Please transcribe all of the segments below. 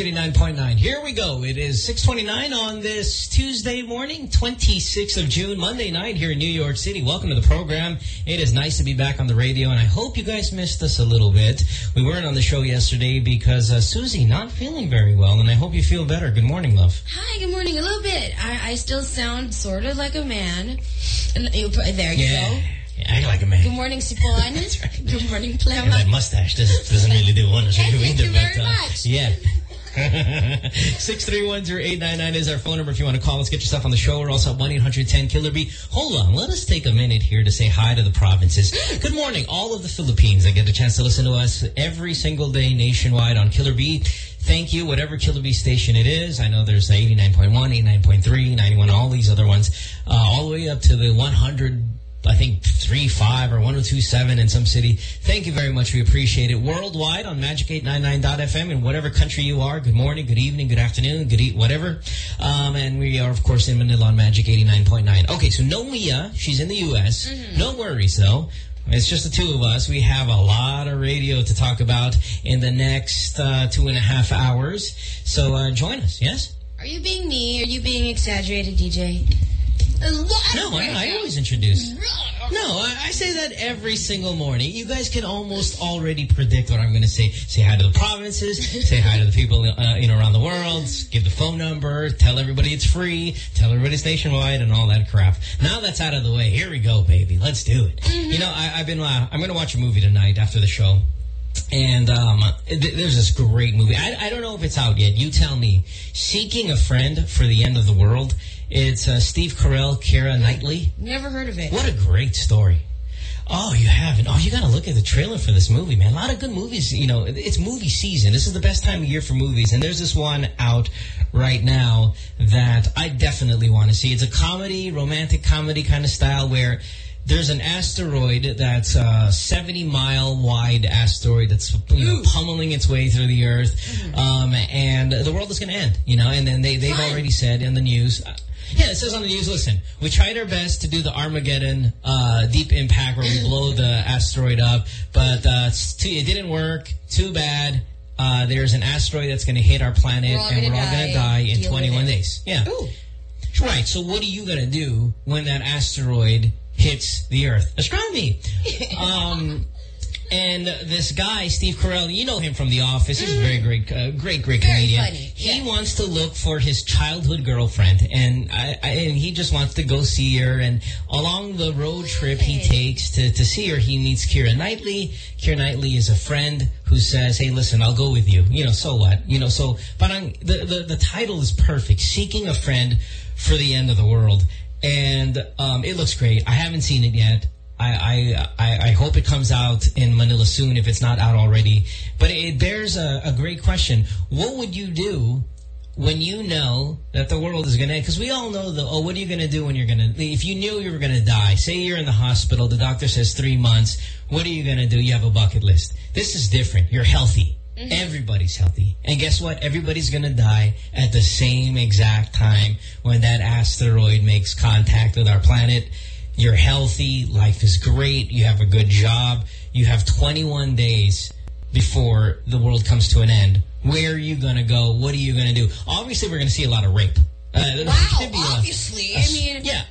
World 89.9. Here we go. It is 629 on this Tuesday morning, 26th of June, Monday night here in New York City. Welcome to the program. It is nice to be back on the radio, and I hope you guys missed us a little bit. We weren't on the show yesterday because uh, Susie not feeling very well, and I hope you feel better. Good morning, love. Hi, good morning. A little bit. I, I still sound sort of like a man. There you yeah. go. Yeah, act like a man. Good morning, Sipon. right. Good morning, Plema. And that mustache doesn't, doesn't really do wonders. Thank you very uh, much. Yeah. 6310899 is our phone number if you want to call us. Get yourself on the show. We're also at 1-800-10-KILLER-B. Hold on. Let us take a minute here to say hi to the provinces. Good morning. All of the Philippines that get a chance to listen to us every single day nationwide on Killer B. Thank you, whatever Killer B station it is. I know there's 89.1, 89.3, 91, all these other ones. Uh, all the way up to the 100 I think 3.5 or 1027 in some city. Thank you very much. We appreciate it. Worldwide on Magic899.fm in whatever country you are. Good morning, good evening, good afternoon, good eat, whatever. Um, and we are, of course, in Manila on Magic 89.9. Okay, so no Mia. She's in the U.S. Mm -hmm. No worries, though. It's just the two of us. We have a lot of radio to talk about in the next uh, two and a half hours. So uh, join us, yes? Are you being me? Are you being exaggerated, DJ? No, I, I, always introduce. No, I, I, say that every single morning. You guys can almost already predict what I'm going to say. Say hi to the provinces. say hi to the people uh, you know around the world. Give the phone number. Tell everybody it's free. Tell everybody it's nationwide and all that crap. Now that's out of the way. Here we go, baby. Let's do it. Mm -hmm. You know, I, have been. Uh, I'm going to watch a movie tonight after the show. And um, th there's this great movie. I, I don't know if it's out yet. You tell me. Seeking a Friend for the End of the World. It's uh, Steve Carell, Keira Knightley. Never heard of it. What a great story. Oh, you haven't? Oh, you got to look at the trailer for this movie, man. A lot of good movies. You know, it's movie season. This is the best time of year for movies. And there's this one out right now that I definitely want to see. It's a comedy, romantic comedy kind of style where there's an asteroid that's a 70 mile wide asteroid that's you know, pummeling its way through the earth. Mm -hmm. um, and the world is going to end, you know, and then they, they've already said in the news, yeah, it says on the news, listen, we tried our best to do the Armageddon uh, deep impact where we blow the asteroid up, but uh, too, it didn't work. Too bad. Uh, there's an asteroid that's going to hit our planet, we're and we're all going to die in 21 days. Yeah. Ooh. Right. So what are you going to do when that asteroid hits the Earth? Astronomy. um, and this guy, Steve Carell, you know him from The Office. He's a very great, uh, great, great Very comedian. funny, He yeah. wants to look for his childhood girlfriend, and I, I, and he just wants to go see her. And along the road trip he takes to, to see her, he meets Keira Knightley. Keira Knightley is a friend who says, hey, listen, I'll go with you. You know, so what? You know, so, parang, the, the, the title is perfect. Seeking a friend for the end of the world. And um, it looks great. I haven't seen it yet. I, I, I hope it comes out in Manila soon if it's not out already. But it bears a, a great question. What would you do when you know that the world is going to end? Because we all know, the, oh, what are you going to do when you're going to... If you knew you were going to die, say you're in the hospital, the doctor says three months, what are you going to do? You have a bucket list. This is different. You're healthy. Mm-hmm. Everybody's healthy. And guess what? Everybody's going to die at the same exact time when that asteroid makes contact with our planet. You're healthy. Life is great. You have a good job. You have 21 days before the world comes to an end. Where are you going to go? What are you going to do? Obviously, we're going to see a lot of rape. Uh, Wow, obviously. a I s- mean- yeah.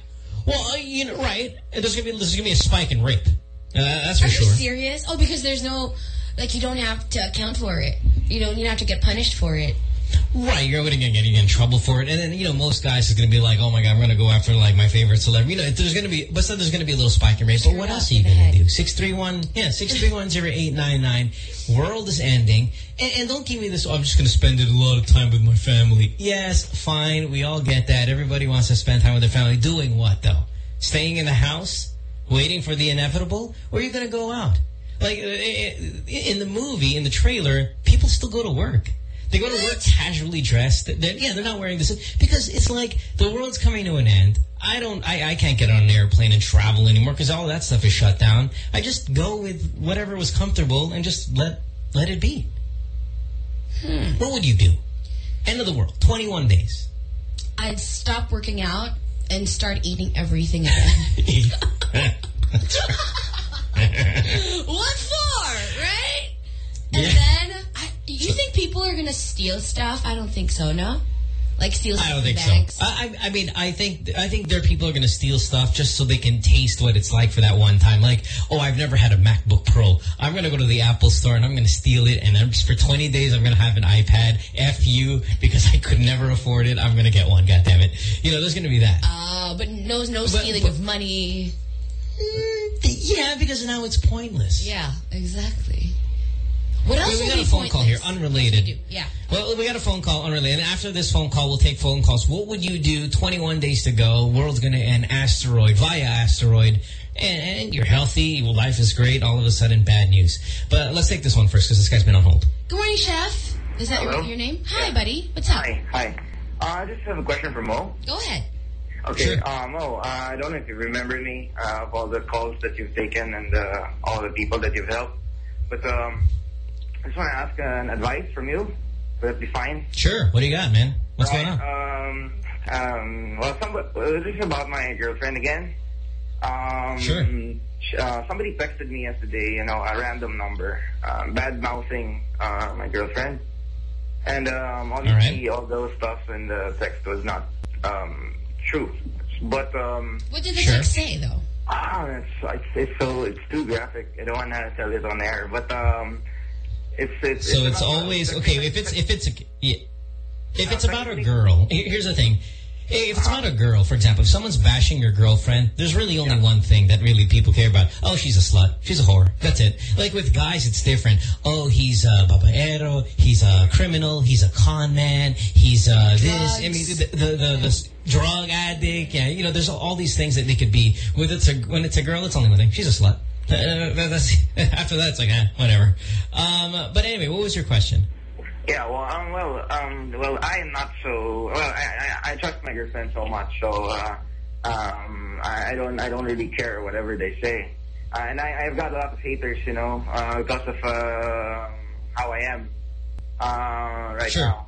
Well, uh, you know, right. There's going to be there's going to be a spike in rape. Uh, that's for Are sure. you serious? Oh, because there's no, like, you don't have to account for it. You don't, you don't have to get punished for it. Right, you're going to get in trouble for it. And then, you know, most guys is going to be like, oh my God, I'm going to go after like my favorite celebrity. You know, there's going to be, but then there's going to be a little spike in rape. But what else are you going to do? 631, yeah, 6310899. World is ending. And, and don't give me this, oh, I'm just going to spend a lot of time with my family. Yes, fine. We all get that. Everybody wants to spend time with their family. Doing what though? Staying in the house? Waiting for the inevitable? Or are you going to go out? Like, uh, in the movie, in the trailer, people still go to work. They go to work casually dressed. They're, yeah, they're not wearing this because it's like the world's coming to an end. I don't, I, I can't get on an airplane and travel anymore because all that stuff is shut down. I just go with whatever was comfortable and just let, let it be. Hmm. What would you do? End of the world, 21 days. I'd stop working out and start eating everything again. what for, right? And Yeah. then, I, you think people are gonna steal stuff? I don't think so. No. Like steal. I don't think banks. so. I, I mean, I think I think there are people who are going to steal stuff just so they can taste what it's like for that one time. Like, oh, I've never had a MacBook Pro. I'm going to go to the Apple store and I'm going to steal it, and then just for 20 days I'm going to have an iPad. F you because I could never afford it. I'm going to get one. God damn it! You know, there's going to be that. Uh, but no, no stealing but- of money. Mm, yeah, because now it's pointless. Yeah, exactly. What else? we will got a phone call here, pointless? unrelated. We do, Yeah. Well, we got a phone call unrelated. And after this phone call, we'll take phone calls. What would you do 21 days to go? World's going to end asteroid, via asteroid. And, and you're healthy. Well, life is great. All of a sudden, bad news. But let's take this one first because this guy's been on hold. Good morning, chef. Is that your, your name? Hi, buddy. What's up? Hi, hi. Uh, I just have a question for Mo. Go ahead. Okay, Sure. uh, Mo, uh, I don't know if you remember me, uh, of all the calls that you've taken and uh, all the people that you've helped, but um, I just want to ask an advice from you. Would that be fine? Sure. What do you got, man? What's Right, going on? Um, um, well, somebody, well, this is about my girlfriend again. Um, Sure. Uh, somebody texted me yesterday, you know, a random number, um, bad mouthing uh, my girlfriend, and um, obviously all those stuff in the text was not um, true. But um, What did the Sure. text say, though? ah, it's, it's it's so it's too graphic. I don't want to tell it on air, but um, it's it's So it's always okay if it's if it's a yeah, if it's about a girl. Here's the thing. If it's about a girl, for example, if someone's bashing your girlfriend, there's really only Yeah. one thing that really people care about. Oh, she's a slut. She's a whore. That's it. Like with guys, it's different. Oh, he's a babaero. He's a criminal. He's a con man. He's uh, this. I mean, the, the, the, the drug addict. Yeah, you know, there's all these things that they could be. With it's a, when it's a girl, it's only one thing. She's a slut. Uh, that's, after that, it's like, eh, whatever. Um, but anyway, what was your question? Yeah, well, um, well, um, well, I am not so. Well, I, I, I trust my girlfriend so much, so uh, um, I, I don't, I don't really care whatever they say. Uh, and I, I've got a lot of haters, you know, uh, because of uh, how I am uh, right Sure. now.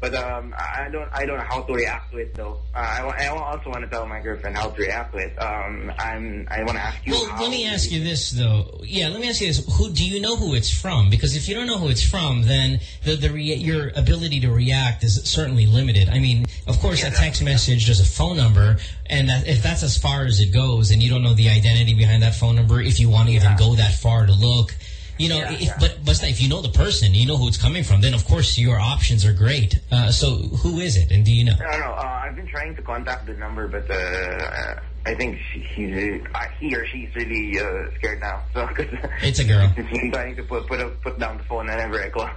But um, I don't, I don't know how to react to it though. Uh, I, I also want to tell my girlfriend how to react to it. Um, I'm, I want to ask you. Well, let me ask you this, though. Yeah, let me ask you this. Who Do you know who it's from? Because if you don't know who it's from, then the, the your ability to react is certainly limited. I mean, of course, a text message, there's a phone number, and that, if that's as far as it goes, and you don't know the identity behind that phone number, if you want to even go that far to look, you know, Yeah, if, yeah. but but if you know the person, you know who it's coming from, then of course your options are great. Uh, so who is it, and do you know? I don't know. Uh, I've been trying to contact the number, but uh, I think she, he's uh, he or she's really uh, scared now. So cause It's a girl. He's trying to put put put down the phone whenever I call.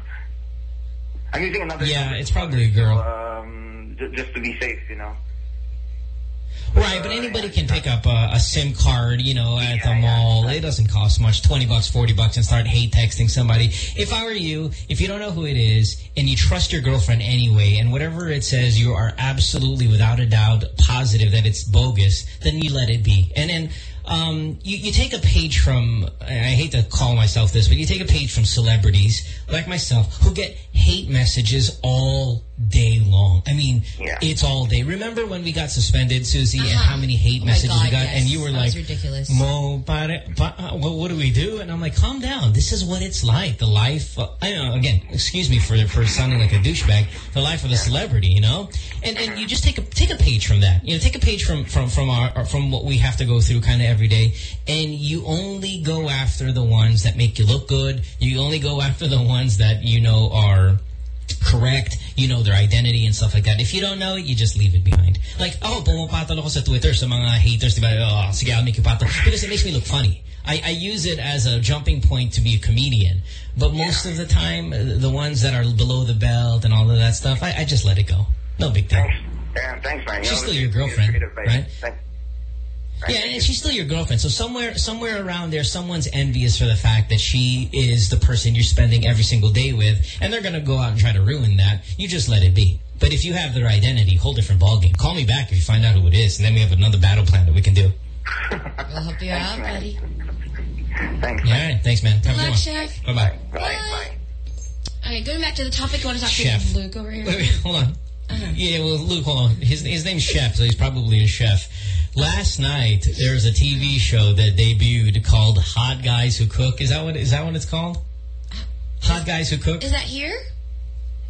I'm using another. Yeah, it's probably a girl. Um, just to be safe, you know. Right, but anybody can pick up a, a SIM card, you know, at the Yeah, yeah. mall. It doesn't cost much, 20 bucks, 40 bucks, and start hate texting somebody. If I were you, if you don't know who it is, and you trust your girlfriend anyway, and whatever it says, you are absolutely, without a doubt, positive that it's bogus, then you let it be. And then um, you, you take a page from, I hate to call myself this, but you take a page from celebrities like myself who get hate messages all day long. I mean, Yeah. it's all day. Remember when we got suspended, Susie, and Uh-huh. how many hate Oh messages God, we got? yes. And you were That like, was ridiculous. Mo, pare, pa, uh, what, what do we do? And I'm like, calm down. This is what it's like. The life, uh, I know, again, excuse me for for sounding like a douchebag, the life of a celebrity, you know? And and you just take a take a page from that. You know, take a page from from from our our- from what we have to go through kind of every day and you only go after the ones that make you look good. You only go after the ones that you know are correct, you know their identity and stuff like that. If you don't know it, you just leave it behind. Like, oh, pumapatol ako sa Twitter sa mga haters, diba? Oh, sige, I'll make you patol. Because it makes me look funny. I, I use it as a jumping point to be a comedian. But most of the time, uh, the ones that are below the belt and all of that stuff, I, I just let it go. No big deal. Thanks. Yeah, thanks, man. You She's know, still your girlfriend, right? Thanks. Yeah, and she's still your girlfriend. So somewhere, somewhere around there, someone's envious for the fact that she is the person you're spending every single day with, and they're going to go out and try to ruin that. You just let it be. But if you have their identity, whole different ballgame. Call me back if you find out who it is, and then we have another battle plan that we can do. We'll help you out, buddy. Thanks. Yeah, all right. Thanks, man. Have Good a luck, one. chef. Bye-bye. Bye. Bye. Okay, going back to the topic, you want to talk Chef. to Luke over here? Wait, wait, hold on. Yeah, well, Luke, hold on. His, his name's Chef, so he's probably a chef. Last night, there was a TV show that debuted called Hot Guys Who Cook. Is that what is that what it's called? Uh, Hot Guys Who Cook? Is that here?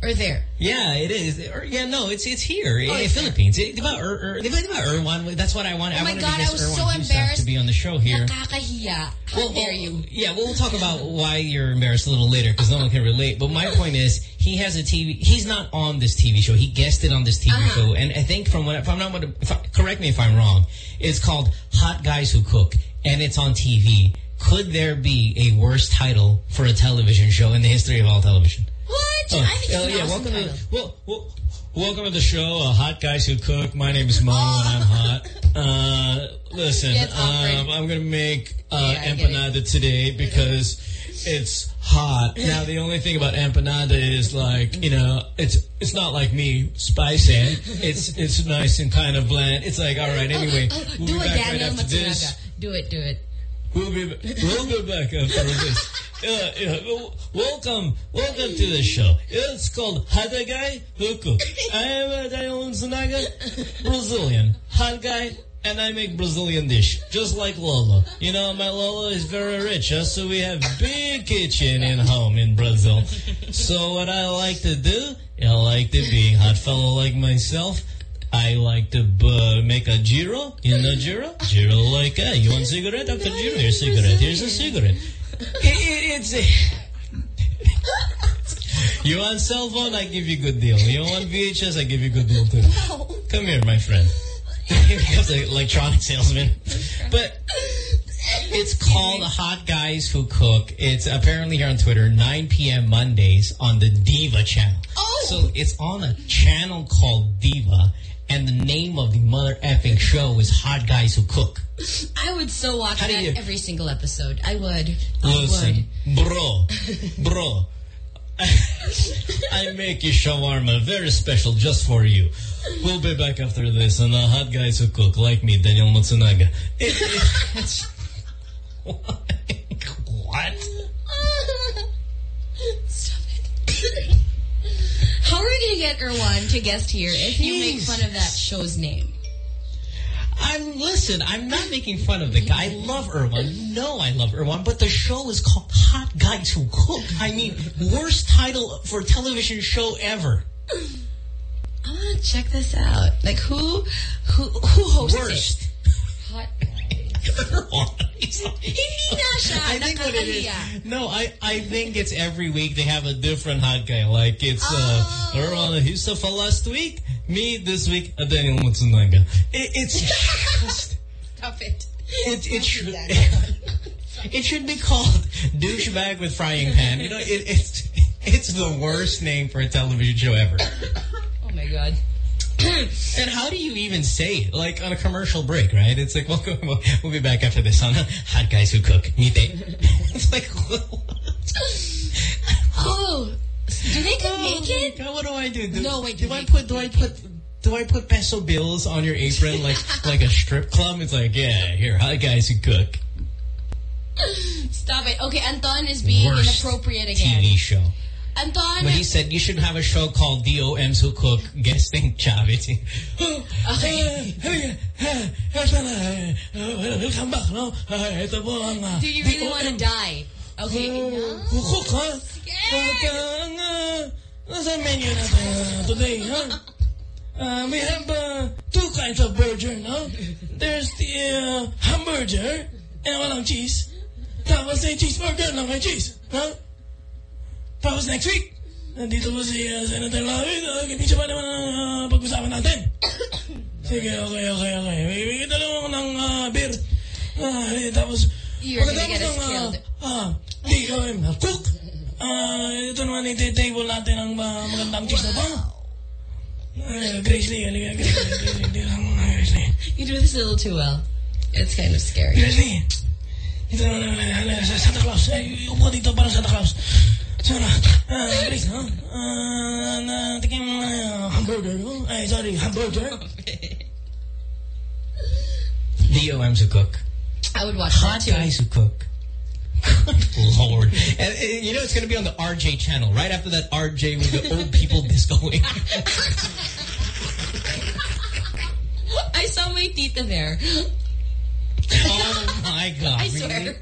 Or there? Yeah, it is. Or, yeah, no, it's it's here in Oh, the Philippines. It, about Ur, Ur, about Erwan. That's what I want. Oh I my God, to I was Erwan so embarrassed. to be on the show here. Nakakahiya. How dare you? Yeah, well, we'll talk about why you're embarrassed a little later because no one can relate. But my point is, he has a TV. He's not on this TV show. He guested on this TV Uh-huh. show, and I think from what if I'm not, what- correct me if I'm wrong. It's called Hot Guys Who Cook, and it's on TV. Could there be a worse title for a television show in the history of all television? What? Oh, I think oh, yeah, awesome welcome to well, well, welcome to the show, uh, Hot Guys Who Cook. My name is Mo, and I'm hot. Uh, listen, Yeah, um, I'm gonna make uh, Yeah, empanada today because it's hot. Now the only thing about empanada is like you know it's it's not like me spicy. It's it's nice and kind of bland. It's like all right. Anyway, Oh, we'll do be it, back right Daniel after this. Do it, do it. We'll be we'll be back after this. Uh, yeah, welcome, welcome to the show. It's called Guy Who I am uh, Daniel Brazilian hot guy, and I make Brazilian dish just like Lola. You know, my Lola is very rich, huh? so we have big kitchen in home in Brazil. So what I like to do, I like to be hot fellow like myself. I like to uh, make a giro. You know giro? Giro like that. You want cigarette? After giro, here's a cigarette. Here's a cigarette. It, it, it's a... You want cell phone? I give you good deal. You want VHS? I give you good deal too. Come here, my friend. He becomes an electronic salesman. But it's called Hot Guys Who Cook. It's apparently here on Twitter, 9 p.m. Mondays on the Diva channel. Oh! So it's on a channel called Diva, and the name of the mother effing show is Hot Guys Who Cook. I would so watch How that every single episode. I would. I Listen, would. bro, bro. I make you shawarma very special just for you. We'll be back after this on the Hot Guys Who Cook, like me, Daniel Matsunaga. It, it, it's, what? Stop it. How are we going to get Erwan to guest here if you make fun of that show's name? I'm listen. I'm not making fun of the guy. I love Erwan. Know I love Erwan, but the show is called Hot Guys Who Cook. I mean, worst title for a television show ever. I want to check this out. Like, who who who hosts Worst. it? Hot Erwan. Hindi na siya. I think what it is. No, I, I think it's every week they have a different hot guy. Like it's uh, Oh. Erwan Heussaff last week, me this week, uh, Daniel Matsunaga. It, it's just Stop it. it it should it should be called douchebag with frying pan. You know, it, it's it's the worst name for a television show ever. Oh my god. And how do you even say it? Like on a commercial break, right? It's like, welcome, we'll, we'll be back after this on Hot Guys Who Cook. Meet It's like, Oh, do they Oh make it? God, what do I do? do No, wait, Do do I put? Do I put? Do I put peso bills on your apron like like a strip club? It's like, yeah, here, Hot Guys Who Cook. Stop it. Okay, Anton is being Worst inappropriate again. TV show. Anton, But he said you should have a show called DOMs Who Cook guesting Chavez. Welcome back, no? Ito po ang... do you really want to die? Okay. Who cook, ha? Pagka ang... Nasa menu natin today, ha? Uh, we have uh, two kinds of burger, no? There's the uh, hamburger and walang cheese. Tapos yung cheeseburger lang may cheese, ha? Tapos next week, nandito po si uh, Senator Lapid. Uh, Kinisa pa naman ang uh, pag-usapan natin. Sige, okay, okay, okay. Lang ako ng uh, beer. Eh, tapos, You're gonna get us ng, uh, killed. Ah, DOM na cook. Ah, ito naman iti-table natin ang uh, magandang cheese na ba? Uh, Grace Lee, halika, Grace Lee, Grace Lee, Grace Lee, You do this a little too well. It's kind of scary. Grace Lee. Ito na, sa Santa Claus. Ay, upo dito para Santa Claus. So, ah, Grace, no? Ah, na, tikim mo na hamburger, no? Ay, sorry, hamburger. DOMs who cook. I would watch Hot that too. guys who cook. Good Lord. And, and you know it's going to be on the RJ channel right after that RJ with the old people discoing. I saw my tita there. oh my God. I really? swear.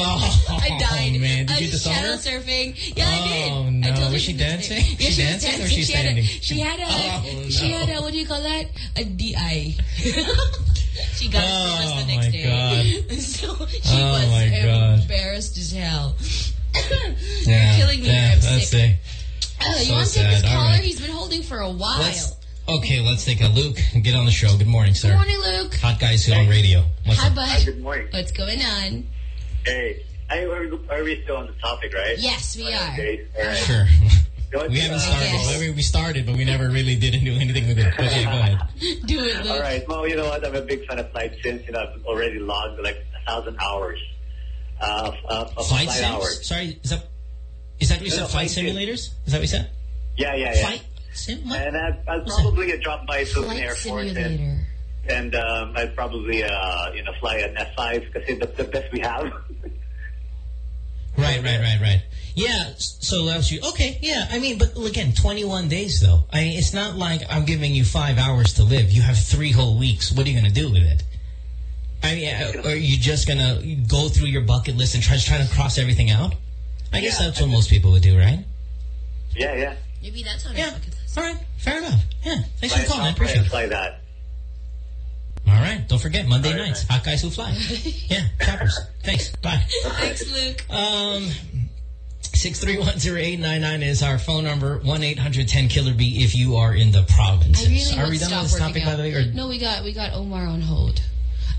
I. Oh, I died. man. Did I you was disown channel her? surfing. Yeah, I did. Oh, no. I told Was she dancing? day. Yeah, She she, dancing was or dancing. she she had standing? a, she had a, Oh, she had a, what do you call that? A DI. she got it from us Oh, the next my day. so she Oh, was my God. embarrassed as hell. Yeah. You're killing me. Yeah, I'm that's sick. it. Oh, you want to take this sad. Caller? right. He's been holding for a while. Let's, okay, let's take a Luke and get on the show. Good morning, sir. Good morning, Luke. Hot guys who on radio. What's Hi, up? bud. Hi, good morning. What's going on? Hey, I, are, we- are we still on the topic, right? Yes, we are. Okay, all right. Sure. Go We haven't uh, started. Yes. Well, we started, but we never really didn't do anything with it. But yeah, go ahead. Do it, Luke. All right. Well, you know what? I'm a big fan of flight sims. You know, I've already logged like a thousand hours uh, of, of Flight flight sims? hours. Sorry, is that is that what you No, said? no, Flight flight sim. simulators? Is that what you said? Yeah, yeah, yeah. Flight sim? What? And I'd, I'd What's probably get dropped by Philippine Flight Air Force and, simulator. and um, I'd probably uh, you know fly an F5 because that's the best we have. Right, right, right, right. Yeah, so that was you. Okay, yeah. I mean, but again, 21 days though. I mean, it's not like I'm giving you five hours to live. You have three whole weeks. What are you going to do with it? I mean, uh, are you just going to go through your bucket list and try, try to cross everything out? I guess that's what most people would do, right? yeah, yeah. Maybe that's on Yeah. our bucket list. All right. Fair enough. Yeah. Thanks for calling. I appreciate it. fly that. All right. Don't forget, Monday All right, nights, hot guys who fly. yeah. Choppers. Thanks. Bye. Thanks, Luke. Um, 6310899 is our phone number. 1-800-10-KILLER-B if you are in the provinces. Really are we done with this working topic, by the way? Or? No, we got we got Omar on hold.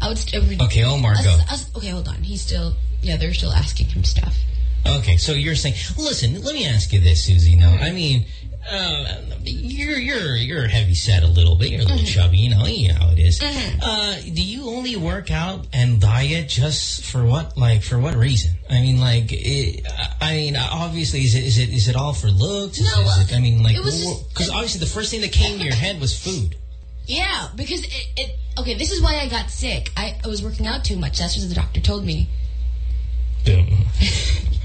I would. St- every, Okay, Omar, us- go. us- okay, hold on. He's still. Yeah, they're still asking him stuff. Okay, so you're saying, listen, let me ask you this, Susie. No, I mean, uh, you're you're you're heavy set a little bit. You're a little Mm-hmm. chubby, you know. You know how it is. Uh, do you only work out and diet just for what? Like for what reason? I mean, like, it, I mean, obviously, is it is it is it all for looks? Is, No, is it, I mean, like, it was just- because obviously the first thing that came to your head was food. Yeah, because it, it. Okay, this is why I got sick. I, I was working out too much. That's what the doctor told me. Boom.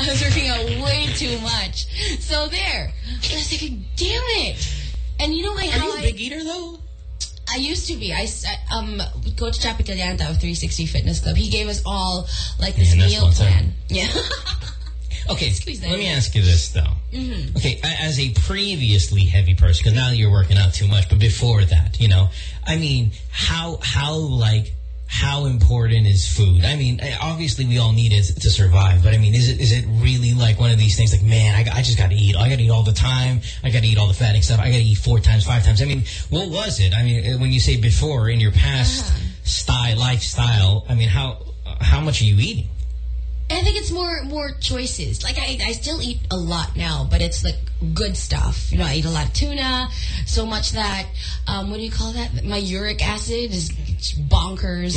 I was working out way too much. So there. I was like, damn it. And you know like, Are how you a I, big eater though? I used to be. I um, Coach Chapi Calianta of 360 Fitness Club. He gave us all like this Yeah, meal what's up. plan. Yeah. Okay, Squeeze that let me ask you this though. Okay, as a previously heavy person, because now you're working out too much, but before that, you know, I mean, how how like how important is food? I mean, obviously we all need it to survive, but I mean, is it is it really like one of these things? Like, man, I, I just got to eat. I got to eat all the time. I got to eat all the fatty stuff. I got to eat four times, five times. I mean, what was it? I mean, when you say before in your past Uh-huh. style lifestyle, I mean, how how much are you eating? I think it's more more choices. Like I, I still eat a lot now, but it's like good stuff. You know, I eat a lot of tuna, so much that um, what do you call that? My uric acid is bonkers,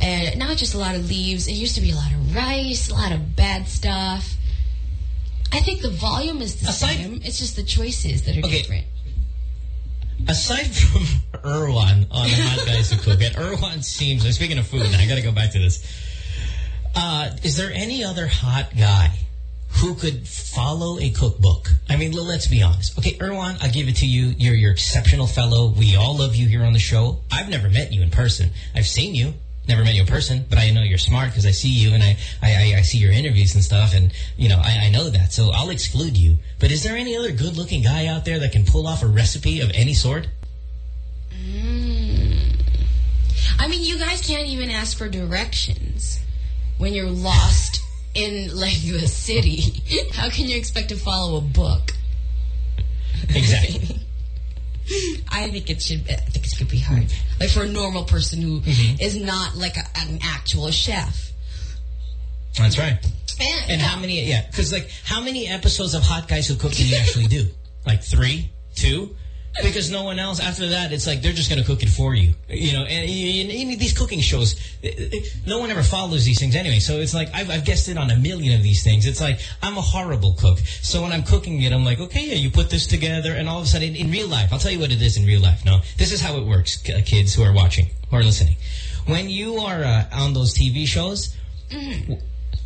and now just a lot of leaves. It used to be a lot of rice, a lot of bad stuff. I think the volume is the Aside- same. It's just the choices that are Okay. different. Aside from Erwan on the Hot Guys Who Cook, and Erwan seems, like, speaking of food, I got to go back to this. Uh, is there any other hot guy who could follow a cookbook? I mean, let's be honest. Okay, Erwan, I'll give it to you. You're your exceptional fellow. We all love you here on the show. I've never met you in person. I've seen you. Never met you in person, but I know you're smart because I see you and I, I, I, I see your interviews and stuff, and you know I, I know that. So I'll exclude you. But is there any other good-looking guy out there that can pull off a recipe of any sort? I mean, you guys can't even ask for directions when you're lost in like the city. How can you expect to follow a book? Exactly. I think it should. I think it could be hard, like for a normal person who is Mm-hmm. not like a, an actual chef. That's right. And, And how many? Yeah, because like how many episodes of Hot Guys Who Cook do you actually do? Like three, two? Because no one else after that, it's like they're just going to cook it for you. You know, and, these cooking shows, no one ever follows these things anyway. So it's like I've, I've guessed it on a million of these things. It's like I'm a horrible cook. So when I'm cooking it, I'm like, okay, yeah, you put this together, and all of a sudden, in real life, I'll tell you what it is in real life. No, this is how it works, kids who are watching or listening. When you are uh, on those TV shows,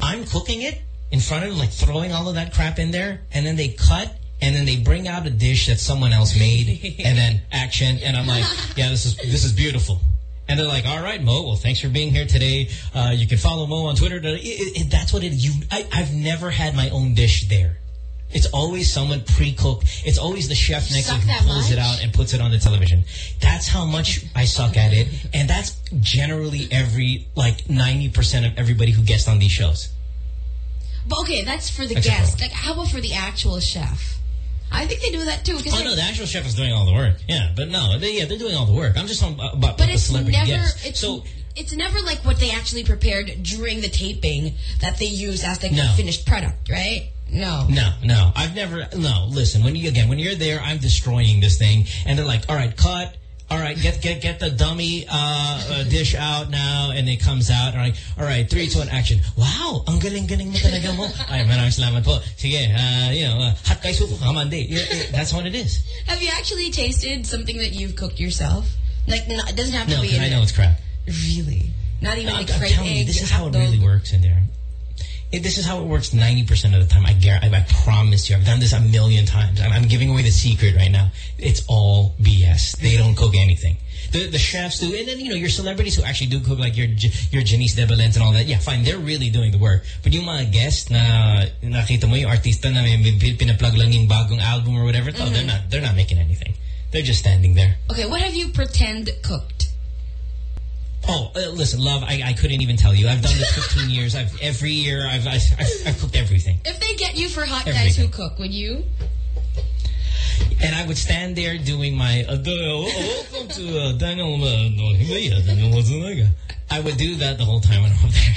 I'm cooking it in front of them, like throwing all of that crap in there, and then they cut, and then they bring out a dish that someone else made, and then action, and I'm like, yeah, this is this is beautiful. And they're like, all right, Mo, well, thanks for being here today. Uh, you can follow Mo on Twitter. It, it, it, that's what it is. you. I, I've never had my own dish there. It's always someone pre-cooked. It's always the chef next to suck who that pulls it out and puts it on the television. That's how much I suck at it. And that's generally every, like, 90% of everybody who gets on these shows. But okay, that's for the Except guest. for- Like, how about for the actual chef? I think they do that too. Oh, no, the actual chef is doing all the work. Yeah, but no, they, yeah, they're doing all the work. I'm just talking about, about but the it's celebrity never. guest. It's, so, it's never like what they actually prepared during the taping that they use as like No. the finished product, right? No. No, no. I've never, no, listen, when you, again, when you're there, I'm destroying this thing. And they're like, all right, cut. All right, get get get the dummy uh, uh, dish out now. And it comes out. All right, all right, three, two, one, action. Wow, ang galing-galing mo talaga mo. Ay, maraming salamat po. Sige, uh, you know, uh, hot guys suko, kamande. That's what it is. Have you actually tasted something that you've cooked yourself? Like, no, it doesn't have to No, be. in I know it's crap. Really? Not even I'm, like I'm fried you, egg, this is how it really works in there. It, this is how it works 90% of the time. I, guarantee, I, promise you. I've done this a million times. I'm, I'm giving away the secret right now. It's all BS. They don't cook anything. The, the chefs do. And then, you know, your celebrities who actually do cook, like your your Janice de Belens and all that. Yeah, fine. They're really doing the work. But yung mga guests na nakita mo yung artista na may pinaplug lang yung bagong album or whatever, oh, they're mm-hmm. not they're not making anything. They're just standing there. Okay, what have you pretend cooked? Oh, uh, listen, love, I, I couldn't even tell you. I've done this 15 years. I've Every year, I've, I've, I've, cooked everything. If they get you for hot guys who cook, would you? And I would stand there doing my, uh, welcome to uh, Daniel, uh, no, Himalaya, Daniel Matsunaga. I would do that the whole time when I'm up there.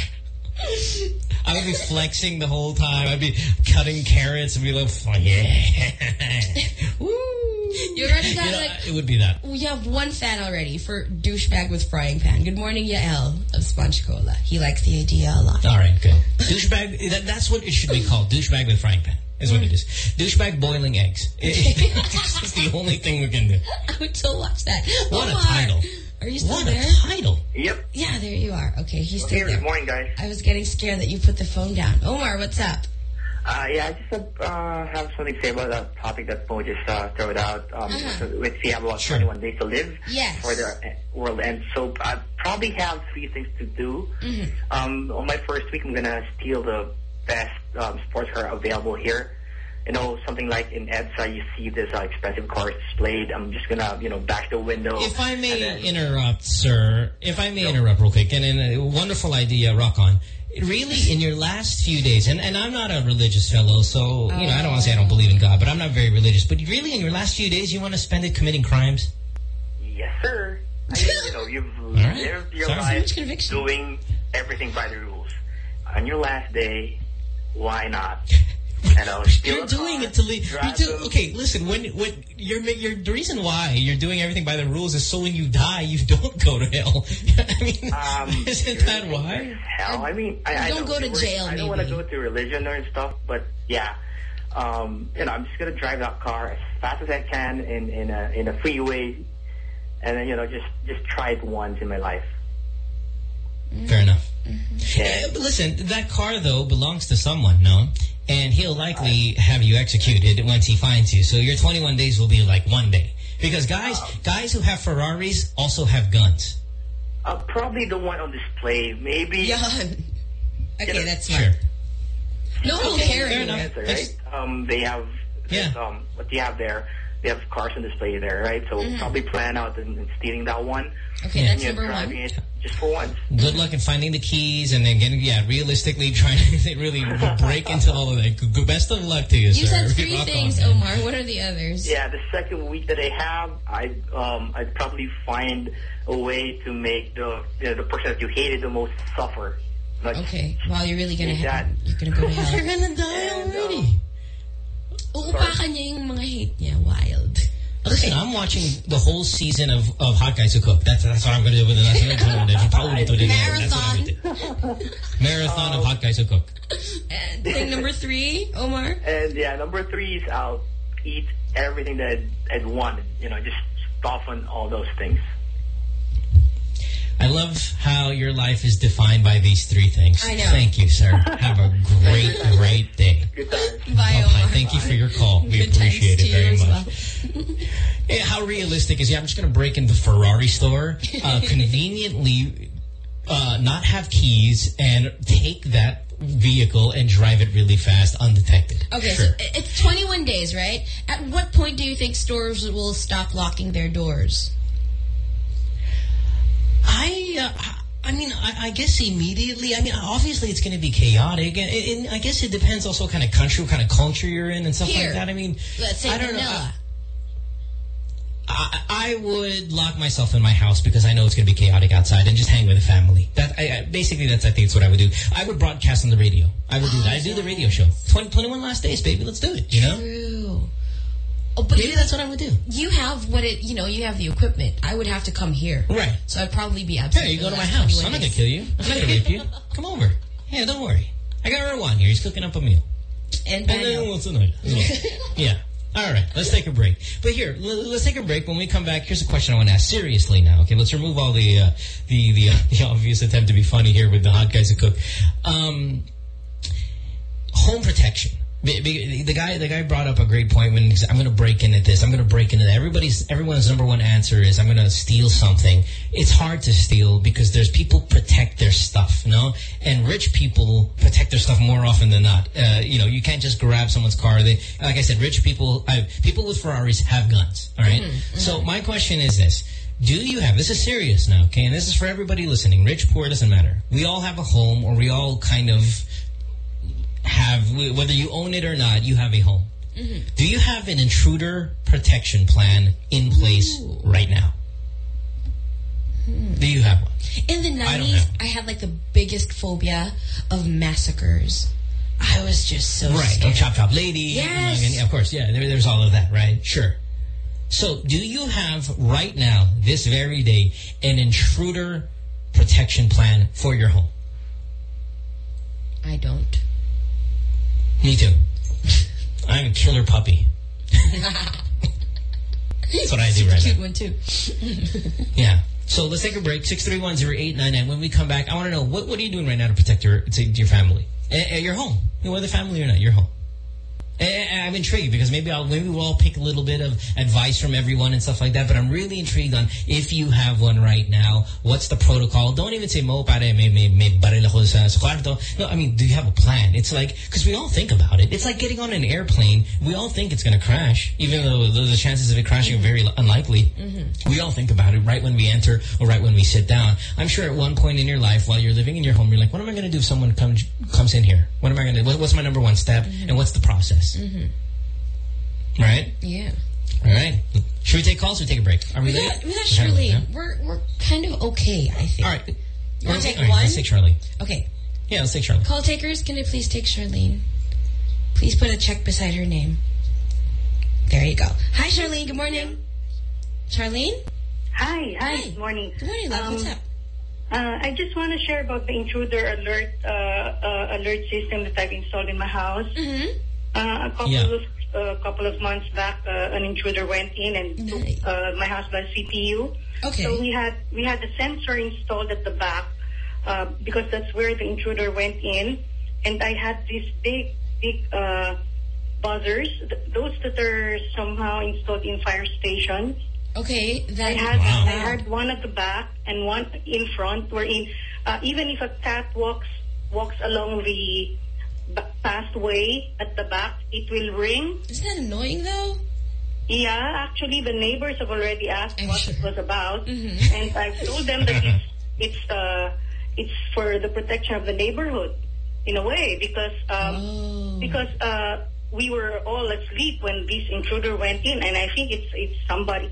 I would be flexing the whole time. I'd be cutting carrots and be like, "Oh, yeah. Woo. You already got You know, like... it would be that. We have one fan already for douchebag with frying pan. Good morning, Yael of Sponge Cola. He likes the idea a lot. All right, good. Douchebag, that, that's what it should be called. Douchebag with frying pan is what mm. it is. Douchebag boiling eggs. it's the only thing we can do. I would still watch that. What a title. Are you still What there? a title. Yep. Yeah, there you are. Okay, he's still Here, there. good morning, guys. I was getting scared that you put the phone down. Omar, what's up? Uh, yeah, I just have, uh, have something to say about that topic that Mo just uh, threw out. Um, Uh-huh. so which we have about Sure. 21 days to live Yes. for the uh, world end. So I probably have three things to do. Mm-hmm. Um, on my first week, I'm going to steal the best um, sports car available here. You know, something like in EDSA, you see this uh, expensive car displayed. I'm just going to, you know, back the window. If I may then- interrupt, sir, if I may interrupt real quick, and, and a wonderful idea, Rock On. Really, in your last few days, and, and I'm not a religious fellow, so, you know, I don't want to say I don't believe in God, but I'm not very religious. But really, in your last few days, you want to spend it committing crimes? Yes, sir. I mean, you know, you've right. lived your Sorry. Life conviction. doing everything by the rules. On your last day, why not? You know, steal You're doing car, it to leave. You're do, okay, listen. When when you're you're the reason why you're doing everything by the rules is so when you die you don't go to hell. I mean, Um, isn't that why? Hell, I mean, I, I Don't go to we're- jail, I don't want to go to religion or stuff, but yeah, um, you know, I'm just gonna drive that car as fast as I can in in a in a freeway, and then you know, just just try it once in my life. Fair enough. Yeah. Eh, but listen, that car though belongs to someone, no? And he'll likely have you executed once he finds you. So your 21 days will be like one day. Because guys, guys who have Ferraris also have guns. Uh, probably the one on display, maybe. Yawn. Okay, Yeah, that's smart. Sure. No one will Okay, care fair enough. answer, right? Um, they have, Yeah. um, what do you have there? They have cars on display there, right? So probably plan out and, and stealing that one. Okay, Yeah. that's number driving one. it just for once. Good luck in finding the keys and then getting, yeah, realistically trying to really break into all of that. Good- Best of luck to you, You sir. said three Rock things, man. Omar. What are the others? Yeah, the second week that I have, I um, I'd probably find a way to make the you know, the person that you hated the most suffer. Like, Okay, well, you're really gonna Like have, that. you're gonna go to hell. You're gonna die And, already. um, Uupakan niya yung mga hate niya. Wild. Listen, I'm watching the whole season of, of Hot Guys Who Cook. That's that's what I'm going to do with the national tournament. That's what I'm gonna do. Marathon of Hot Guys Who Cook. And thing number three, Omar. And yeah, number three is I'll eat everything that I'd, I'd wanted. You know, just soften all those things. I love how your life is defined by these three things. I know. Thank you, sir. Have a great, great day. Good times. Bye, Bye-bye. Omar. Thank you for your call. We Good appreciate it very as much. Hey, how realistic is? Yeah, I'm just going to break into the Ferrari store, uh, conveniently uh, not have keys, and take that vehicle and drive it really fast undetected. Okay, sure. so it's 21 days, right? At what point do you think stores will stop locking their doors? I, uh, I mean, I, I, guess immediately. I mean, obviously it's going to be chaotic, and, and, I guess it depends also what kind of country, what kind of culture you're in, and stuff Here, like that. I mean, let's say I don't vanilla. know. I, I, would lock myself in my house because I know it's going to be chaotic outside and just hang with the family. That I, I, basically that's I think it's what I would do. I would broadcast on the radio. I would do that. I do the radio show. 20, 21 last days, baby. Let's do it. You know. True. Oh, but maybe you, that's what I would do. You have what it. You know, you have the equipment. I would have to come here. Right. So I'd probably be absent. Hey, you go to my house. I'm not going to kill you. I'm not going to rape you. Come over. Yeah, don't worry. I got Erwan here. He's cooking up a meal. And, and then what's tonight? yeah. All right, let's take a break. But here, let's take a break. When we come back, here's a question I want to ask seriously now. Okay, let's remove all the uh, the, the, the obvious attempt to be funny here with the hot guys who cook. Um, home protection. The guy, the guy brought up a great point when "I'm going to break into this. I'm going to break into that." Everybody's, everyone's number one answer is, "I'm going to steal something." It's hard to steal because there's people protect their stuff, you know, and rich people protect their stuff more often than not. Uh, you know, you can't just grab someone's car. They, like I said, rich people, I, people with Ferraris have guns. All right? mm -hmm, so my question is this. Do you have, this is serious now, okay, and this is for everybody listening, rich, poor, doesn't matter. We all have a home or we all kind of have, whether you own it or not, you have a home. Mm -hmm. Do you have an intruder protection plan in place Ooh. right now? Hmm. Do you have one? In the 90s, I, I, had like the biggest phobia of massacres. I was just so Right, scared. Oh, Chop Chop Lady. Yes. And, of course, yeah, there, there's all of that, right? Sure. So do you have right now, this very day, an intruder protection plan for your home? I don't. Me too. I'm a killer puppy. That's what I do right cute now. one too. yeah. So let's take a break. 6310899. When we come back, I want to know, what, what are you doing right now to protect your, to, your family? At, at your home. You know, whether family or not, your home. I'm intrigued because maybe I'll maybe we'll all pick a little bit of advice from everyone and stuff like that. But I'm really intrigued on if you have one right now. What's the protocol? Don't even say mo pare may may may baril ako sa kwarto. No, I mean, do you have a plan? It's like because we all think about it. It's like getting on an airplane. We all think it's going to crash, even though the chances of it crashing are very unlikely. Mm -hmm. We all think about it right when we enter or right when we sit down. I'm sure at one point in your life while you're living in your home, you're like, what am I going to do if someone comes comes in here? What am I going to? What's my number one step? Mm -hmm. And what's the process? Mm -hmm. Right? Yeah. All right. Should we take calls or take a break? Are we without, late? Without Charlene, yeah? we're, we're kind of okay, I think. All right. You want to take right, one? Let's take Charlene. Okay. Yeah, let's take Charlene. Call takers, can I please take Charlene? Please put a check beside her name. There you go. Hi, Charlene. Good morning. Charlene? Hi. Hi. Good morning. Good morning, love. Um, What's up? Uh, I just want to share about the intruder alert uh, uh, alert system that I've installed in my house. Mm -hmm. A couple yeah. of a couple of months back, uh, an intruder went in and took uh, my husband's CPU. Okay. So we had we had the sensor installed at the back uh, because that's where the intruder went in, and I had these big big uh, buzzers, th those that are somehow installed in fire stations. Okay, that I had wow. I had one at the back and one in front. Wherein uh, even if a cat walks walks along the pathway at the back, it will ring. Isn't that annoying though? Yeah, actually the neighbors have already asked I'm what sure. it was about. Mm -hmm. And I've told them that it's, it's, uh, it's for the protection of the neighborhood in a way because, um, oh. because, uh, we were all asleep when this intruder went in and I think it's, it's somebody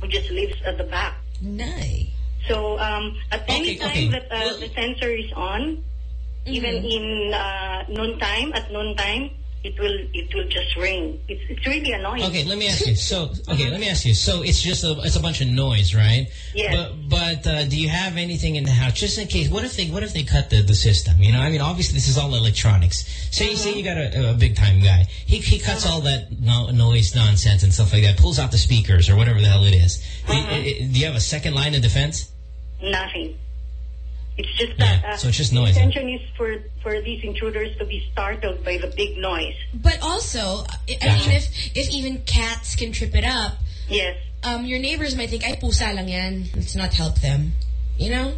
who just lives at the back. Nice. So, um, at any time okay. that uh, Well- the sensor is on, even in uh, noon time, at noon time, it will it will just ring. It's it's really annoying. Okay, let me ask you. So, okay, let me ask you. So, it's just a it's a bunch of noise, right? Yes. But but uh, do you have anything in the house just in case? What if they what if they cut the the system? You know, I mean, obviously this is all electronics. Say say you got a, a big time guy. He he cuts all that no, noise nonsense and stuff like that. Pulls out the speakers or whatever the hell it is. Do, Uh-huh. you, do you have a second line of defense? Nothing. It's just Yeah, that uh, so it's just the noise, huh? intention is for for these intruders to be startled by the big noise. But also, I I Gotcha. mean, if if even cats can trip it up, Yes. um, your neighbors might think, ay, pusa lang yan. Let's not help them. You know?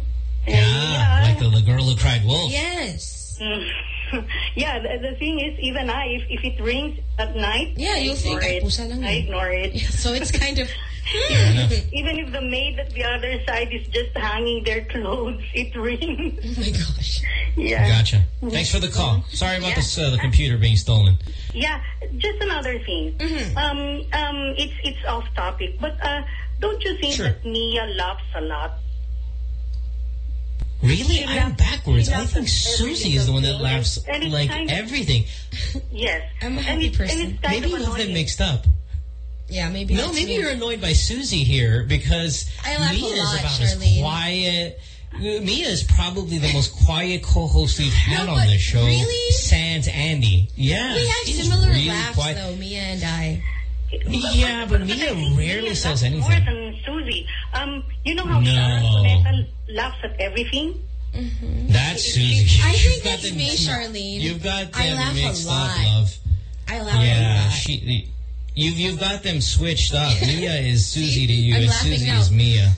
Yeah, like the, the girl who cried wolf. Yes. Mm. yeah, the, the thing is, even I, if, if it rains at night, Yeah, you'll think, ignore ay, it. pusa lang I ignore it. So it's kind of... Even if the maid at the other side is just hanging their clothes, it rings. Oh my gosh. Yeah. Gotcha. Thanks for the call. Sorry about Yeah. this, uh, the computer being stolen. Yeah, just another thing. Mm-hmm. Um, um, it's it's off topic, but uh, don't you think Sure. that Mia laughs a lot? Really? She I'm backwards. I think Susie is the one that little laughs thing. And it's like kind of- everything. Yes, I'm a and happy it's, person. And Maybe you have them mixed up. Yeah, maybe No, maybe me. you're annoyed by Susie here because I laugh a Mia is lot, about Charlene. as quiet. Mia is probably the most quiet co-host we've had No, on this show. really? Sans Andy. Yeah. We have similar really laughs, quiet. though, Mia and I. Yeah, but I Mia think rarely Mia says anything. More than Susie. Um, you know how No. Sharon laughs at everything? That's Susie. I You've think that's them- me, Charlene. You've got I them laugh a lot. up, love. I laugh a Yeah, lot. she. You've you've got them switched up. Mia is Susie to you, I'm and Susie now. is Mia.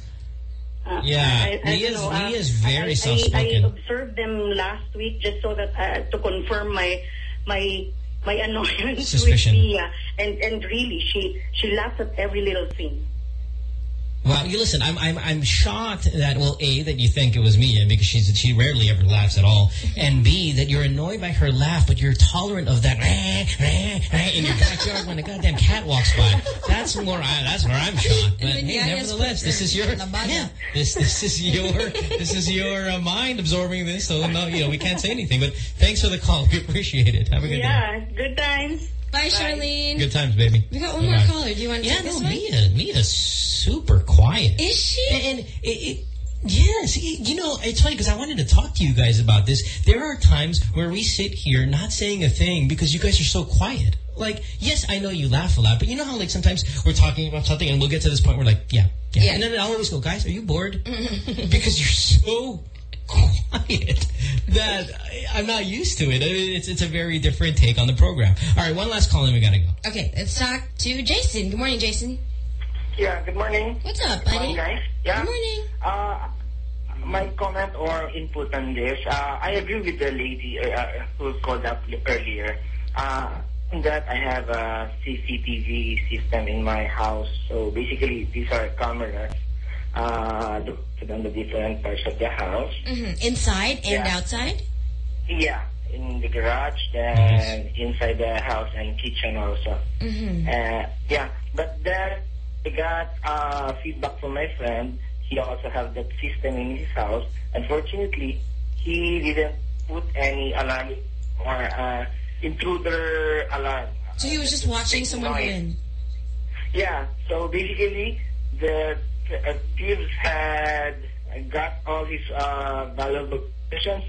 Uh, Yeah, I, I, Mia's- know, uh, Mia's very I, soft-spoken. I, I observed them last week just so that uh, to confirm my my my annoyance Suspicion. with Mia, and and really she she laughs at every little thing. Well, you listen. I'm I'm I'm shocked that well, a that you think it was Mia because she's she rarely ever laughs at all, and b that you're annoyed by her laugh, but you're tolerant of that "Rah, rah, rah," in your backyard when a goddamn cat walks by. That's more. I, that's where I'm shocked. But hey, nevertheless, this is your yeah. This this is your this is your uh, mind absorbing this. So no, you know we can't say anything. But thanks for the call. We appreciate it. Have a good day. Yeah, good times. Bye, Charlene. Good times, baby. We got one more Bye-bye. caller. Do you want to Yeah, take this no, one? Mia. Mia's super quiet. Is she? And it, it, yes, it- you know, it's funny because I wanted to talk to you guys about this. There are times where we sit here not saying a thing because you guys are so quiet. Like, yes, I know you laugh a lot, but you know how like sometimes we're talking about something and we'll get to this point where like, yeah, yeah. Yeah. And then I'll always go, guys, are you bored? because you're so quiet that I- I'm not used to it. I mean, It's, it's a very different take on the program. All right, one last call and we got to go. Okay, let's talk to Jason. Good morning, Jason. Yeah, good morning. What's up, Good buddy? morning, guys. Yeah. Good morning. Uh, my comment or input on this, uh, I agree with the lady uh, who called up earlier. Uh, that I have a CCTV system in my house. So basically, these are cameras uh, on the different parts of the house. hmm Inside and Yeah. outside? Yeah, in the garage, then inside the house and kitchen also. Mm-hmm. Uh, yeah, but then I got uh, feedback from my friend. He also have that system in his house. Unfortunately, he didn't put any alarm or uh, intruder alarm. So he was just watching someone go in. Yeah, so basically, the uh, thieves had got all his uh, valuable possessions,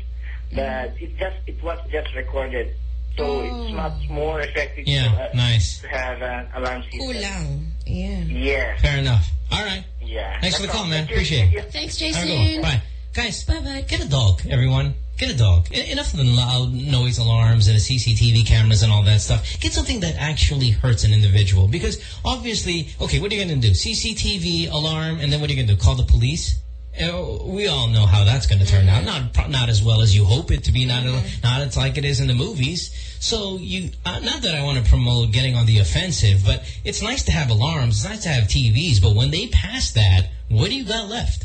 but it just it was just recorded. So Oh. it's much more effective Yeah, to, uh, nice. to have an alarm system. Kulang. Yeah. Yeah, Fair enough. All right. yeah. Thanks for the call, all. man. Thank Appreciate thank it. Thanks, Jason. Bye. Guys, Bye-bye. get a dog, everyone. Get a dog. Enough of the loud noise alarms and the CCTV cameras and all that stuff. Get something that actually hurts an individual. Because obviously, okay, what are you going to do? CCTV, alarm, and then what are you going to do? Call the police? Uh, we all know how that's going to turn out. Not not as well as you hope it to be. Not not it's like it is in the movies. So you, uh, not that I want to promote getting on the offensive, but it's nice to have alarms. It's nice to have TVs. But when they pass that, what do you got left?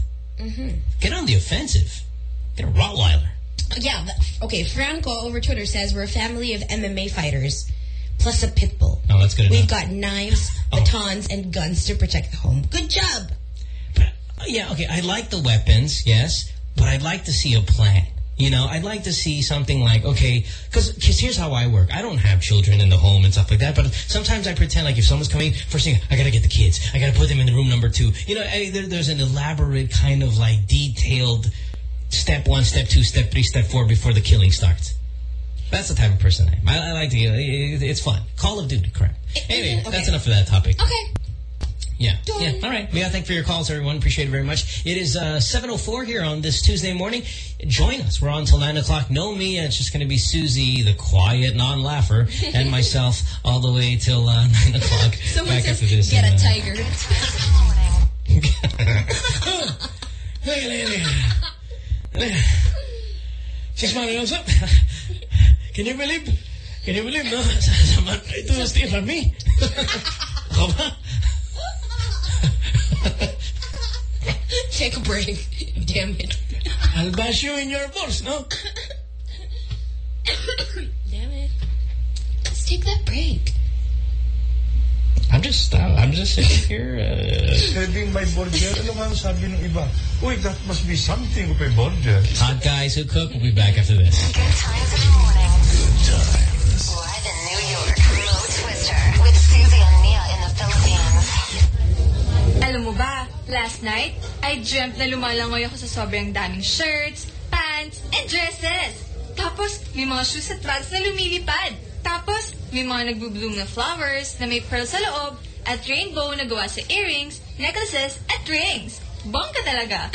Get on the offensive. Get a Rottweiler. Yeah. Okay, Franco over Twitter says we're a family of MMA fighters plus a pit bull. Oh, that's good We've got knives, Oh. batons, and guns to protect the home. Good job. But, yeah, okay, I like the weapons, yes, but I'd like to see a plan. You know, I'd like to see something like, okay, because here's how I work. I don't have children in the home and stuff like that, but sometimes I pretend like if someone's coming, first thing, I got to get the kids. I got to put them in the room number two. You know, I, there, there's an elaborate kind of like detailed step one, step two, step three, step four before the killing starts. That's the type of person I am. I, I like to, it, it's fun. Call of Duty, crap. Anyway, okay. that's enough of that topic. Okay. Yeah. Done. Yeah. All right. We Yeah, thank for your calls, everyone. Appreciate it very much. It is uh, 7.04 here on this Tuesday morning. Join us. We're on until 9 o'clock. No me. And it's just going to be Susie, the quiet non-laugher, and myself all the way till uh, 9 o'clock. Someone Back says, after this. get and, a uh, tiger. She's smiling also. Can you believe? Can you believe, no? Sama ito Steve Rami. Ako ba? Take a break. Damn it. I'll bash you in your balls, no? Damn it. Let's take that break. I'm just, uh, I'm just sitting here. Uh, Serving my burger, ano nga ang sabi ng iba? Uy, that must be something of a burger. hot guys who cook. We'll be back after this. Good times in the morning. Good times. Live in New York, Mo Twister with Susie and Mia in the Philippines. Alam mo ba, last night, I dreamt na lumalangoy ako sa sobrang daming shirts, pants, and dresses. Tapos, may mga shoes at bags na lumilipad. Tapos, may mga nagbubloom na flowers na may pearl sa loob at rainbow na gawa sa earrings, necklaces, at rings. Bongga talaga.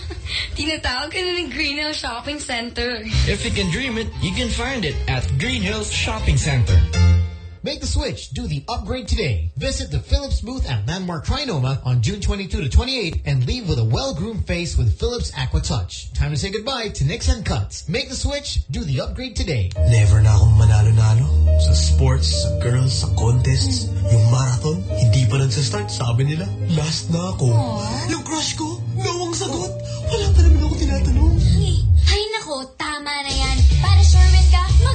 Tinatawag ka na ng Green Hill Shopping Center. If you can dream it, you can find it at Green Hills Shopping Center. Make the switch. Do the upgrade today. Visit the Philips booth at Landmark Trinoma on June 22 to 28 and leave with a well-groomed face with Philips Aqua Touch. Time to say goodbye to nicks and cuts. Make the switch. Do the upgrade today. Never na akong manalo-nalo. Sa sports, sa girls, sa contests. Yung marathon, hindi pa nagsastart, sabi nila. Last na ako. Yung crush ko, no ang sagot. Wala pa naman ako tinatanong. Ay, ay nako, tama na yan. Para sure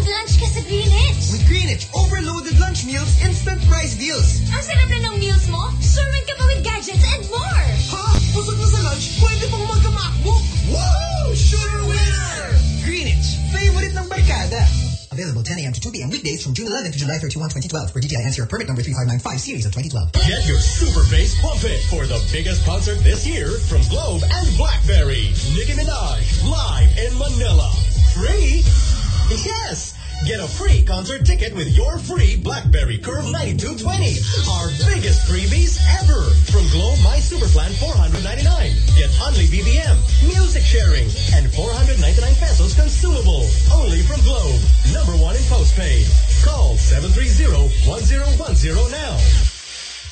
win mag-lunch ka sa Greenwich. With Greenwich, overloaded lunch meals, instant price deals. Ang sarap na ng meals mo, sure win ka pa with gadgets and more. Ha? Busog na sa lunch, pwede pang magka-MacBook. Wow! Sure winner! Greenwich, favorite ng barkada. Available 10 a.m. to 2 p.m. weekdays from June 11 to July 31, 2012. For DTI NCR permit number 3595 series of 2012. Get your super bass pump it for the biggest concert this year from Globe and Blackberry. Nicki Minaj live in Manila. Free? Yes! Get a free concert ticket with your free BlackBerry Curve 9220. Our biggest freebies ever. From Globe My Super Plan 499. Get only BBM, music sharing, and 499 pesos consumable. Only from Globe. Number one in postpaid. Call 730-1010 now.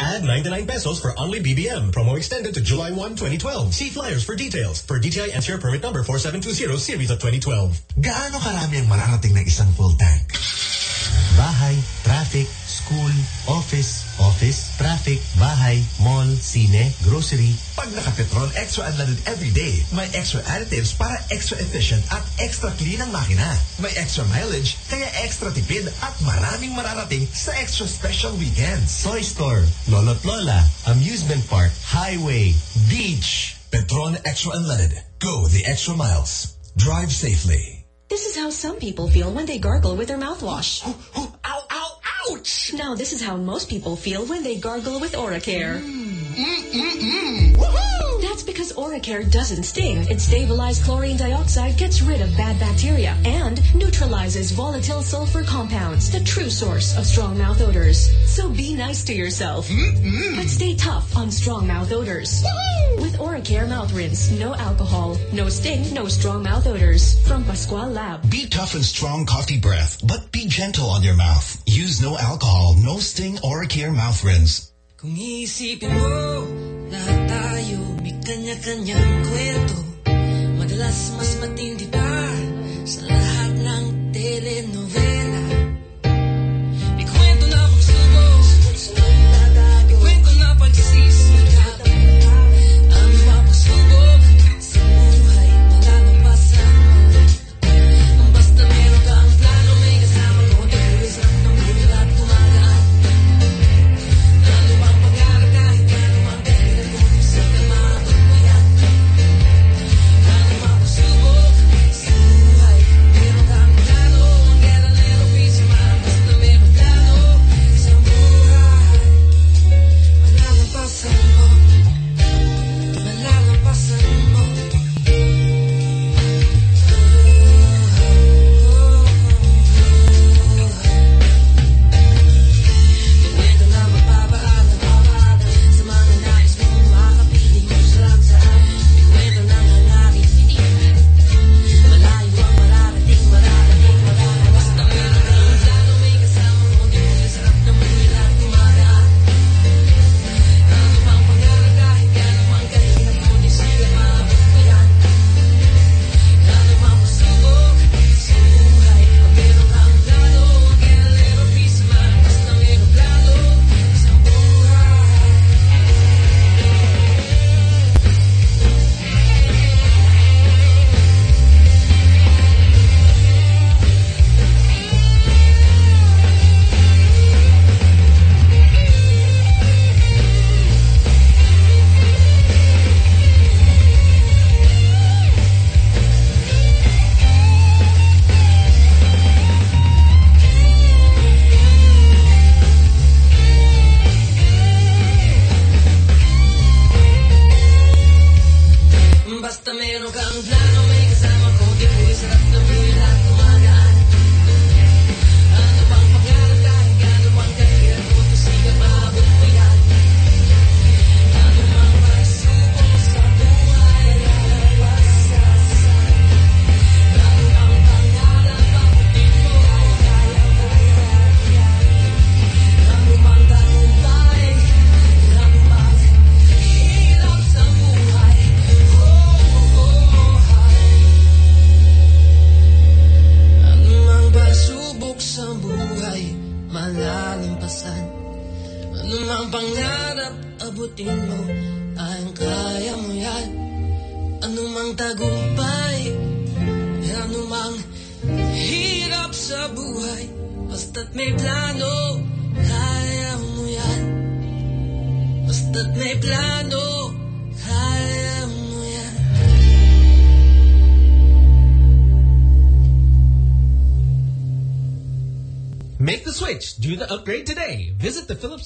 Add 99 pesos for only BBM. Promo extended to July 1, 2012. See flyers for details. For DTI NCR permit number 4720 series of 2012. Gaano karami ang mararating ng isang full tank? Bahay, traffic, school, office, office, traffic, bahay, mall, sine, grocery. Pag naka-Petron Extra Unleaded every day, may extra additives para extra efficient at extra clean ang makina. May extra mileage, kaya extra tipid at maraming mararating sa extra special weekends. Toy store, lolo't lola, amusement park, highway, beach. Petron Extra Unleaded. Go the extra miles. Drive safely. This is how some people feel when they gargle with their mouthwash. ow, ow, ouch! Now this is how most people feel when they gargle with Oracare. Mm-mm-mm. Woohoo! That's because Oracare doesn't sting. Its stabilized chlorine dioxide, gets rid of bad bacteria, and neutralizes volatile sulfur compounds, the true source of strong mouth odors. So be nice to yourself. Mm-mm. But stay tough on strong mouth odors. With Oracare mouth rinse, no alcohol, no sting, no strong mouth odors. From Pascual Lab. Be tough and strong coffee breath, but be gentle on your mouth. Use no alcohol, no sting, Oracare mouth rinse. Kung iisipin mo, lahat tayo may kanya-kanyang kwento. Madalas mas matindi pa sa lahat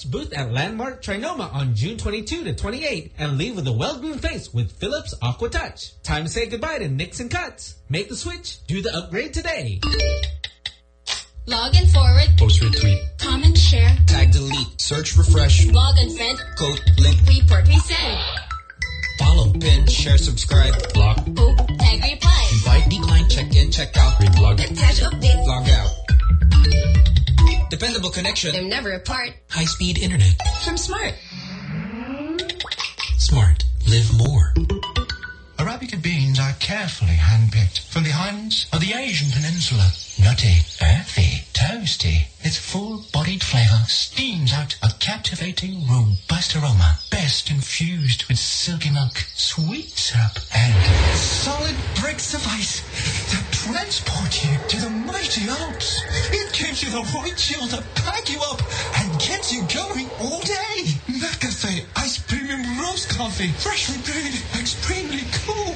booth at Landmark Trinoma on June 22 to 28 and leave with a well-groomed face with Philips Aqua Touch. Time to say goodbye to nicks and cuts. Make the switch. Do the upgrade today. Log and forward. Post retweet. Comment, share. Tag delete. Search refresh. Log and friend. Code link. Report resend. Follow, pin, share, subscribe. Block. Poop. Tag reply. Invite, decline, check in, check out. Reblog. Attach update. Log out. Dependable connection. They're never apart. High speed internet. From Smart. Smart. Live more. Arabica beans are carefully handpicked from the islands of the Asian Peninsula. Nutty, earthy, toasty. Its full-bodied flavor steams out a captivating, robust aroma, best infused with silky milk, sweet syrup, and solid bricks of ice that transport you to the mighty Alps. It gives you the right chill to pack you up and gets you going all day. McCafe Ice Premium Roast Coffee, freshly brewed, extremely cool.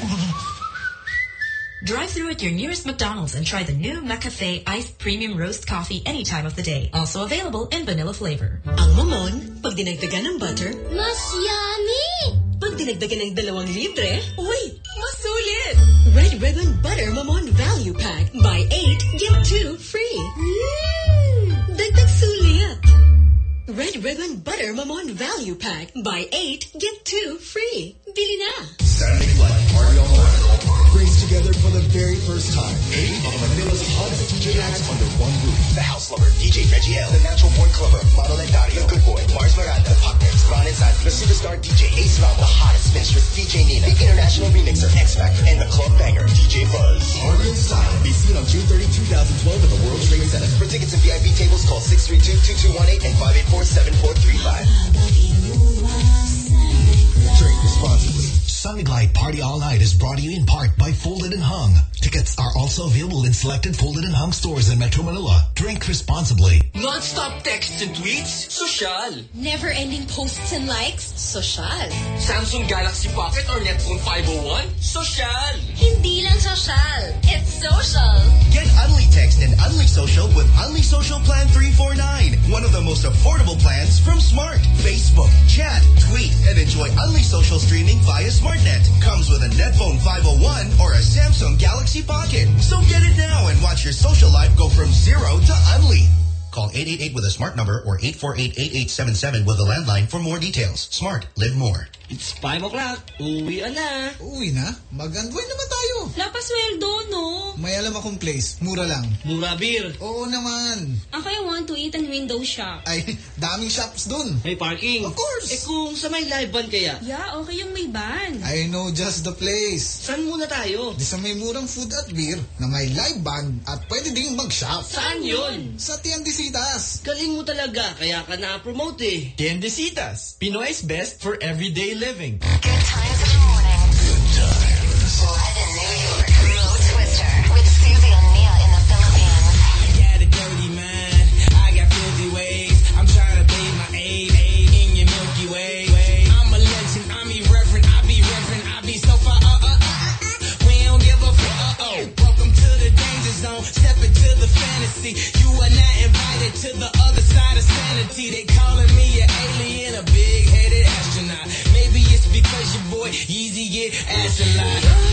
Drive through at your nearest McDonald's and try the new McCafe Ice Premium Roast Coffee any time of the day. Also available in vanilla flavor. Ang mamon, pag dinagdagan ng butter, Mas yummy! Dinagdagan ng dalawang libre, uy, mas sulit! Red Ribbon Butter Mamon Value Pack. Buy 8, get 2 free. Mm. Dagdag sulit. Red Ribbon Butter Mamon Value Pack. Buy 8, get 2 free. Bili na. Saturday Night Party Online brings together for the very first time eight of Manila's hottest DJ acts under one roof. The House Lover, DJ Reggie L, The Natural Born Clubber, Model and Dario, Good Boy, Mars Miranda, Hot Mix, Ron Inside, the superstar DJ Ace Round, the hottest mistress DJ Nina, the international remixer X Factor, and the club banger DJ Buzz. Party Inside, be seen on June 30, 2012 at the World Trade Center. For tickets and VIP tables, call 632-2218 and 584-7435. Drink responsibly. Sunlight Party All Night is brought to you in part by Folded and Hung. Tickets are also available in selected Folded and Hung stores in Metro Manila. Drink responsibly. Non-stop texts and tweets? Social. Never-ending posts and likes? Social. Samsung Galaxy Pocket or Netphone 501? Social. Hindi lang social. It's social. Get Unli Text and Unli Social with Unli Social Plan 349. One of the most affordable plans from Smart. Facebook, chat, tweet, and enjoy Unli Social streaming via SmartNet. Comes with a Netphone 501 or a Samsung Galaxy Pocket. So get it now and watch your social life go from zero to Unli. Call 888 with a smart number or 848-8877 with a landline for more details. Smart. Live more. It's 5 o'clock. Uwi na. Uwi na? Mag-unwind naman tayo. Lapasweldo, no? May alam akong place. Mura lang. Mura beer. Oo naman. Ako I want to eat and window shop. Ay, daming shops dun. May parking. Of course. Eh kung sa may live band kaya? Yeah, okay yung may ban. I know just the place. Saan muna tayo? Di sa may murang food at beer na may live band at pwede ding mag-shop. Saan yun? Sa Tiendesitas. Galing mo talaga, kaya ka na-promote eh. Tiendesitas, Pinoy's best for everyday living. Good times in the morning. Good times. Live in New York. Of. They calling me an alien, a big-headed astronaut. Maybe it's because your boy Yeezy get ass.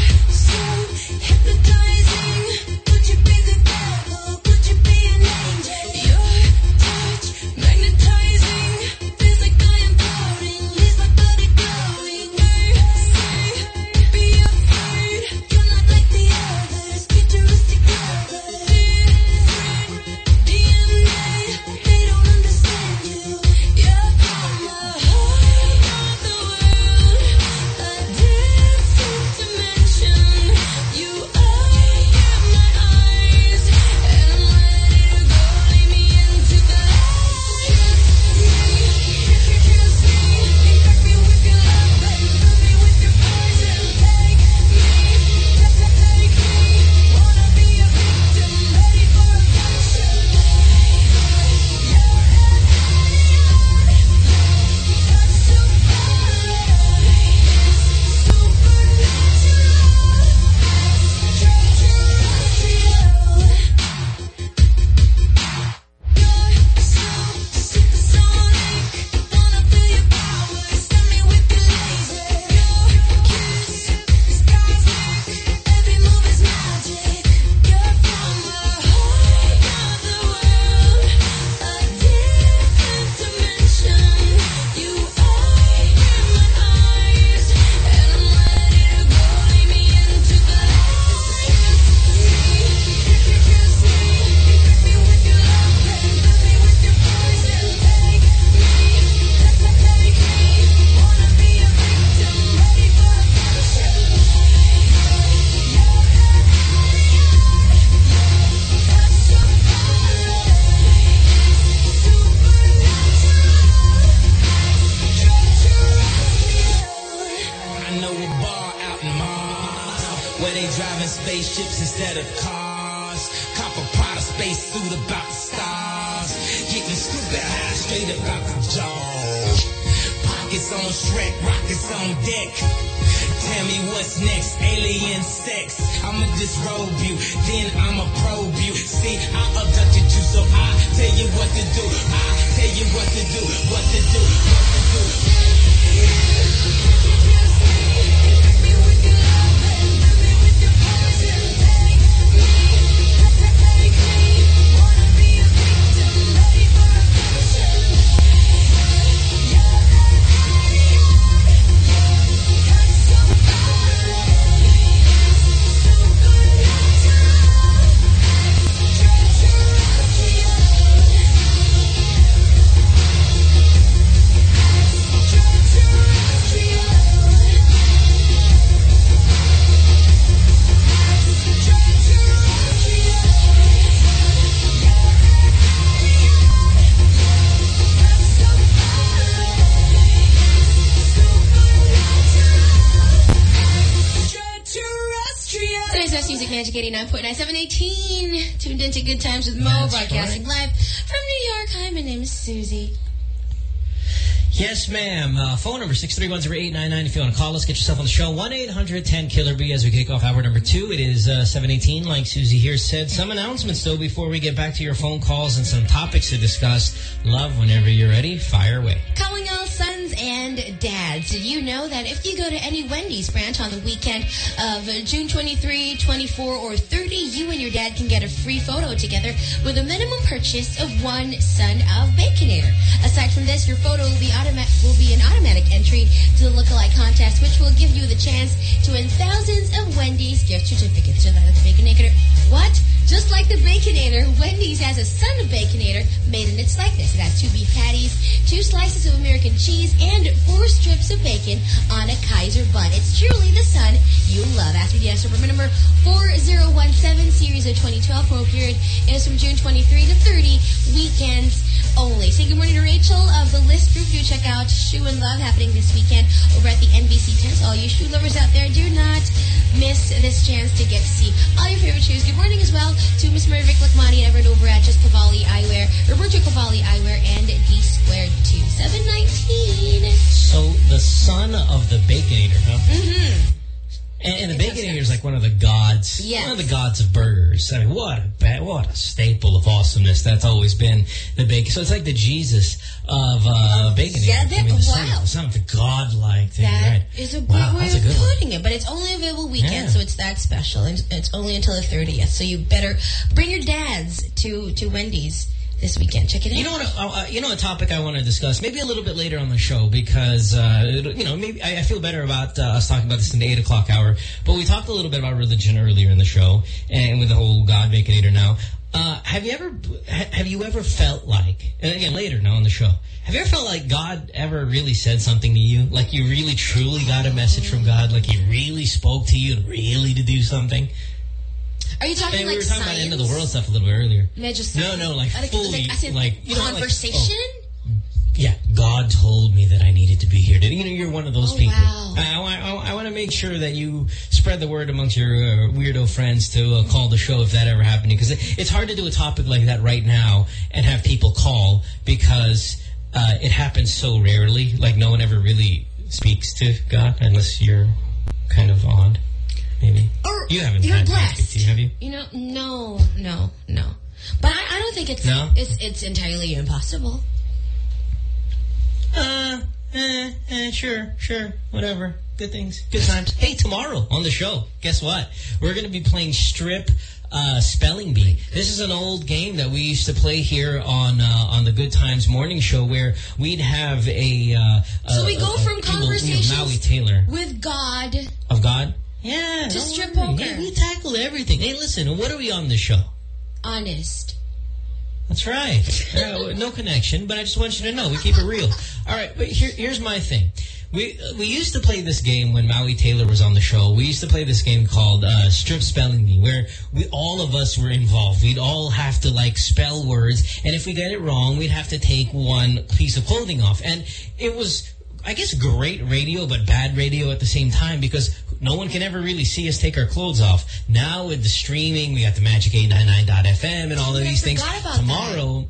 89.9718. Tuned into Good Times with Mo, That's broadcasting right. live from New York. Hi, my name is Susie. Yes, ma'am. Uh, phone number 631-0899 if you want to call us. Get yourself on the show. 1-800-10-KILLER-B as we kick off hour number two. It is uh, 718, like Susie here said. Some announcements, though, before we get back to your phone calls and some topics to discuss. Love, whenever you're ready, fire away. Calling all sons and dads. Did you know that if you go to any Wendy's branch on the weekend of June 23, 24, or 30, you and your dad can get a free photo together with a minimum purchase of one son of Baconator. Aside from this, your photo will be will be an automatic entry to the lookalike contest, which will give you the chance to win thousands of Wendy's gift certificates. So that's Baconator. What? Just like the Baconator, Wendy's has a son of Baconator made in its likeness. It has two beef patties, two slices of American cheese, and four strips of bacon on a Kaiser bun. It's truly the son you love. After the answer, remember number 4017, series of 2012, promo period is from June 23 to 30, weekends only. Say good morning to Rachel of the List Group. Do check out Shoe and Love happening this weekend over at the NBC tents. All you shoe lovers out there, do not miss this chance to get to see all your favorite shoes. Good morning as well to Miss Mervic Lakmani and everyone over at Just Cavalli Eyewear, Roberto Cavalli Eyewear, and D Squared 2. 719. So, the son of the Baconator, huh? Mm-hmm. And, and the Baconator is like one of the gods, Yes. one of the gods of burgers. I mean, what a what a staple of awesomeness that's always been the bacon. So it's like the Jesus of uh, Baconator. yeah, that- I mean, the wow. son of the godlike thing, That right? is a good Wow, way of good one. putting it, but it's only available weekend, Yeah. so it's that special, and it's only until the 30th. So you better bring your dads to to Wendy's this weekend. Check it out. You know what? Uh, uh, you know a topic I want to discuss maybe a little bit later on the show because uh, you know maybe I, I feel better about uh, us talking about this in the eight o'clock hour. But we talked a little bit about religion earlier in the show, and with the whole God Baconator now. Uh, have you ever have you ever felt like and again later now on the show have you ever felt like God ever really said something to you like you really truly got a message from God like he really spoke to you really to do something Are you talking and like we were talking science? about end of the world stuff a little bit earlier no no like I fully like, said like you know, like, oh, conversation. yeah, God told me that I needed to be here. Today. You know, you're one of those Oh, people. wow. I, I, I, want to make sure that you spread the word amongst your uh, weirdo friends to uh, call the show if that ever happened. Because it, it's hard to do a topic like that right now and have people call because uh, it happens so rarely. Like no one ever really speaks to God unless you're kind of odd, maybe. Or you haven't you're had blessed. speak to, have you? You know, no, no, no. But I, I don't think it's No? it's it's entirely impossible. Uh, eh, eh, sure, sure, whatever. Good things, good times. Hey, tomorrow on the show, guess what? We're going to be playing Strip uh, Spelling Bee. This is an old game that we used to play here on uh, on the Good Times Morning Show, where we'd have a. Uh, So a- we go a- from a- you know, conversations Maui Taylor with God of God. Yeah, to strip worry. poker. Yeah, we tackle everything. Hey, listen, what are we on the show? Honest. That's right. Uh, no connection, but I just want you to know we keep it real. All right, but here, here's my thing. We we used to play this game when Maui Taylor was on the show. We used to play this game called uh, Strip Spelling Bee, where we all of us were involved. We'd all have to like spell words, and if we got it wrong, we'd have to take one piece of clothing off. And it was I guess great radio, but bad radio at the same time because no one can ever really see us take our clothes off. Now with the streaming, we got the Magic 899.fm and all of these things. forgot about Tomorrow,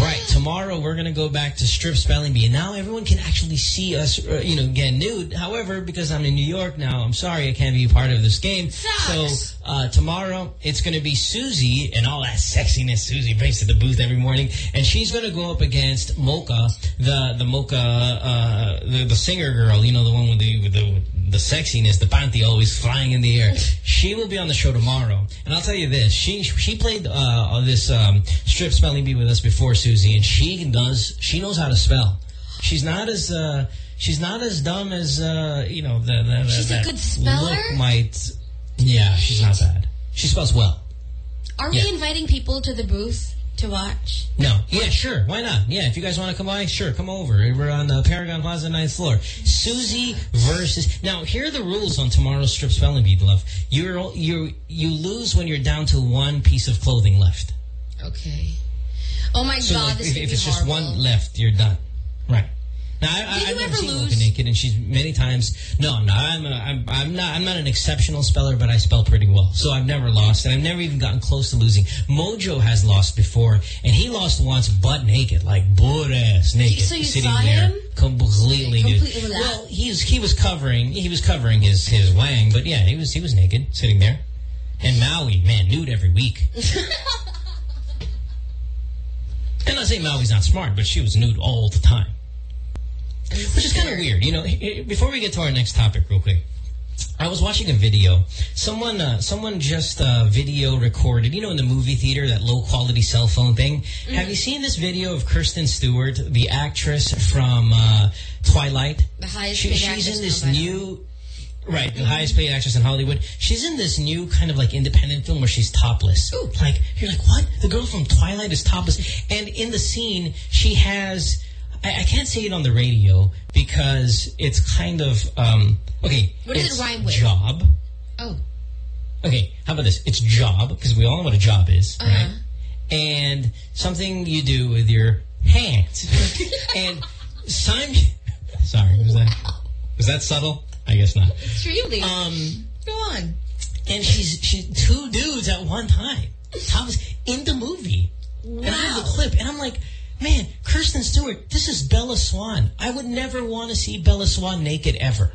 right, tomorrow we're going to go back to strip spelling bee. And now everyone can actually see us, uh, you know, get nude. However, because I'm in New York now, I'm sorry I can't be a part of this game. Sucks. So uh, tomorrow, it's going to be Susie and all that sexiness Susie brings to the booth every morning. And she's going to go up against Mocha, the the Mocha, uh, the, the singer girl, you know, the one with the, with the the sexiness, the panty always flying in the air. She will be on the show tomorrow. And I'll tell you this, she she played uh, on this um, strip spelling bee with us before, Susie, and she does, she knows how to spell. She's not as... Uh, She's not as dumb as, uh, you know, the, the, the, She's a good speller? look might... Yeah, she's not bad. She spells well. Are Yeah. we inviting people to the booth to watch? No. Yeah, sure. Why not? Yeah, if you guys want to come by, sure, come over. We're on the Paragon Plaza, ninth floor. Susie versus... Now, here are the rules on tomorrow's Strip Spelling Bee, love. You're, you you lose when you're down to one piece of clothing left. Okay. Oh my So god, like, this if, if it's just one left, you're done. Right. Now, I, I, Did I've you never ever seen lose? Naked, and she's many times. No, no, I'm, a, I'm, I'm not. I'm not an exceptional speller, but I spell pretty well. So I've never lost, and I've never even gotten close to losing. Mojo has lost before, and he lost once, butt naked, like butt ass naked, So you sitting saw there, him? completely. Completely. Well, he was he was covering he was covering his his wang, but yeah, he was he was naked, sitting there. And Maui, man, nude every week. And I say Maui's not smart, but she was nude all the time. Which is kind of weird. You know, before we get to our next topic real quick, I was watching a video. Someone uh, someone just uh, video recorded, you know, in the movie theater, that low-quality cell phone thing. Have you seen this video of Kirsten Stewart, the actress from uh, Twilight? The highest She- paid she's in this now, by the way. new... Right, the highest paid actress in Hollywood. She's in this new kind of like independent film where she's topless. Like, you're like, what? The girl from Twilight is topless. And in the scene, she has... I, I can't say it on the radio because it's kind of... Um, okay. What does it rhyme with? Job. Oh. Okay, how about this? It's job, because we all know what a job is, Uh-huh. right? And something you do with your hands. and Simon... Sorry, was that, was that subtle? I guess not. Extremely. Um, Go on. and she's she's two dudes at one time. Thomas in the movie. And I have the clip, and I'm like, man, Kirsten Stewart, this is Bella Swan. I would never want to see Bella Swan naked ever.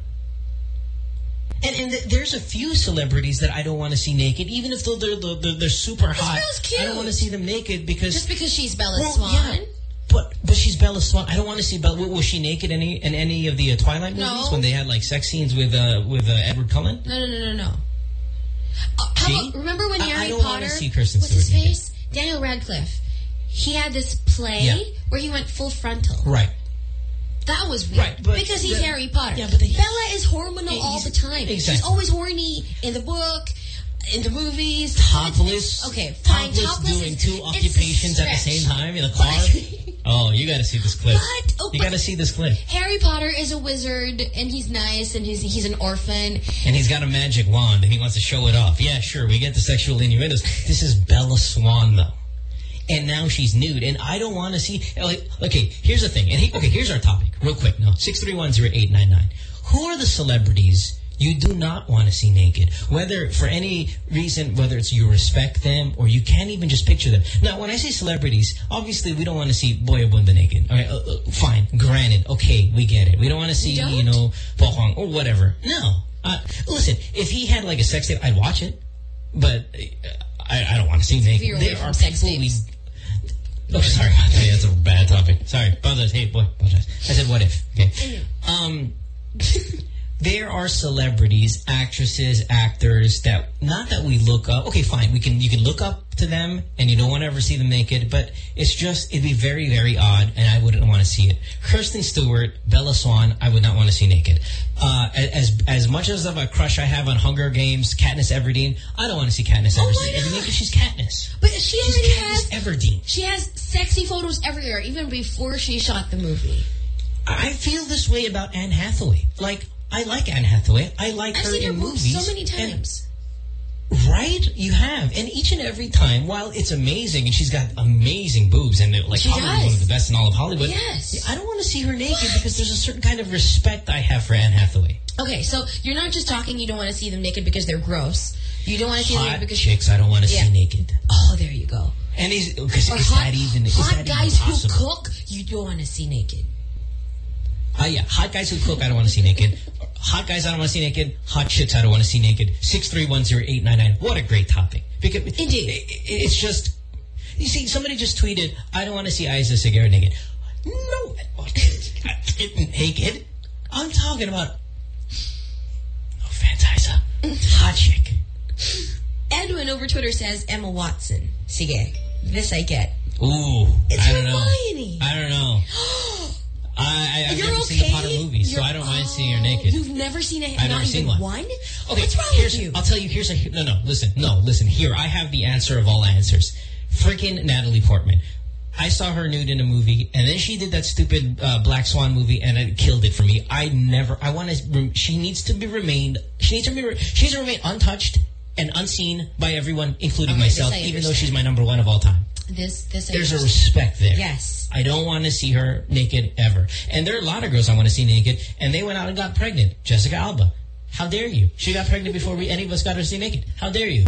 And, and th there's a few celebrities that I don't want to see naked, even if they're, they're, they're, they're super hot. I don't want to see them naked because... Just because she's Bella Well, Swan. yeah. But but she's Bella Swan. I don't want to see Bella. Was she naked any in any of the uh, Twilight movies No. when they had like sex scenes with uh with uh, Edward Cullen? No, no, no, no, no. Uh, how about, remember when I- I Harry don't wanna Potter, see Kristen what's his Stewart naked. face? Daniel Radcliffe. He had this play Yeah. where he went full frontal. Right. That was weird. Right, but because he's the- Harry Potter. Yeah, but the- Bella is hormonal all the time. Exactly. She's always horny in the book, in the movies. Topless. Okay, fine. Topless, Topless doing is- two occupations at the same time in a car. oh, you got to see this clip. What? Oh, you got to see this clip. Harry Potter is a wizard, and he's nice, and he's he's an orphan. And he's got a magic wand, and he wants to show it off. Yeah, sure, we get the sexual innuendos. This is Bella Swan, though. And now she's nude, and I don't want to see... like, Okay, here's the thing. And he, Okay, here's our topic, real quick. No, 6310899. Who are the celebrities you do not want to see naked? Whether, for any reason, whether it's you respect them, or you can't even just picture them. Now, when I say celebrities, obviously we don't want to see Boy Abunda naked. All right, uh, uh, fine, granted, okay, we get it. We don't want to see, you know, Po Huang or whatever. No. Uh, listen, if he had like a sex tape, I'd watch it. But uh, I, I don't want to see naked. There are sex people we... Oh, sorry. Hey, that's a bad topic. Sorry. Apologize. Hey, boy. Apologize. I said what if. Okay. Um, there are celebrities, actresses, actors that, not that we look up. Okay, fine. We can, you can look up to them and you don't want to ever see them naked, but it's just, it'd be very, very odd and I wouldn't want to see it. Kirsten Stewart, Bella Swan, I would not want to see naked. Uh, as, as much as of a crush I have on Hunger Games, Katniss Everdeen, I don't want to see Katniss oh Everdeen naked. She's Katniss. But she already has Everdeen. she has sexy photos everywhere, even before she shot the movie. I feel this way about Anne Hathaway. Like, I like Anne Hathaway. I like I've her seen her in movies. so many and- times. Right? You have. And each and every time, while it's amazing, and she's got amazing boobs, and like She probably does. one of the best in all of Hollywood. Yes. I don't want to see her naked because there's a certain kind of respect I have for Anne Hathaway. Okay, so you're not just talking you don't want to see them naked because they're gross. You don't want to see them Hot naked because... chicks I don't want to Yeah. see naked. Oh, there you go. And is, because Or is hot, that even, hot guys even who cook, you don't want to see naked. Uh, yeah, hot guys who cook, I don't want to see naked. Hot guys, I don't want to see naked. Hot shits I don't want to see naked. Six three one zero eight nine nine. What a great topic. Because Indeed. it- it's just, you see, somebody just tweeted, I don't want to see Isa Segura naked. No, naked. I'm talking about, no offense, Isa. Hot chick. Edwin over Twitter says Emma Watson. Sige. This I get. Ooh, It's I don't know. I don't know. I, I, I've You're never seen the okay? Potter movies, so You're- I don't mind seeing her naked. You've never seen a, I've not never seen one. one? Okay, What's wrong here's, with you? I'll tell you. Here's a no, no. Listen, no, listen. Here, I have the answer of all answers. Freaking Natalie Portman. I saw her nude in a movie, and then she did that stupid uh, Black Swan movie, and it killed it for me. I never. I want to. She needs to be remained. She needs to be. She needs to remain untouched and unseen by everyone, including Okay, myself, even though she's my number one of all time. This, this There's a respect there. Yes. I don't want to see her naked ever. And there are a lot of girls I want to see naked, and they went out and got pregnant. Jessica Alba. How dare you? She got pregnant before we, any of us got her to see naked. How dare you?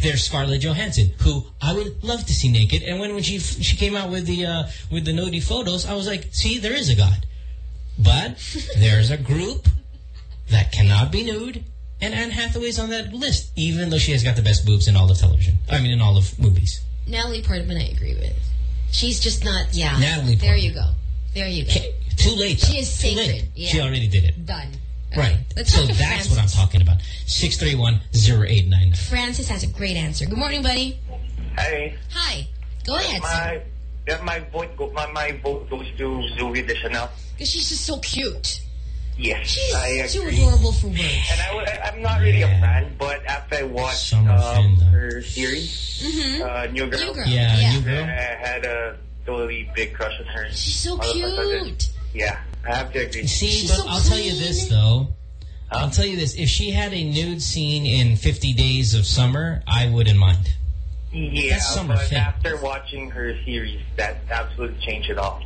There's Scarlett Johansson, who I would love to see naked. And when, when she she came out with the uh, with the nudie photos, I was like, see, there is a God. But there's a group that cannot be nude, and Anne Hathaway's on that list, even though she has got the best boobs in all of television. I mean, in all of movies. Natalie Portman, I agree with. She's just not, yeah. Natalie There you go. There you go. Too late. though. She is Too sacred. late. Yeah. She already did it. Done. Right. Let's so that's Francis. what I'm talking about. 631-0899. Francis has a great answer. Good morning, buddy. Hey. Hi. Go ahead. My, yeah, my vote go, my, my vote goes to Zooey Deschanel. Because she's just so cute. Yes, She's I too agree. adorable for words. And I, w- I'm not really a fan, but after I watched um, Fin, her series, Mm-hmm. uh, New Girl, New Girl, Yeah, yeah. New I had a totally big crush on her. She's so All of a sudden, cute. Yeah, I have to agree. See, She's but so I'll tell you this, though. I'll tell you this. If she had a nude scene in 50 Days of Summer, I wouldn't mind. Yeah, That's summer but thing. after watching her series, that absolutely changed it all.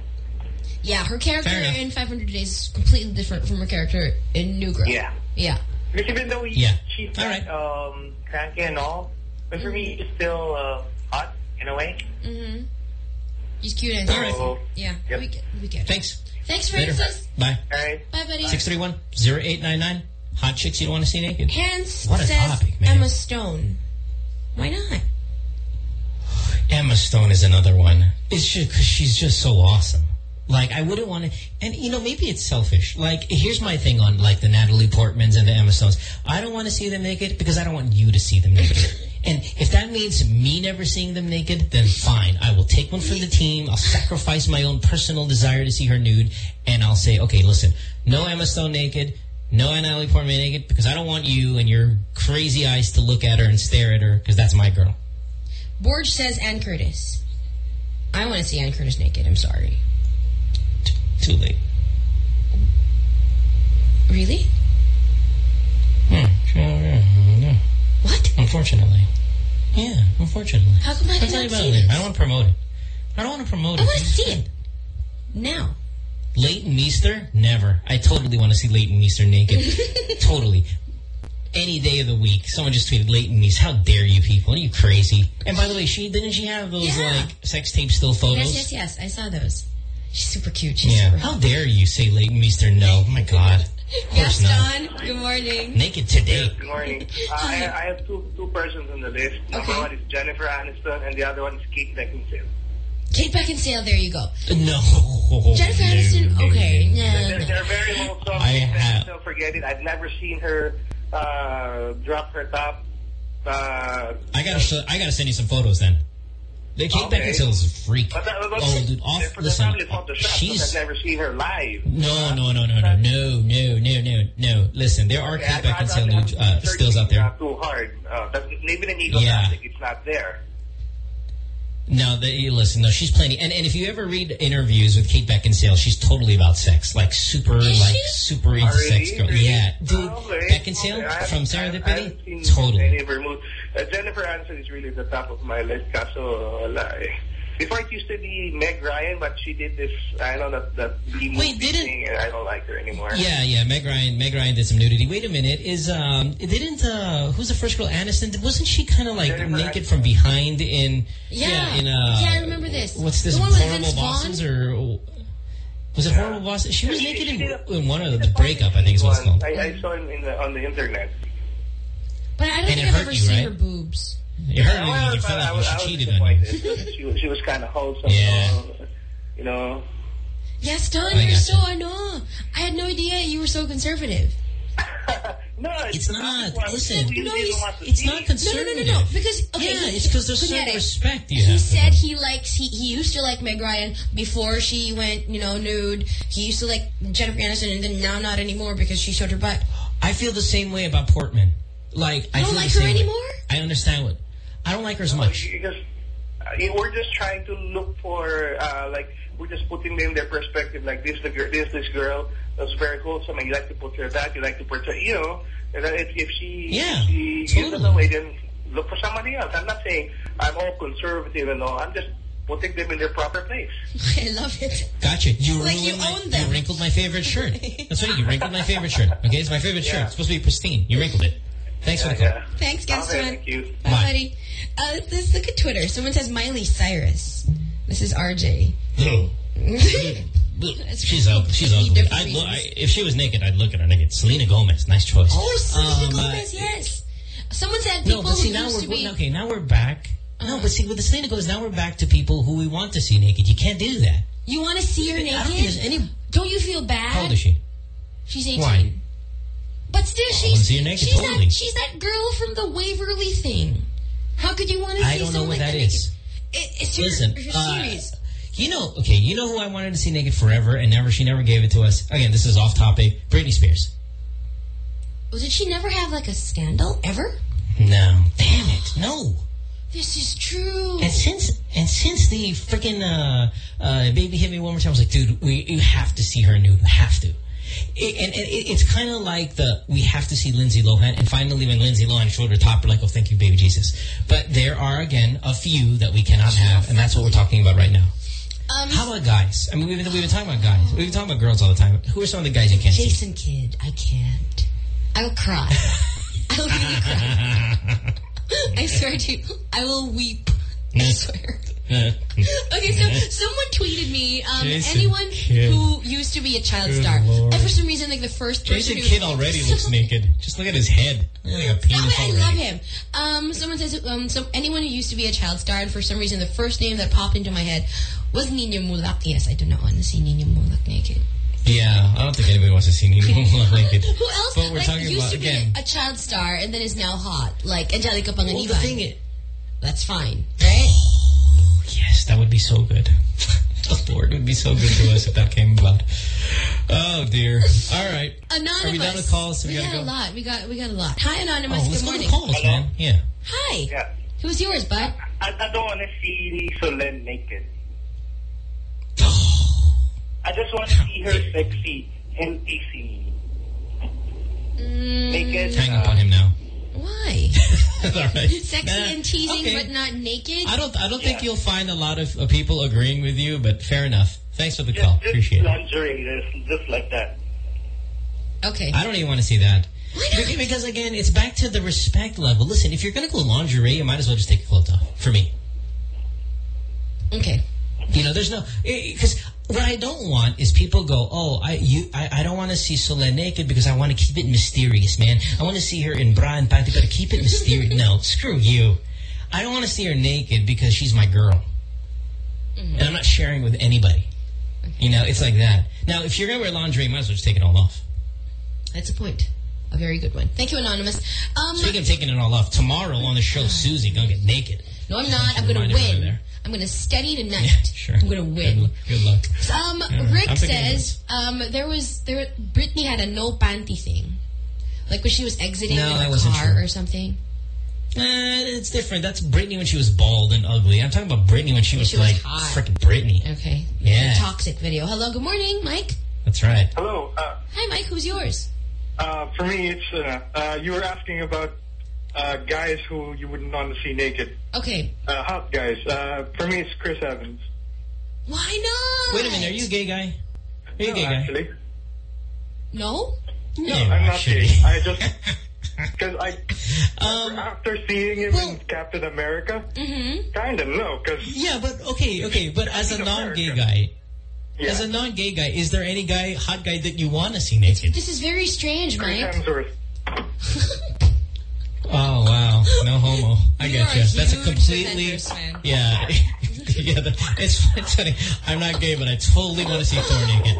Yeah, her character in 500 Days is completely different from her character in New Girl. Yeah. Yeah. Because even though he, Yeah. she's All not um, cranky and all, but for me, it's still uh, hot in a way. Mm-hmm. He's cute and So, handsome. Yeah, yep. we get, we get it. Thanks. Thanks, Later. Francis. Bye. All right. Bye, buddy. 631-0899. Hot chicks you don't want to see naked. Hans What a says topic, man. Emma Stone. Why not? Emma Stone is another one. It's just because she's just so awesome. Like, I wouldn't want to... And, you know, maybe it's selfish. Like, here's my thing on, like, the Natalie Portmans and the Emma Stones. I don't want to see them naked because I don't want you to see them naked. and if that means me never seeing them naked, then fine. I will take one for the team. I'll sacrifice my own personal desire to see her nude. And I'll say, okay, listen, no Emma Stone naked. No Natalie Portman naked because I don't want you and your crazy eyes to look at her and stare at her because that's my girl. Borge says Anne Curtis. I want to see Anne Curtis naked. I'm sorry. Too late. Really? Yeah. What? Unfortunately. Yeah, unfortunately. How come I I'll tell you about see it later. this? I don't want to promote it. I don't want to promote I it. I want to see it. Now. Leighton Meester? Never. I totally want to see Leighton Meester naked. totally. Any day of the week. Someone just tweeted Leighton Meester. How dare you people? Are you crazy? And by the way, she didn't she have those Yeah. like sex tape still photos? Yes, yes, yes. I saw those. She's super cute. She's Yeah. super How dare you say Leighton Meester no? Oh my god. Yes, course. Don. Good morning. Naked today. Good morning. Uh, I, I have two two persons on the list. Number Okay. one is Jennifer Aniston, and the other one is Kate Beckinsale. Kate Beckinsale, there you go. No. Jennifer No, Aniston, no, okay. no. Yeah, They're, no. they're very wholesome. I Kate have- Beckinsale, forget it. I've never seen her uh, drop her top. Uh, I gotta show, I gotta send you some photos then. The Kate Okay. Beckinsale's a freak. but that, but Oh, dude, off. for the Listen, family Photoshop, she's I've never seen her live. no, no, no, no, no, no, no, no, no, no. Listen, there are Okay, Kate I- I- Beckinsale I'm- I'm uh, stills out there. uh, too hard. Uh, but even in Eagle Yeah. Classic, it's not there. No, the, listen, no, she's plenty. And and if you ever read interviews with Kate Beckinsale, she's totally about sex, like super, like super into Oh, sex girl. Really? Yeah, dude, Oh, okay. Beckinsale I haven't- from I Serendipity? haven't Totally. Any of her. Uh, Jennifer Aniston is really the top of my list. Kaso, wala eh. Before it used to be Meg Ryan, but she did this, I don't know, that, that B-movie thing, and I don't like her anymore. Yeah, yeah. Meg Ryan, Meg Ryan did some nudity. Wait a minute, is um, didn't uh, who's the first girl? Aniston. Wasn't she kind of like naked from behind in? Yeah. in uh, yeah, I remember this. What's this? The one with horrible Vince Vaughn? bosses or? Was it horrible bosses? She was naked in, in one of the breakup. I think is what it's called. I, I saw him in the, on the internet. But I don't And think I've ever you, seen right? her boobs. It hurt you. Well, You but felt I like was, she I was cheated on you. she, was, she was kind of wholesome. Yeah. You know. Yes, Don, I you're gotcha. so ano. I had no idea you were so conservative. No, it's not. Listen, No, he's, it's not No, no, conservative. no, no, no. Because okay, Yeah, he- it's 'cause there's Kunyari, certain respect you He have. said he likes. He he used to like Meg Ryan before she went, you know, nude. He used to like Jennifer Aniston, and then now not anymore because she showed her butt. I feel the same way about Portman. Like I don't feel like the her same way. anymore? I understand what. I don't like her as much. Because uh, we're just trying to look for, uh, like, we're just putting them in their perspective. Like, this the girl, this this girl was very wholesome, and you like to portray that, you like to portray, you know. If, if she, Yeah, if she isn't away, then look for somebody else. I'm not saying I'm all conservative and all. I'm just putting them in their proper place. I love it. Gotcha. You Like, you ruined my, own them. You wrinkled my favorite shirt. That's right. You wrinkled my favorite shirt. Okay, it's my favorite shirt. It's supposed to be pristine. You wrinkled it. Thanks for the call. Thanks, Gaston. thank you. Bye, buddy. Uh, let's look at Twitter. Someone says Miley Cyrus. This is RJ. she's ugly. She's ugly. I'd look, I, if she was naked, I'd look at her naked. Selena Gomez. Nice choice. Oh, Selena Um, Gomez, yes. Someone said people No, see who now used we're to be... Okay. Now we're back. No, but see with the Selena Gomez, now we're back to people who we want to see naked. You can't do that. You want to see her I naked? don't think there's any- Don't you feel bad? How old is she? She's 18. Why? But still, she's wanna see naked, she's totally. that she's that girl from the Waverly thing. How could you want to see I don't know what that is. It, it's Listen, your uh, series. You know, okay, you know who I wanted to see naked forever and never, she never gave it to us? Again, this is off topic. Britney Spears. Well, did she never have like a scandal ever? No. Damn it. No. This is true. And since and since the freaking uh, uh, baby hit me one more time, I was like, dude, we you have to see her nude. We have to. It, and, and it, it's kind of like the we have to see Lindsay Lohan. And finally, when Lindsay Lohan showed her top, we're like, oh, thank you, baby Jesus. But there are again a few that we cannot have, and that's what we're talking about right now. Um, How about guys? I mean, we've been, we've been talking about guys. We've been talking about girls all the time. Who are some of the guys you can't see? Jason Kidd, I can't. I will cry. I will really cry. I swear to you, I will weep. I swear. Okay, so someone tweeted me, um, Jason anyone Kidd. who used to be a child Good star, Lord. and for some reason, like the first person Jason who... Kidd already looks naked. Just look at his head. Like a penis No, I love him. Um, someone says, um, so anyone who used to be a child star, and for some reason, the first name that popped into my head was Niño Muhlach. Yes, I do not want to see Niño Muhlach naked. Yeah, I don't think anybody wants to see Niño naked. Who else But we're like, talking used about, to be again, a child star and then is now hot? Like Angelica Panganiban. Well, the thing is- That's fine, right? Yes, that would be so good. the Lord would be so good to us if that came about. Oh dear. All right. Anonymous. Are we done with calls? So we we gotta go. a lot. We got we got a lot. Hi, Anonymous. Oh, let's Good go morning. to calls, man. Yeah. Hi. Yeah. Who's yours, bud? I, I don't want to see Solenn naked. I just want to see her sexy and easy. Mm. Naked. Hang up uh, on him now. Why? All right. Sexy Nah, and teasing, okay. but not naked. I don't. I don't think you'll find a lot of uh, people agreeing with you, but fair enough. Thanks for the Just, call. just Appreciate it. lingerie, just, just like that. Okay. I don't even want to see that. Because, because again, it's back to the respect level. Listen, if you're going to go lingerie, you might as well just take your clothes off. For me. Okay. You know, there's no because what I don't want is people go, oh, I you I, I don't want to see Solenn naked because I want to keep it mysterious, man. I want to see her in bra and panty, but keep it mysterious. no, screw you. I don't want to see her naked because she's my girl, and I'm not sharing with anybody. You know, it's like that. Now, if you're gonna wear lingerie, you might as well just take it all off. That's a point. A very good one. Thank you, Anonymous. Um, Speaking of taking it all off, tomorrow on the show, Susie gonna get naked. no, I'm not. I'm going to Remind everyone win. There. I'm going to study tonight. Sure. I'm going to win. Good luck. Um, Yeah, Rick says um, there was there. Britney had a no panty thing, like when she was exiting No, in that a car true. or something. Eh, it's different. That's Britney when she was bald and ugly. I'm talking about Britney when she was, She was like hot. freaking Britney. Okay. Yeah. The toxic video. Hello. Good morning, Mike. That's right. Hello. Uh, Hi, Mike. Who's yours? Uh, for me, it's uh, uh, you were asking about uh, guys who you wouldn't want to see naked. Okay. Uh, hot guys. Uh, for me, it's Chris Evans. Why not? Wait a minute, are you a gay guy? Are you a No, gay guy? actually. No? No, I'm not actually. gay. I just because I Um, after seeing him in Captain America, Mm-hmm. kind of no, because Yeah, but okay, okay, but as a non-gay guy, as a non-gay guy, is there any guy, hot guy that you want to see naked? This is very strange, Chris Mike. Hemsworth. Oh wow, no homo. I get you. That's a completely Defenders fan. yeah. yeah, the, it's, it's funny. I'm not gay, but I totally want to see Thor naked.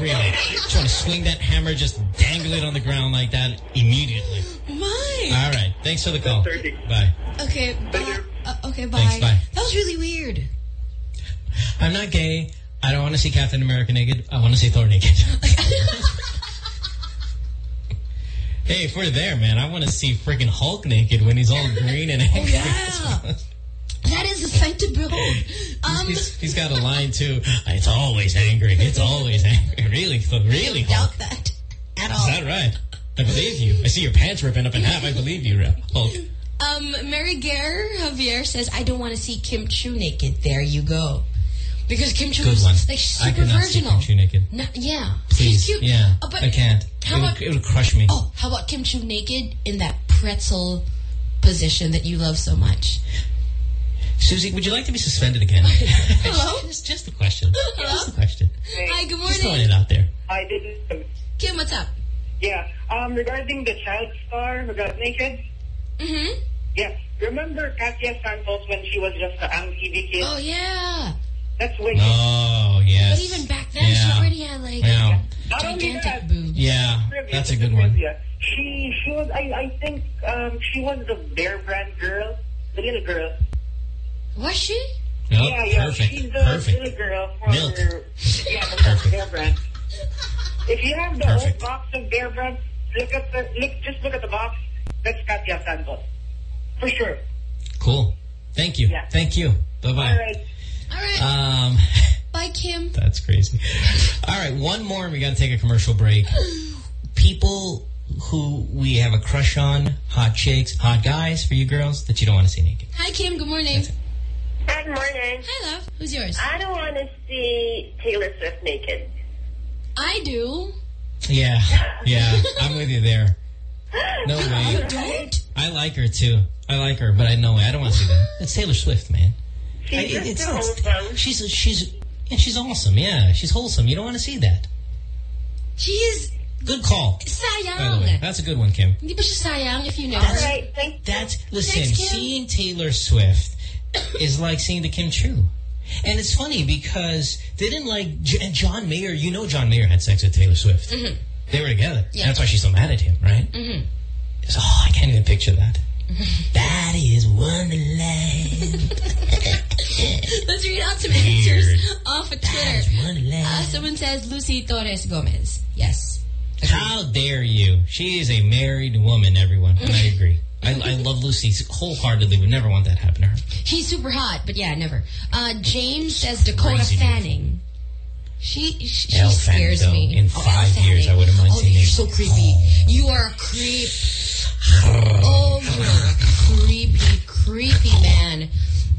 Really, just want to swing that hammer, just dangle it on the ground like that immediately. Mike. All right, thanks for the call. Bye. Okay, bye. Uh, okay, bye. Thanks, bye. That was really weird. I'm not gay. I don't want to see Captain America naked. I want to see Thor naked. hey, if we're there, man, I want to see freaking Hulk naked when he's all green and angry. Oh, yeah. That is a acceptable. Um, He's, he's got a line too. It's always angry. It's always angry. Really, really, Hulk. doubt that at all. Is that right? I believe you. I see your pants ripping up in half. I believe you, Hulk. Um, Mary Gare Javier says, I don't want to see Kim Chiu naked. There you go. Because Kim Chiu Good is one. like I super could not see virginal. Kim Chiu naked. No- yeah. Please. She's cute. Yeah. Uh, but I can't. How It would, about, it would crush me. oh, how about Kim Chiu naked in that pretzel position that you love so much? Susie, would you like to be suspended again? Hello? Just, just a question. Just a question. Hi, good morning. Just throwing morning. it out there. Hi, this is Kim, what's up? yeah. Um, regarding the child star who got naked. Mm-hmm. Yeah. Remember Katya Santos when she was just a Ang TV kid? Oh, yeah. That's wicked. Oh, yes. But even back then, she already had like Yeah. Not only gigantic that, boobs. Yeah, that's a good one. She she was I I think um she was the Bear Brand girl, the little girl. Was she? Oh, yeah, yeah. perfect. She's the Perfect. little girl from Milk. yeah, the Bear Brand. If you have the Perfect. whole box of Bear Brand, look at the look just look at the box. That's Katya Santos. For sure. Cool. Thank you. Yeah. Thank you. Bye-bye. All right. All right. Um, Bye, Kim. that's crazy. All right, one more and we got to take a commercial break. People who we have a crush on, hot chicks, hot guys for you girls that you don't want to see naked. Hi, Kim. Good morning. Good morning. Hi, love. Who's yours? I don't want to see Taylor Swift naked. I do. Yeah, yeah, I'm with you there. No way. You don't? I like her too. I like her, but I no way. I don't want to see that. It's Taylor Swift, man. She's I- it's, wholesome. she's she's and she's awesome. Yeah, she's wholesome. You don't want to see that. She is Good call. By the way, sayang. that's a good one, Kim. Hindi ba siya sayang if you know That's-? Right, thank That's listen. Thanks, seeing Taylor Swift is like seeing the Kim Chiu, and it's funny because they didn't like and John Mayer. You know, John Mayer had sex with Taylor Swift. Mhm. They were together. Yeah. That's why she's so mad at him, right? Mm-hmm. So, oh, I can't even picture that. that is Wonderland. Let's read out some answers off of Twitter. Uh, someone says Lucy Torres Gomez. Yes. How dare you? She is a married woman, everyone. And I agree. I, I love Lucy wholeheartedly. Would never want that to happen to her. She's super hot, but yeah, never. Uh, James says Dakota Crazy dude. Fanning. She she, she scares me. In Oh, five years, I wouldn't mind Oh, seeing you're so creepy. You are a creep. Oh, creepy, creepy man.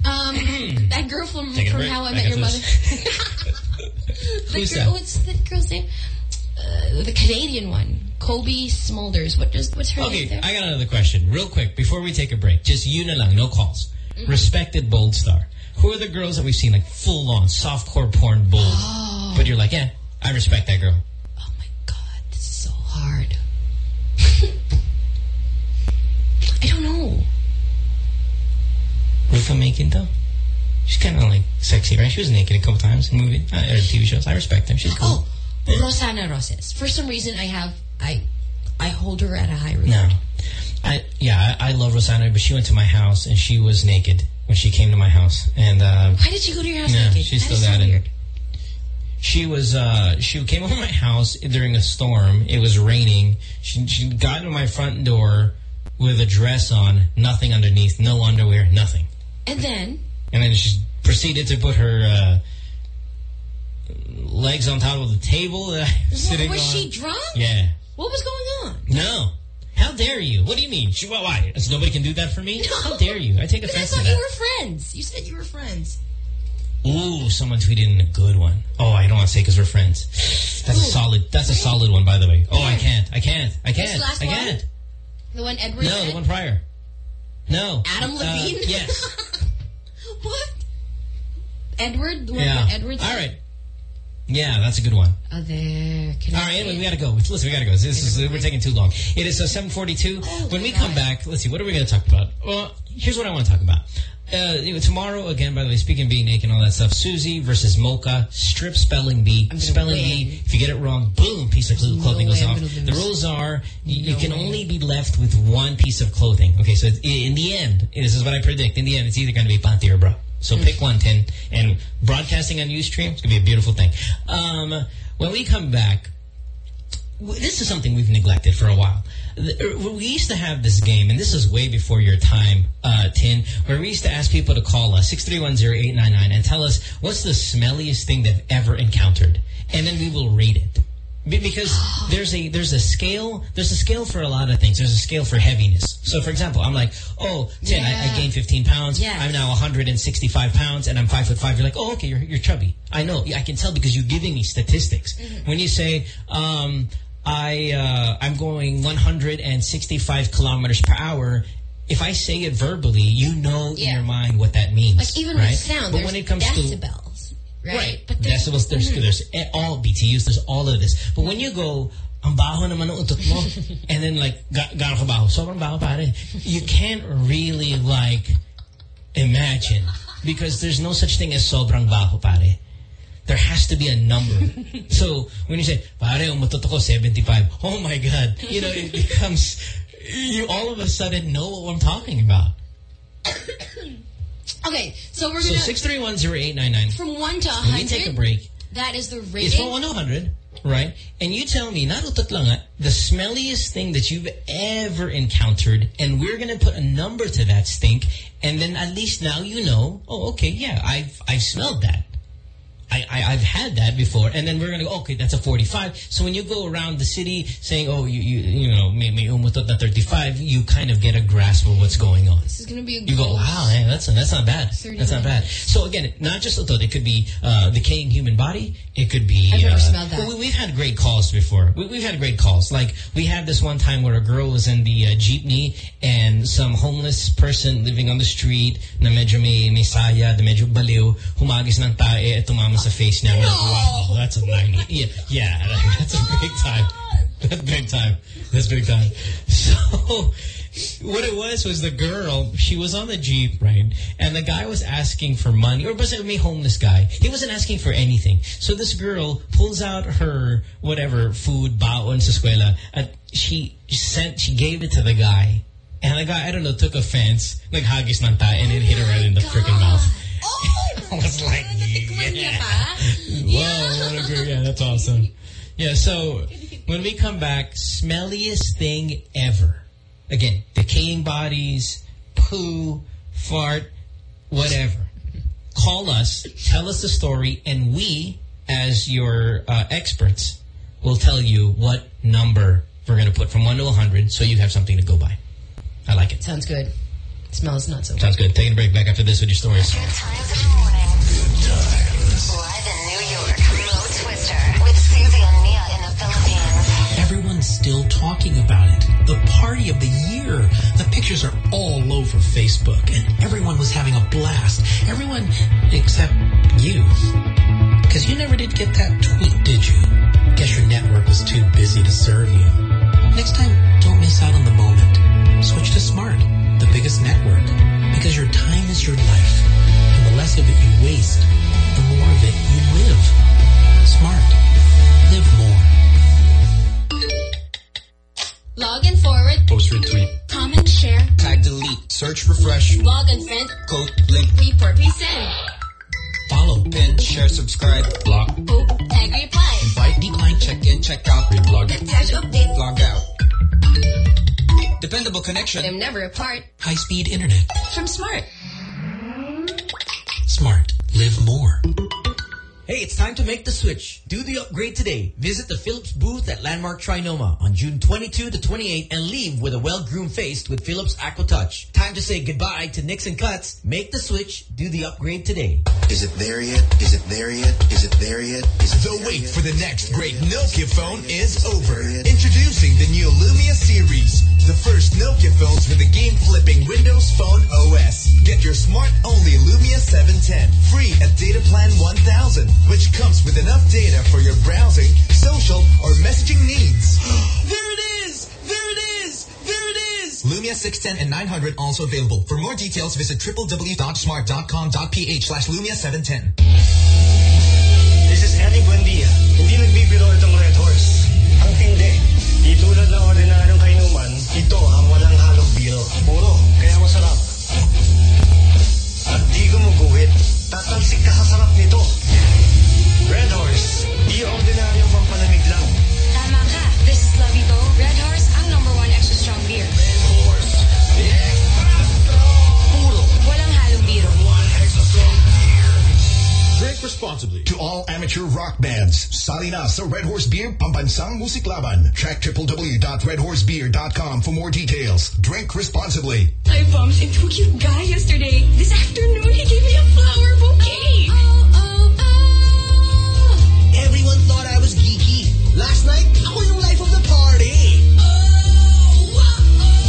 Um, that girl from, Taking from. How I Met Your Mother. the Who's girl, that? What's that girl's name? Uh, the Canadian one, Cobie Smulders. What does what's her name? Okay, I got another question. Real quick, before we take a break. Just you na lang, no calls. Mm-hmm. Respected bold star. Who are the girls that we've seen, like, full-on, softcore porn bold? Oh. But you're like, yeah, I respect that girl. Rufa Mae Quinto? She's kind of, like, sexy, right? She was naked a couple times in movie, uh, TV shows. I respect her. She's cool. Oh, Rosanna Roces. For some reason, I have I I hold her at a high regard. No. I yeah, I, I love Rosanna, but she went to my house and she was naked when she came to my house. And uh, Why did she go to your house yeah, naked? she That still is so weird. She was uh, she came over my house during a storm. It was raining. She she got to my front door with a dress on, nothing underneath, no underwear, nothing. And then And then she proceeded to put her uh, legs on top of the table that I was sitting was on. she drunk? Yeah. What was going on? No. How dare you? What do you mean? Sh- Why? why? So nobody can do that for me? How dare you? I take I offense to thought you were friends. You said you were friends. Ooh, someone tweeted in a good one. Oh, I don't want to say because we're friends. That's a solid. That's a solid one, by the way. Oh, I can't. I can't. I can't. I can't. The one Edward No, the one prior. No. Adam Uh, Levine? yes. what? Edward? Yeah. Edward? All right. Yeah, that's a good one. Oh, there. Can All I right, anyway, we gotta go. Listen, we gotta go. This is we're taking too long. It is uh, 7:42. when we come back, let's see. What are we gonna talk about? Well, here's what I want to talk about. Uh, you know, tomorrow, again, by the way, speaking of being naked and all that stuff, Susie versus Mocha, strip spelling bee, spelling bee. If you get it wrong, boom, piece of clo- clothing goes off. The rules are you, you No can way. only be left with one piece of clothing. Okay, so in the end, this is what I predict. In the end, it's either going to be panty or bra. So pick one, Tin. And broadcasting on Ustream, it's going to be a beautiful thing. Um, when we come back, this is something we've neglected for a while. Er, We used to have this game, and this is way before your time, uh, Tin, where we used to ask people to call us, 6310899, and tell us what's the smelliest thing they've ever encountered. And then we will rate it. Be- Because there's a there's a scale there's a scale for a lot of things. There's a scale for heaviness. So for example, I'm like, oh, Tin, I, I gained 15 pounds. Yeah. I'm now 165 pounds, and I'm five foot five. You're like, oh, okay, you're you're chubby. I know. I can tell because you're giving me statistics. Mm-hmm. When you say, um, I uh, I'm going 165 kilometers per hour. If I say it verbally, you know in your mind what that means. Like even right? with sound, but when it comes to decibels, right? Right. But there's, decibels, there's, there's all BTUs, there's all of this. But when you go, ang baho naman ng utot mo, and then like, ga gaano ka baho? Sobrang baho pare. You can't really like imagine because there's no such thing as sobrang baho pare. There has to be a number. so when you say, pare, umutot ako 75, oh my God, you know, it becomes, you all of a sudden know what I'm talking about. Okay, so we're So gonna 6310899. from one to a When we hundred. take a break, That is the It's from 1 to 100, right? And you tell me, not utot lang the smelliest thing that you've ever encountered, and we're going to put a number to that stink, and then at least now you know, oh, okay, yeah, I've, I've smelled that. I, I, I've had that before, and then we're going to go, okay, that's a 45. So when you go around the city saying, oh, you, you, you know, may, may umutot na 35, you kind of get a grasp of what's going on. This is gonna be a You go, wow, hey, that's that's not bad. That's not bad. So again, not just utot. It could be uh, decaying human body. It could be. I've never uh, smelled that. We, we've had great calls before. We, we've had great calls. Like we had this one time where a girl was in the uh, jeepney and some homeless person living on the street na medyo may, may saya, na medyo baliw, humagis ng tae at tumama sa face now. Like, wow, that's a 90. Yeah, yeah, that's a big time. That's big time. That's big time. So what it was was the girl, she was on the Jeep, right? And the guy was asking for money, or was it me homeless guy? He wasn't asking for anything. So this girl pulls out her whatever food, baon sa eskwela, and she sent, she gave it to the guy. And the guy, I don't know, took offense, like hagis ng tae, and it hit her right in the freaking mouth. I was like, yeah. Whoa, what a great, yeah, that's awesome. Yeah, so when we come back, smelliest thing ever. Again, decaying bodies, poo, fart, whatever. Call us, tell us the story, and we, as your uh, experts, will tell you what number we're going to put from 1 to 100 so you have something to go by. I like it. Sounds good. Smells not so good. Sounds good. Taking a break. Back after this with your stories. Good times in the morning. Live in New York, Mo Twister with Susie and Mia in the Philippines. Everyone's still talking about it. The party of the year. The pictures are all over Facebook, and everyone was having a blast. Everyone except you. Because you never did get that tweet, did you? Guess your network was too busy to serve you. Next time, don't miss out on the moment. Switch to Smart, the biggest network. Because your time is your life. And the less of it you waste, the more of it you live. Smart. Live more. Log and forward. Post retweet. Comment, share. Tag delete. Search refresh. Log and friend. Code link. Report, resend. Follow. Pin. Share. Subscribe. Block. Poop. Tag reply. Invite. Decline. Check in. Check out. Reblog. Attach update. Log out. Dependable connection. I'm never apart. High-speed internet. From Smart. Smart. Live more. Hey, it's time to make the switch. Do the upgrade today. Visit the Philips booth at Landmark Trinoma on June 22 to 28 and leave with a well-groomed face with Philips AquaTouch. Time to say goodbye to nicks and cuts. Make the switch. Do the upgrade today. Is it there yet? Is it there yet? Is it there yet? Is it The wait for the next great Nokia phone is over. Introducing the new Lumia series. The first Nokia phones with a game-flipping Windows Phone OS. Get your smart-only Lumia 710 free at Data Plan 1000, which comes with enough data for your browsing, social, or messaging needs. There it is! There it is! There it is! Lumia 610 and 900 also available. For more details, visit www.smart.com.ph slash Lumia 710. This is Eddie Buendia. Hindi nagbibiro itong Red Horse. Ang tindi. Di tulad ng ordinaryong kainuman, ito ang walang halong biro. Puro, kaya masarap. At di gumuguhit. Tatalsik ka sa sarap nito. Red Horse. Di ordinaryong pampalamig lang. Tama ka. This is Lavito. Red Horse, ang number one extra strong beer. Red Horse. Puro. Walang halong biro. Drink responsibly. To all amateur rock bands, sali na sa Red Horse Beer Pambansang Musiklaban. Check www.redhorsebeer.com for more details. Drink responsibly. I bumped into a cute guy yesterday. This afternoon, he gave me a flower bouquet. Oh, oh, oh. Everyone thought I was geeky. Last night, ako yung life of the party. Oh,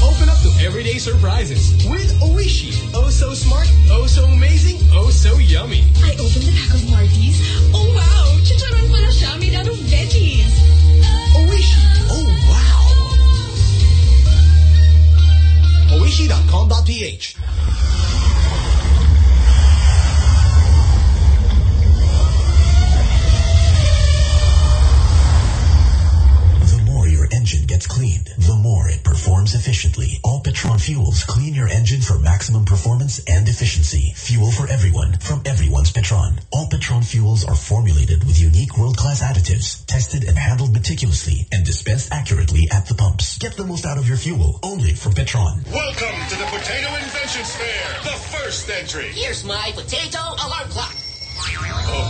oh. Open up to everyday surprises with Oishi. Oh so smart, oh so amazing, oh so yummy. I opened the pack of Marties. Oh wow, chicharon pala siya made out of veggies. Oishi. Oh, wow. Oishi.com.ph engine gets cleaned, the more it performs efficiently. All Petron fuels clean your engine for maximum performance and efficiency. Fuel for everyone from everyone's Petron. All Petron fuels are formulated with unique world-class additives, tested and handled meticulously, and dispensed accurately at the pumps. Get the most out of your fuel only from Petron. Welcome to the Potato Inventions Fair, the first entry. Here's my potato alarm clock.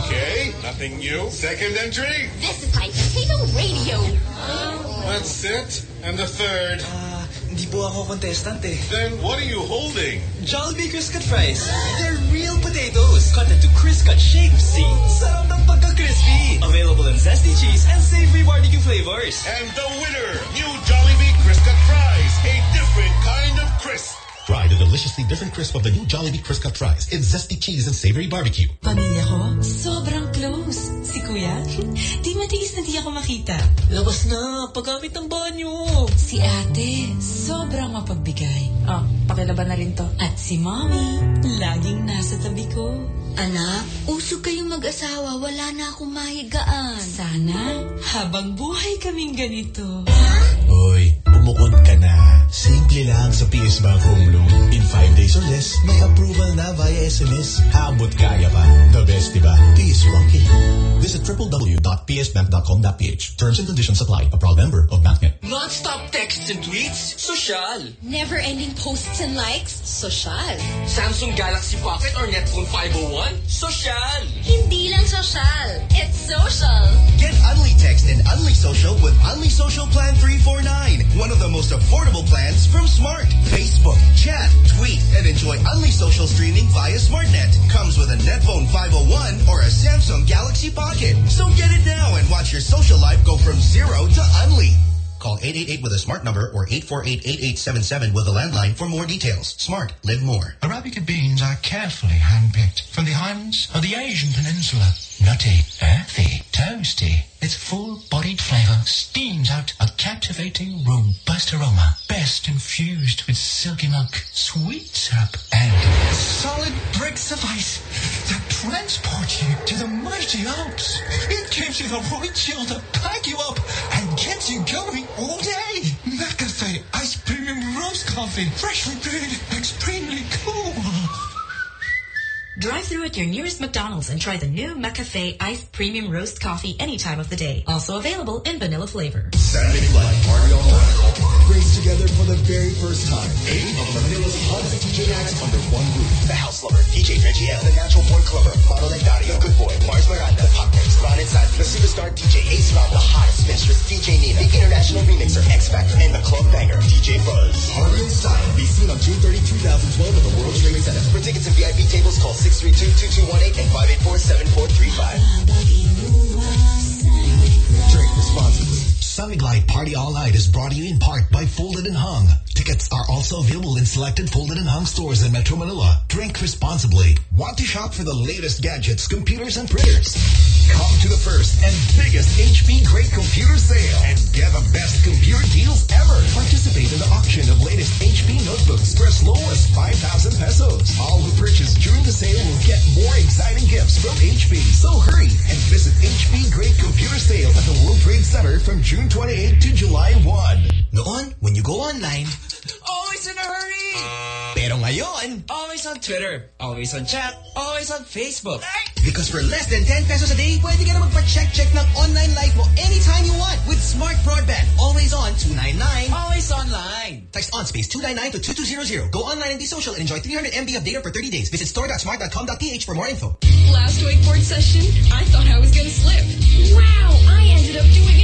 Okay, nothing new. Second entry. This is my potato radio. That's it. And the third. Ah, Hindi po ako contestant eh. Then what are you holding? Jollibee Crisscut Fries. They're real potatoes. Cut into Crisscut shapes. See? Sarap ng pagka-crispy. Available in zesty cheese and savory barbecue flavors. And the winner, new Jollibee Crisscut Fries, a different kind of crisp. Try the deliciously different crisp of the new Jollibee Crisp Cut Fries. It's zesty cheese and savory barbecue. Pamilya ko, sobrang close. Si Kuya, di matiis na di ako makita. Labas na, paggamit ng banyo. Si ate, sobrang mapagbigay. Oh, pakilaban na rin to. At si mommy, laging nasa tabi ko. Anak, usog kayong mag-asawa. Wala na akong mahigaan. Sana, habang buhay kaming ganito. Hoy, bumukod ka na. Simple lang sa PS Bank Home Loan. In 5 days or less, may approval na via SMS. Abot kaya pa. The best, diba? PS Bank. Visit www.psbank.com.ph. Terms and conditions apply. A proud member of BankNet. Non-stop texts and tweets? Social. Never-ending posts and likes? Social. Samsung Galaxy Pocket or Netphone 501? Social. Hindi lang social. It's social. Get Unli Text and Unli Social with Unli Social Plan 349. One of the most affordable plans from Smart. Facebook, chat, tweet, and enjoy Unli Social streaming via SmartNet. Comes with a Netphone 501 or a Samsung Galaxy Pocket. So get it now and watch your social life go from zero to Unli. Call 888 with a smart number or 848-8877 with a landline for more details. Smart. Live more. Arabica beans are carefully handpicked from the islands of the Asian Peninsula. Nutty, earthy, toasty. Its full-bodied flavor steams out a captivating, robust aroma. Best infused with silky milk, sweet syrup, and solid bricks of ice that transport you to the mighty Alps. It gives you the right chill to pack you up and gets you going all day. McCafe Ice Premium Roast Coffee. Freshly brewed, extremely cool. Drive through at your nearest McDonald's and try the new McCafe Iced Premium Roast Coffee any time of the day. Also available in vanilla flavor. Saturday Night Party All Brings together for the very first time eight of Manila's hottest DJ acts under one roof. The House Lover, DJ Reggie L, The Natural Born Clubber, Model like Dario, Good Boy, Mars Miranda, star DJ Ace Rob, the hottest mistress DJ Nina, the international remixer X Factor, and the club banger DJ Buzz. Party in style. Be seen on June 30, 2012 at the World Trade Center. For tickets and VIP tables, call 632-2218 and 584-7435. Drink responsibly. San Mig Light Party All Night is brought to you in part by Folded and Hung. Tickets are also available in selected Folded and Hung stores in Metro Manila. Drink responsibly. Want to shop for the latest gadgets, computers, and printers? Come to the first and biggest HP Great Computer Sale and get the best computer deals ever. Participate in the auction of latest HP notebooks for as low as 5,000 pesos. All who purchase during the sale will get more exciting gifts from HP. So hurry and visit HP Great Computer Sale at the World Trade Center from June 28 to July 1. Noon, when you go online, always in a hurry. Pero ngayon, Always on Twitter, always on chat, always on Facebook. Because for less than 10 pesos a day, pwede ka na magpa-check-check ng online life mo anytime you want with Smart Broadband. Always on 299. Always online. Text on space 299 to 2200. Go online and be social and enjoy 300 MB of data for 30 days. Visit store.smart.com.ph for more info. Last wakeboard session, I thought I was gonna slip. Wow, I ended up doing an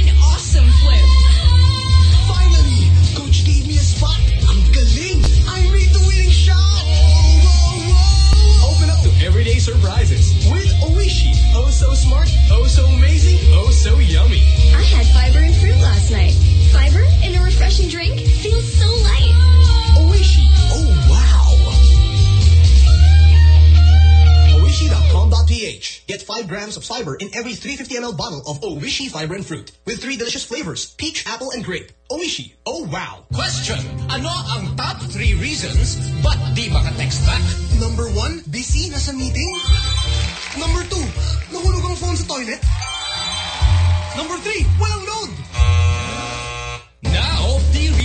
spot. Ang galing. I made the winning shot. Open up to everyday surprises with Oishi. Oh so smart, oh so amazing, oh so yummy. I had fiber and fruit last night. Fiber in a refreshing drink feels so light. Get 5 grams of fiber in every 350 ml bottle of Oishi Fiber and Fruit with three delicious flavors, peach, apple, and grape. Oishi. Oh, wow. Question, ano ang top three reasons ba't di maka-text back? Number one, busy, nasa meeting. Number two, nahulog ang phone sa toilet. Number three, walang load. Now,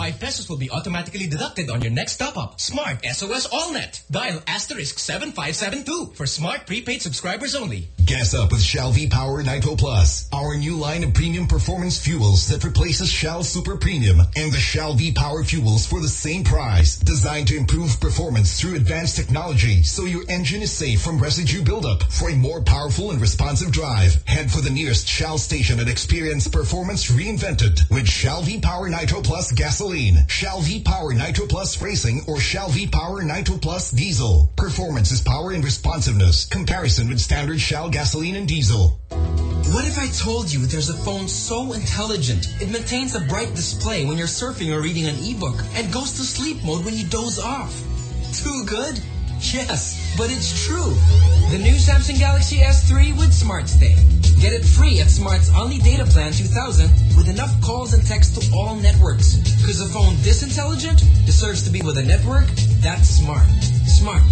5 pesos will be automatically deducted on your next top-up. Smart SOS AllNet. Dial asterisk 7572 for smart prepaid subscribers only. Gas up with Shell V-Power Nitro Plus, our new line of premium performance fuels that replaces Shell Super Premium and the Shell V-Power fuels for the same price. Designed to improve performance through advanced technology so your engine is safe from residue buildup. For a more powerful and responsive drive, head for the nearest Shell station and experience performance reinvented with Shell V-Power Nitro Plus gasoline, Shell V-Power Nitro Plus racing, or Shell V-Power Nitro Plus diesel. Performance is power and responsiveness. Comparison with standard Shell gasoline and diesel. What if I told you there's a phone so intelligent it maintains a bright display when you're surfing or reading an e-book, and goes to sleep mode when you doze off? Too good? Yes, but it's true. The new Samsung Galaxy S3 with Smart Stay. Get it free at Smart's Only Data Plan 2000 with enough calls and texts to all networks. Because a phone this intelligent deserves to be with a network that's smart. Smart.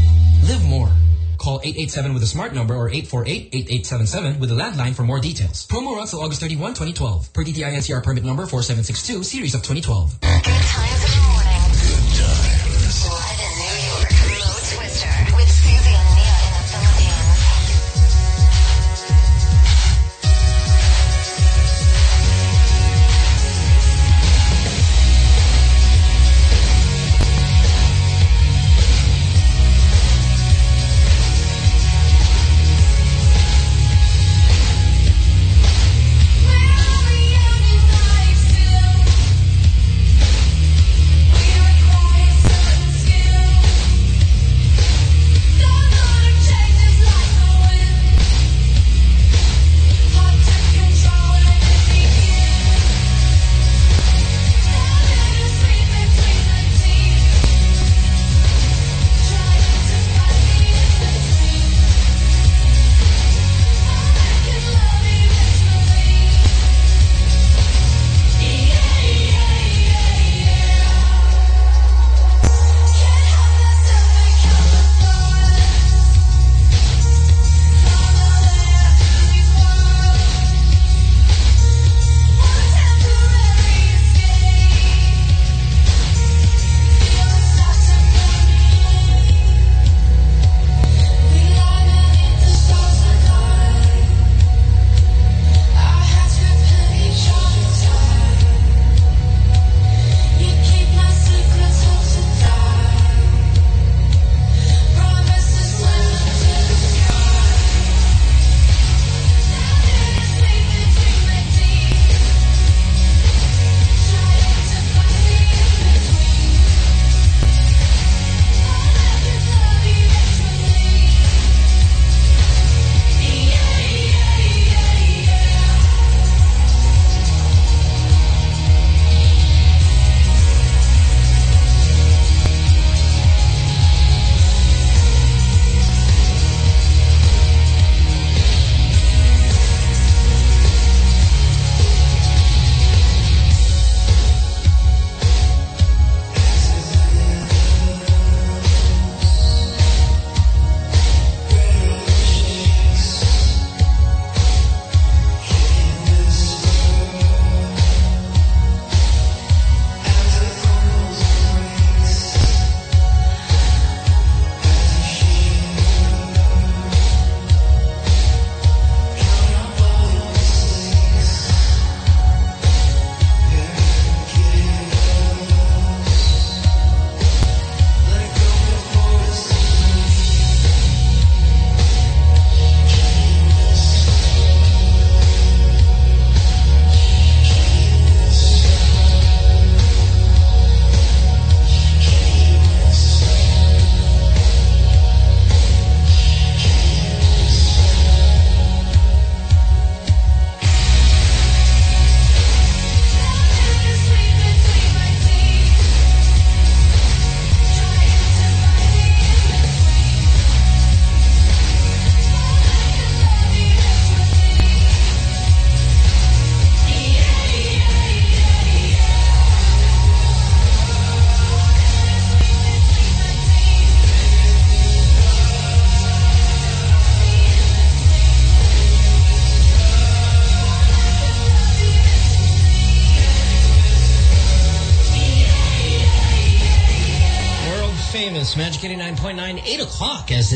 Live more. Call 887 with a smart number or 848-8877 with a landline for more details. Promo runs till August 31, 2012. Per DTI NCR permit number 4762, series of 2012.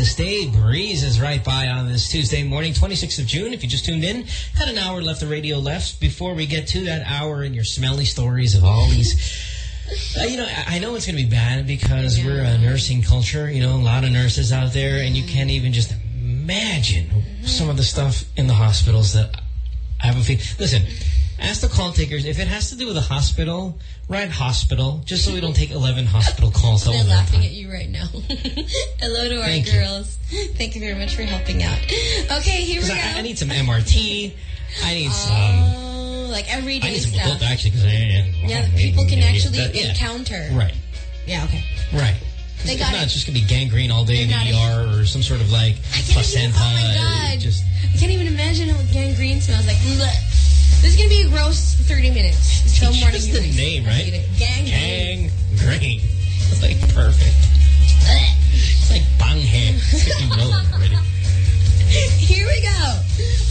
This day breezes right by on this Tuesday morning, 26th of June. If you just tuned in, got an hour left of radio left before we get to that hour and your smelly stories of all these... Uh, you know, I I know it's going to be bad because we're a nursing culture. You know, a lot of nurses out there, and you can't even just imagine some of the stuff in the hospitals that I have a feeling. Listen, ask the call takers if it has to do with a hospital, write hospital, just so we don't take 11 hospital calls all They're laughing time. at you right now. Hello to our Thank you. girls. Thank you very much for helping out. Okay, here we go. I, I need some MRT. I need some. Oh, like I everyday need some stuff. actually because I Yeah, people can actually that- yeah. encounter. Right, Yeah, okay. Right. They got not, it. it's just gonna be gangrene all day in the They ER or some sort of like placenta. Oh my god. Just I can't even imagine how gangrene smells like. Blech. This is going to be a gross 30 minutes. So morning just the movies. name, right? Gangrene. Gangrene. It's like perfect. It's like banghe. It's like you know already. Here we go.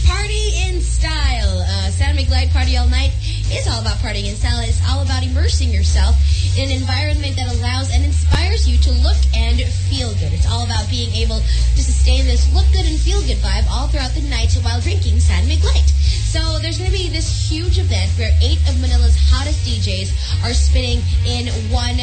Party in style. Uh, San Mig Light Party All Night is all about partying in style. It's all about immersing yourself in an environment that allows and inspires you to look and feel good. It's all about being able to sustain this look good and feel good vibe all throughout the night while drinking San Mig Light. So there's going to be this huge event where eight of Manila's hottest DJs are spinning in one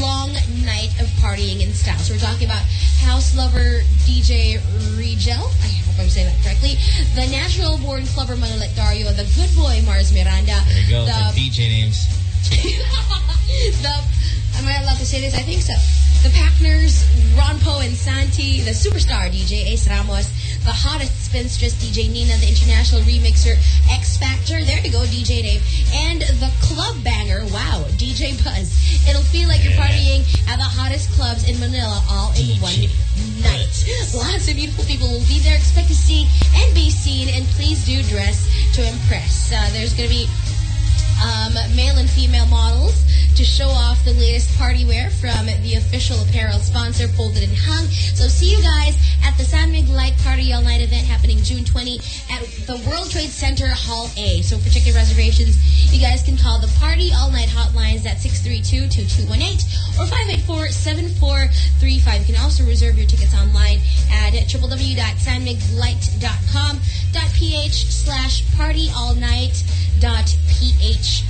long night of partying in style. So we're talking about house lover DJ Rigel. I hope I'm saying that correctly. The natural born clubber Manolete Dario. The good boy Mars Miranda. There you go. The, like DJ names. the am I allowed to say this? I think so. The Packners, Ron Poe and Santi, the superstar DJ Ace Ramos, the hottest spinstress DJ Nina, the international remixer X Factor, there you go, DJ Dave, and the club banger, wow, DJ Buzz. It'll feel like you're partying at the hottest clubs in Manila all in one night. Lots of beautiful people will be there. Expect to see and be seen, and please do dress to impress. Uh, there's going to be um, male and female models to show off the latest party wear from the official apparel sponsor, Folded and Hung. So see you guys at the San Mig Light Party All Night event happening June 20 at the World Trade Center Hall A. So for ticket reservations, you guys can call the Party All Night hotlines at 632-2218 or 584-7435. You can also reserve your tickets online at www.sanmiglight.com.ph slash party night.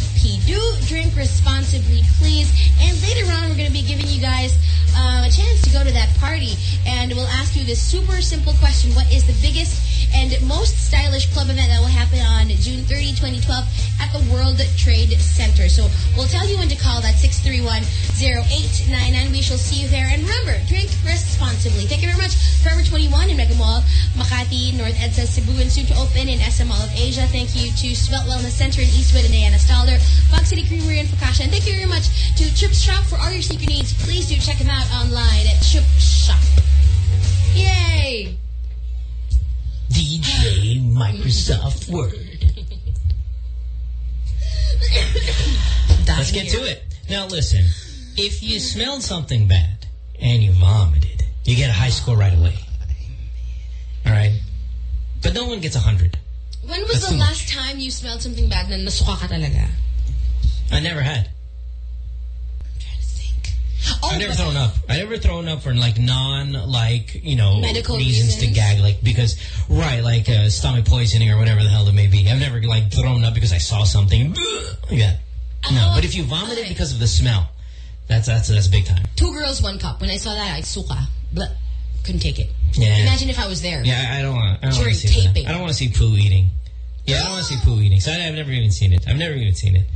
Do drink responsibly, please. And later on, we're going to be giving you guys uh, a chance to go to that party. And we'll ask you this super simple question. What is the biggest and most stylish club event that will happen on June 30, 2012 at the World Trade Center? So we'll tell you when to call that 631-0899. We shall see you there. And remember, drink responsibly. Thank you very much. Forever 21 in Mega Mall, Makati, North EDSA, Cebu, and soon to open in SM Mall of Asia. Thank you to Svelte Wellness Center in Eastwood and Diana Stalder, Fox City Creamery in Fakasha. And thank you very much to Chip Shop for all your sneaker needs. Please do check them out online at Chip Shop. Yay! DJ Microsoft Word. Let's get to it. Now listen, if you smelled something bad and you vomited, you get a high score right away. All right? But no one gets a 100. When was That's the last time you smelled something bad na nasuka ka talaga? I never had. Oh, I've never thrown up. I've never thrown up for like non like you know Medical reasons, to gag like because right like uh, stomach poisoning or whatever the hell it may be. I've never like thrown up because I saw something Yeah. No, but if you vomited because of the smell, that's that's that's big time. Two girls, one cup. When I saw that, I suka. Blah. Couldn't take it. Yeah. Imagine if I was there. Yeah, I don't want. I don't want During to see taping. that. I don't want to see poo eating. Yeah, I don't want to see poo eating. So I, I've never even seen it. I've never even seen it.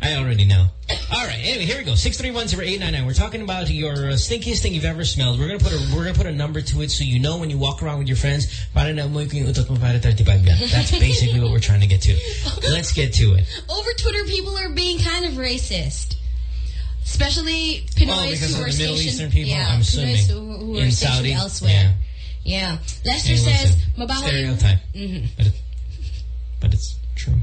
I already know. All right. Anyway, here we go. Six three one zero eight nine nine. We're talking about your uh, stinkiest thing you've ever smelled. We're gonna put a we're gonna put a number to it so you know when you walk around with your friends. Para na mo yung utot mo para 35 yan. That's basically what we're trying to get to. Let's get to it. Over Twitter, people are being kind of racist. Especially Pinoys Oh, because who are the Middle Eastern people, yeah, I'm assuming. Who are In stationed Saudi, elsewhere. Yeah. Lester Hey, says, mabaho stereotype. Yung, Mhm. But, it, but it's true.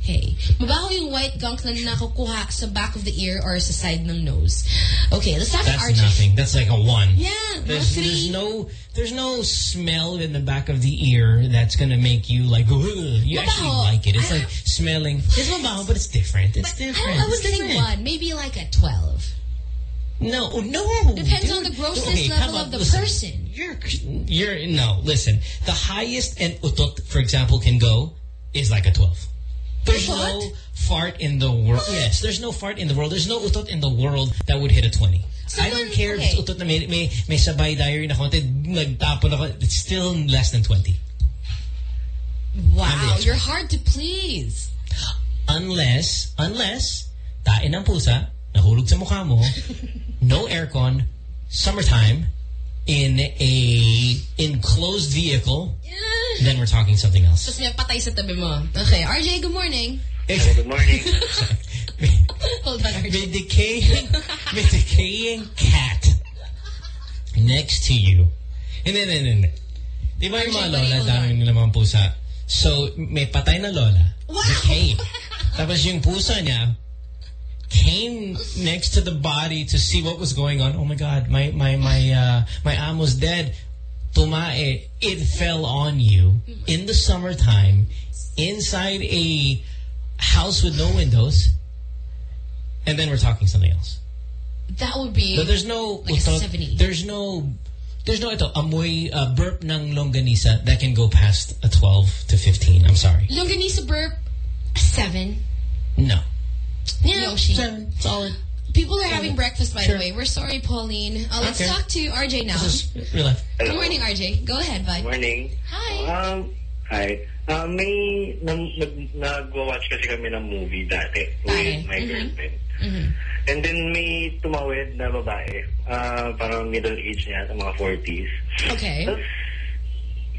Hey, mabaho yung white gunk na nakukuha sa back of the ear or sa side ng nose. Okay, let's talk That's about RJ. nothing. That's like a one. Yeah, There's, there's no there's no smell in the back of the ear that's gonna make you like "Ugh." you actually like it. It's like smelling. It's mabaho, but it's different. It's different. I, I was different. one, maybe like a 12. No, no. Depends dude. on the grossness Okay, level of the listen, person. You're, you're, no, listen. The highest an utot, for example, can go is like a 12. There's no fart in the world. Yes, there's no fart in the world. There's no utot in the world that would hit a 20. I don't care if it's utot na may, may, may sabay diary na konti, nagtapon ako, it's still less than 20. Wow, you're hard to please. Unless, unless, tain ng pusa, nahulog sa mukha mo, no aircon, summertime, in a enclosed vehicle, then we're talking something else. Tapos may patay sa tabi mo. Okay, RJ, good morning. Good morning. Hold on, RJ. May decaying, may decaying cat next to you. Eh, hindi, hindi, hindi, hindi. Di ba yung mga lola, dami nila mga pusa? So, may patay na lola. Decaying. Tapos yung pusa niya came next to the body to see what was going on. Oh my God, my my my uh, my arm was dead. Tumae, it fell on you in the summertime inside a house with no windows. And then we're talking something else. That would be But there's no like a 70. there's no there's no ito amoy uh, burp ng longganisa that can go past a 12 to 15. I'm sorry. Longanisa burp, seven. No. Yeah, Yoshi. Solid. People are having breakfast, by the way. We're sorry, Pauline. Uh, let's Okay. talk to RJ now. Real life. Good morning, RJ. Go ahead, bud. Morning. Hi. Um, hi. Uh, may nag, nag, nag-watch kasi kami ng movie dati with my Mhm. girlfriend. Mm-hmm. And then may tumawid na babae. Uh, parang middle age niya, mga 40s. Okay. Tapos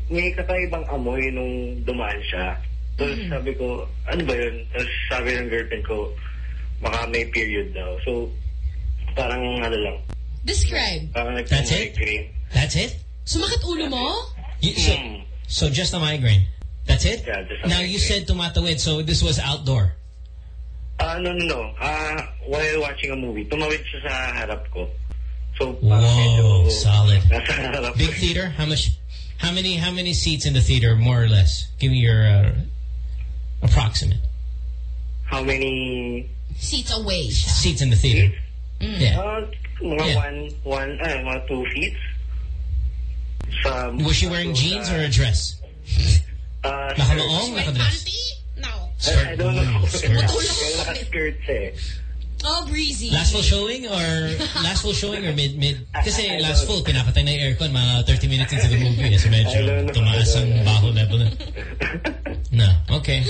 may kakaibang amoy nung dumaan siya. Tapos Mm-hmm. sabi ko, ano ba yun? Tapos sabi ng girlfriend ko, baka may period daw. So, parang ano lang. Describe. Parang That's it? nagka-migraine. That's it? Sumakit ulo mo? You, so, so just a migraine. That's it? Yeah, just a now you said tumatawid, so this was outdoor. Ah, no, no, no. Ah, while watching a movie, tumawid siya sa harap ko. So, parang medyo Whoa, solid. Big theater? How much? How many? How many seats in the theater, more or less? Give me your uh, approximate How many Seats away. seats in the theater. Yeah. Uh, mga Yeah. one, one, ah, mga two feet. Sa, Was she wearing jeans or a dress? Uh, Nakamaong, nakadress? No. I, I don't know. Skirt. Kaya naka-skirt siya eh. Oh, breezy. Last full showing or last full showing or mid mid? Kasi last full pinapatay na yung aircon mga 30 minutes into the movie kasi medyo tumaas ang baho level. na. No, okay.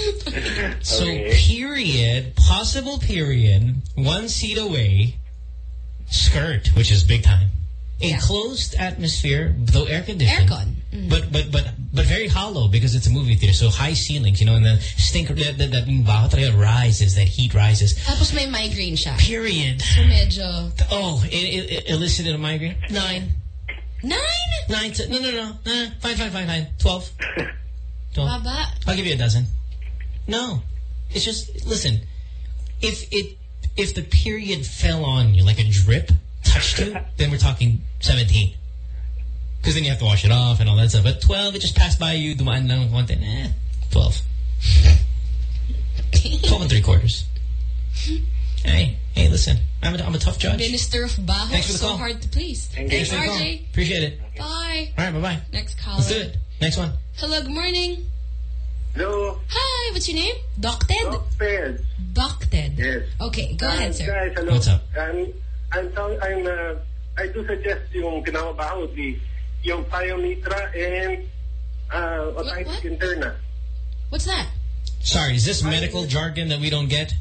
So period, possible period, one seat away, skirt, which is big time. Enclosed atmosphere, though air conditioned. Aircon. But but but but very hollow because it's a movie theater, so high ceilings, you know, and the stink that that, that yung rises, that heat rises. Tapos may migraine siya. Period. So medyo... Oh, it, it, it elicited a migraine. Nine. Nine? Nine to, no, no, no. Uh, fine, fine, fine, fine. Twelve. Twelve. Baba. I'll give you a dozen. No. It's just, listen, if it, if the period fell on you like a drip, touched you, then we're talking 17. Because then you have to wash it off and all that stuff. But 12, it just passed by you, dumaan lang konti, eh, 12. 12 and three quarters. Hey, hey, listen, I'm a, I'm a tough judge. Minister of Baho. Thanks for the so call. hard to please. Thanks Thanks, for the call. RJ. Appreciate it. Bye. All right, bye-bye. Next caller. Let's do it. Next one. Hello, good morning. Hello. Hi, what's your name? Doc Ted? Ted. Doc Ted. Yes. Okay, go ahead, sir. Guys, hello. What's up? I'm, I'm, tell- I'm, uh, I do suggest yung kinakabaho, the, yung pyometra and uh, otitis interna. What's that? Sorry, is this medical jargon that we don't get?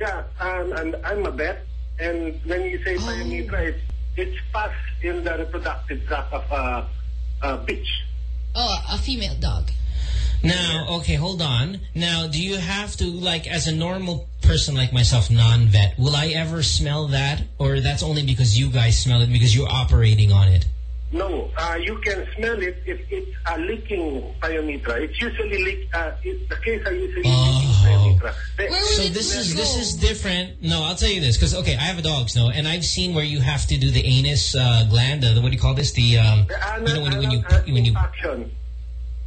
Yeah, um, and I'm a vet, and when you say pyometra, it's, it's pus in the reproductive tract of a, a bitch. Oh, a female dog. Now, okay, hold on. Now, do you have to, like, as a normal person like myself, non-vet, will I ever smell that? Or that's only because you guys smell it because you're operating on it? No, uh, you can smell it if it's a leaking pyometra. It's usually leak. Uh, it, the case are usually leaking pyometra. They- So this is this is different. No, I'll tell you this because okay, I have a dog, no, and I've seen where you have to do the anus uh, gland. Uh, what do you call this? The um, you know when, you- when you when you action.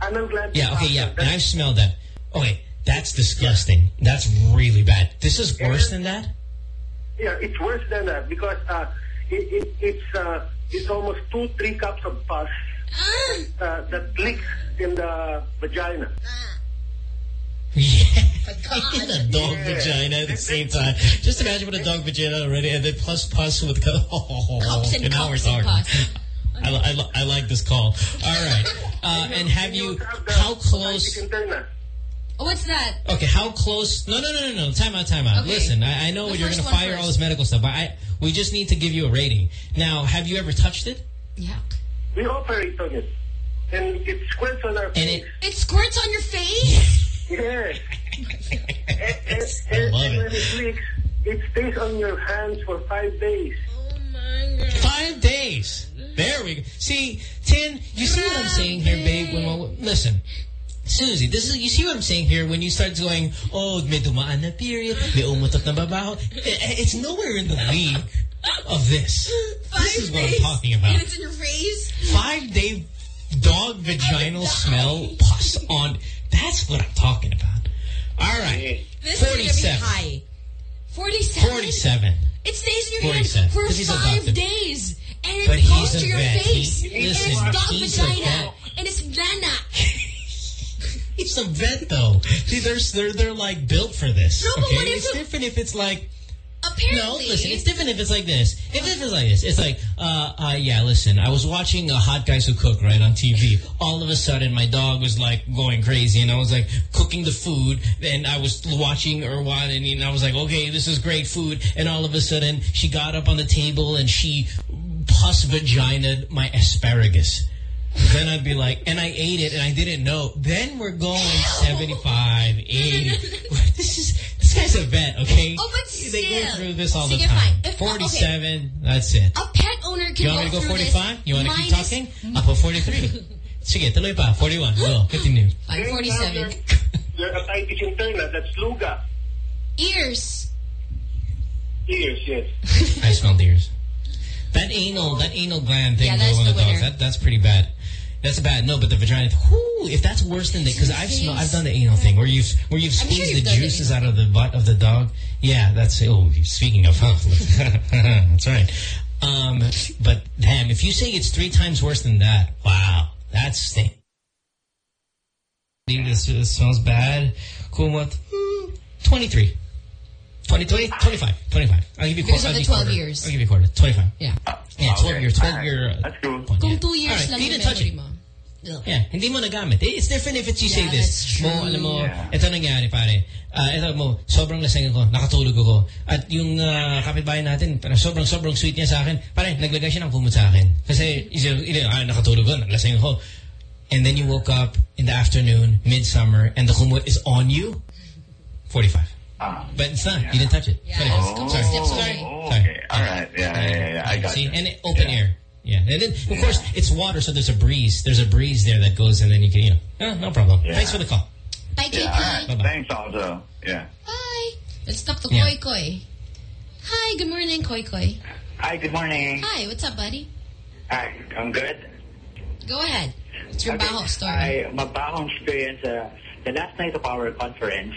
Anal gland yeah okay yeah, and I've smelled that. Okay, that's disgusting. That's really bad. This is worse than that. Yeah, it's worse than that because uh, it, it, it's uh, it's almost two, three cups of pus uh, that leaks in the vagina. Yeah, in a dog vagina at the same time. Just imagine with a dog vagina already, and then plus pus with oh, Cups and now we're cups and talking. pus. I, li- I, li- I like this call. All right. Uh, and have you, how close, Oh, what's that? okay, how close, no, no, no, no, no, time out, time out. Okay. Listen, I, I know The you're going to one fire all this medical stuff, but I, we just need to give you a rating. Now, have you ever touched it? Yeah. We operate on it. And it squirts on our And face. it, It squirts on your face? Yes. and, and, I and, love and it. when it leaks, it stays on your hands for five days. Oh, five days. There we go. See, Tin, you see what I'm saying here, babe? When, when- listen, Susie, this is you see what I'm saying here when you start going, oh, may dumaan na period, may umutot na babaho. I- It's nowhere in the league of this. this is what I'm talking about. And it's in your face? Five day dog vaginal smell pus on. That's what I'm talking about. All right. This is going to be 47. high. 47? 47. It stays in your hand 47. for 'Cause he's a five days. And it goes to your vet. face. He- and listen, it's dog vagina. And it's Lana. He's a vet, though. See, they're, they're, they're like built for this. No, but okay? if It's different if it's like, Apparently. no, listen, it's different if it's like this. If it's like this, it's like, uh, uh, yeah, listen, I was watching uh, Hot Guys Who Cook, right, on TV. All of a sudden, my dog was like going crazy, and I was like cooking the food, and I was watching or watching, and I was like, okay, this is great food, and all of a sudden, she got up on the table and she pus vaginaed my asparagus. Then I'd be like, and I ate it and I didn't know. Then we're going 75, 80. this is, this guy's a vet, okay? Oh, but They go through this all the time. fine. If- uh, 47, that's it. A pet owner can You want me to go through 45? this You want to keep talking? I'll Ako 43. Sige, tuloy pa. 41. Go, continue. Fine, 47. Your otitis interna, that's luga. Ears. Ears, yes. I smelled ears. That anal, that anal gland thing Yeah, that's on the, the dogs, that, that's pretty bad. That's bad. No, but the vagina, whoo, if that's worse than the, because I've smelled, I've done the anal thing where you've, where you've I'm sure squeezed you've the done the juices out of the butt of the dog. Yeah, that's, oh, speaking of, huh? that's right. Um, but damn, if you say it's three times worse than that, wow, that's stink. This, this smells bad. Cool, what? Hmm, 23. 20, 20, 25, 25. I'll give you Because quarter. of the 12 quarter. years. I'll give you quarter. 25. Yeah. Yeah, 12 Okay. year, 12 Alright. year. That's cool. Kung two years Alright, lang yung memory mo. Ugh. Yeah, hindi mo nagamit. It's different if it's you say this. that's true. Mo, alam mo, Yeah. ito nangyari pare. Ah, ito mo, sobrang lasing ako, nakatulog ako. At yung uh, kapitbahay natin, parang sobrang sobrang sweet niya sa akin. Pare, naglagay siya ng kumot sa akin. Kasi, isa, ina, ah, nakatulog ako, lasing ako. And then you woke up in the afternoon, midsummer, and the kumot is on you. 45. Ah. But it's not. You didn't touch it. Yeah, 25. it's complete Sorry. Oh, Sorry. okay. All right. Yeah, yeah, yeah, yeah. I got See, you. and it, open Yeah. air. Yeah, and then of course it's water, so there's a breeze. There's a breeze there that goes, and then you can, you know, oh, no problem. Yeah. Thanks for the call. Bye, Yeah, JP. all right. Bye-bye. Thanks, also. Yeah. Hi. Let's talk to Yeah. Koi Koi. Hi, good morning, Koi Koi. Hi, good morning. Hi, what's up, buddy? Hi, I'm good. Go ahead. It's your Okay. baho story. I, mabahong experience. Uh, the last night of our conference,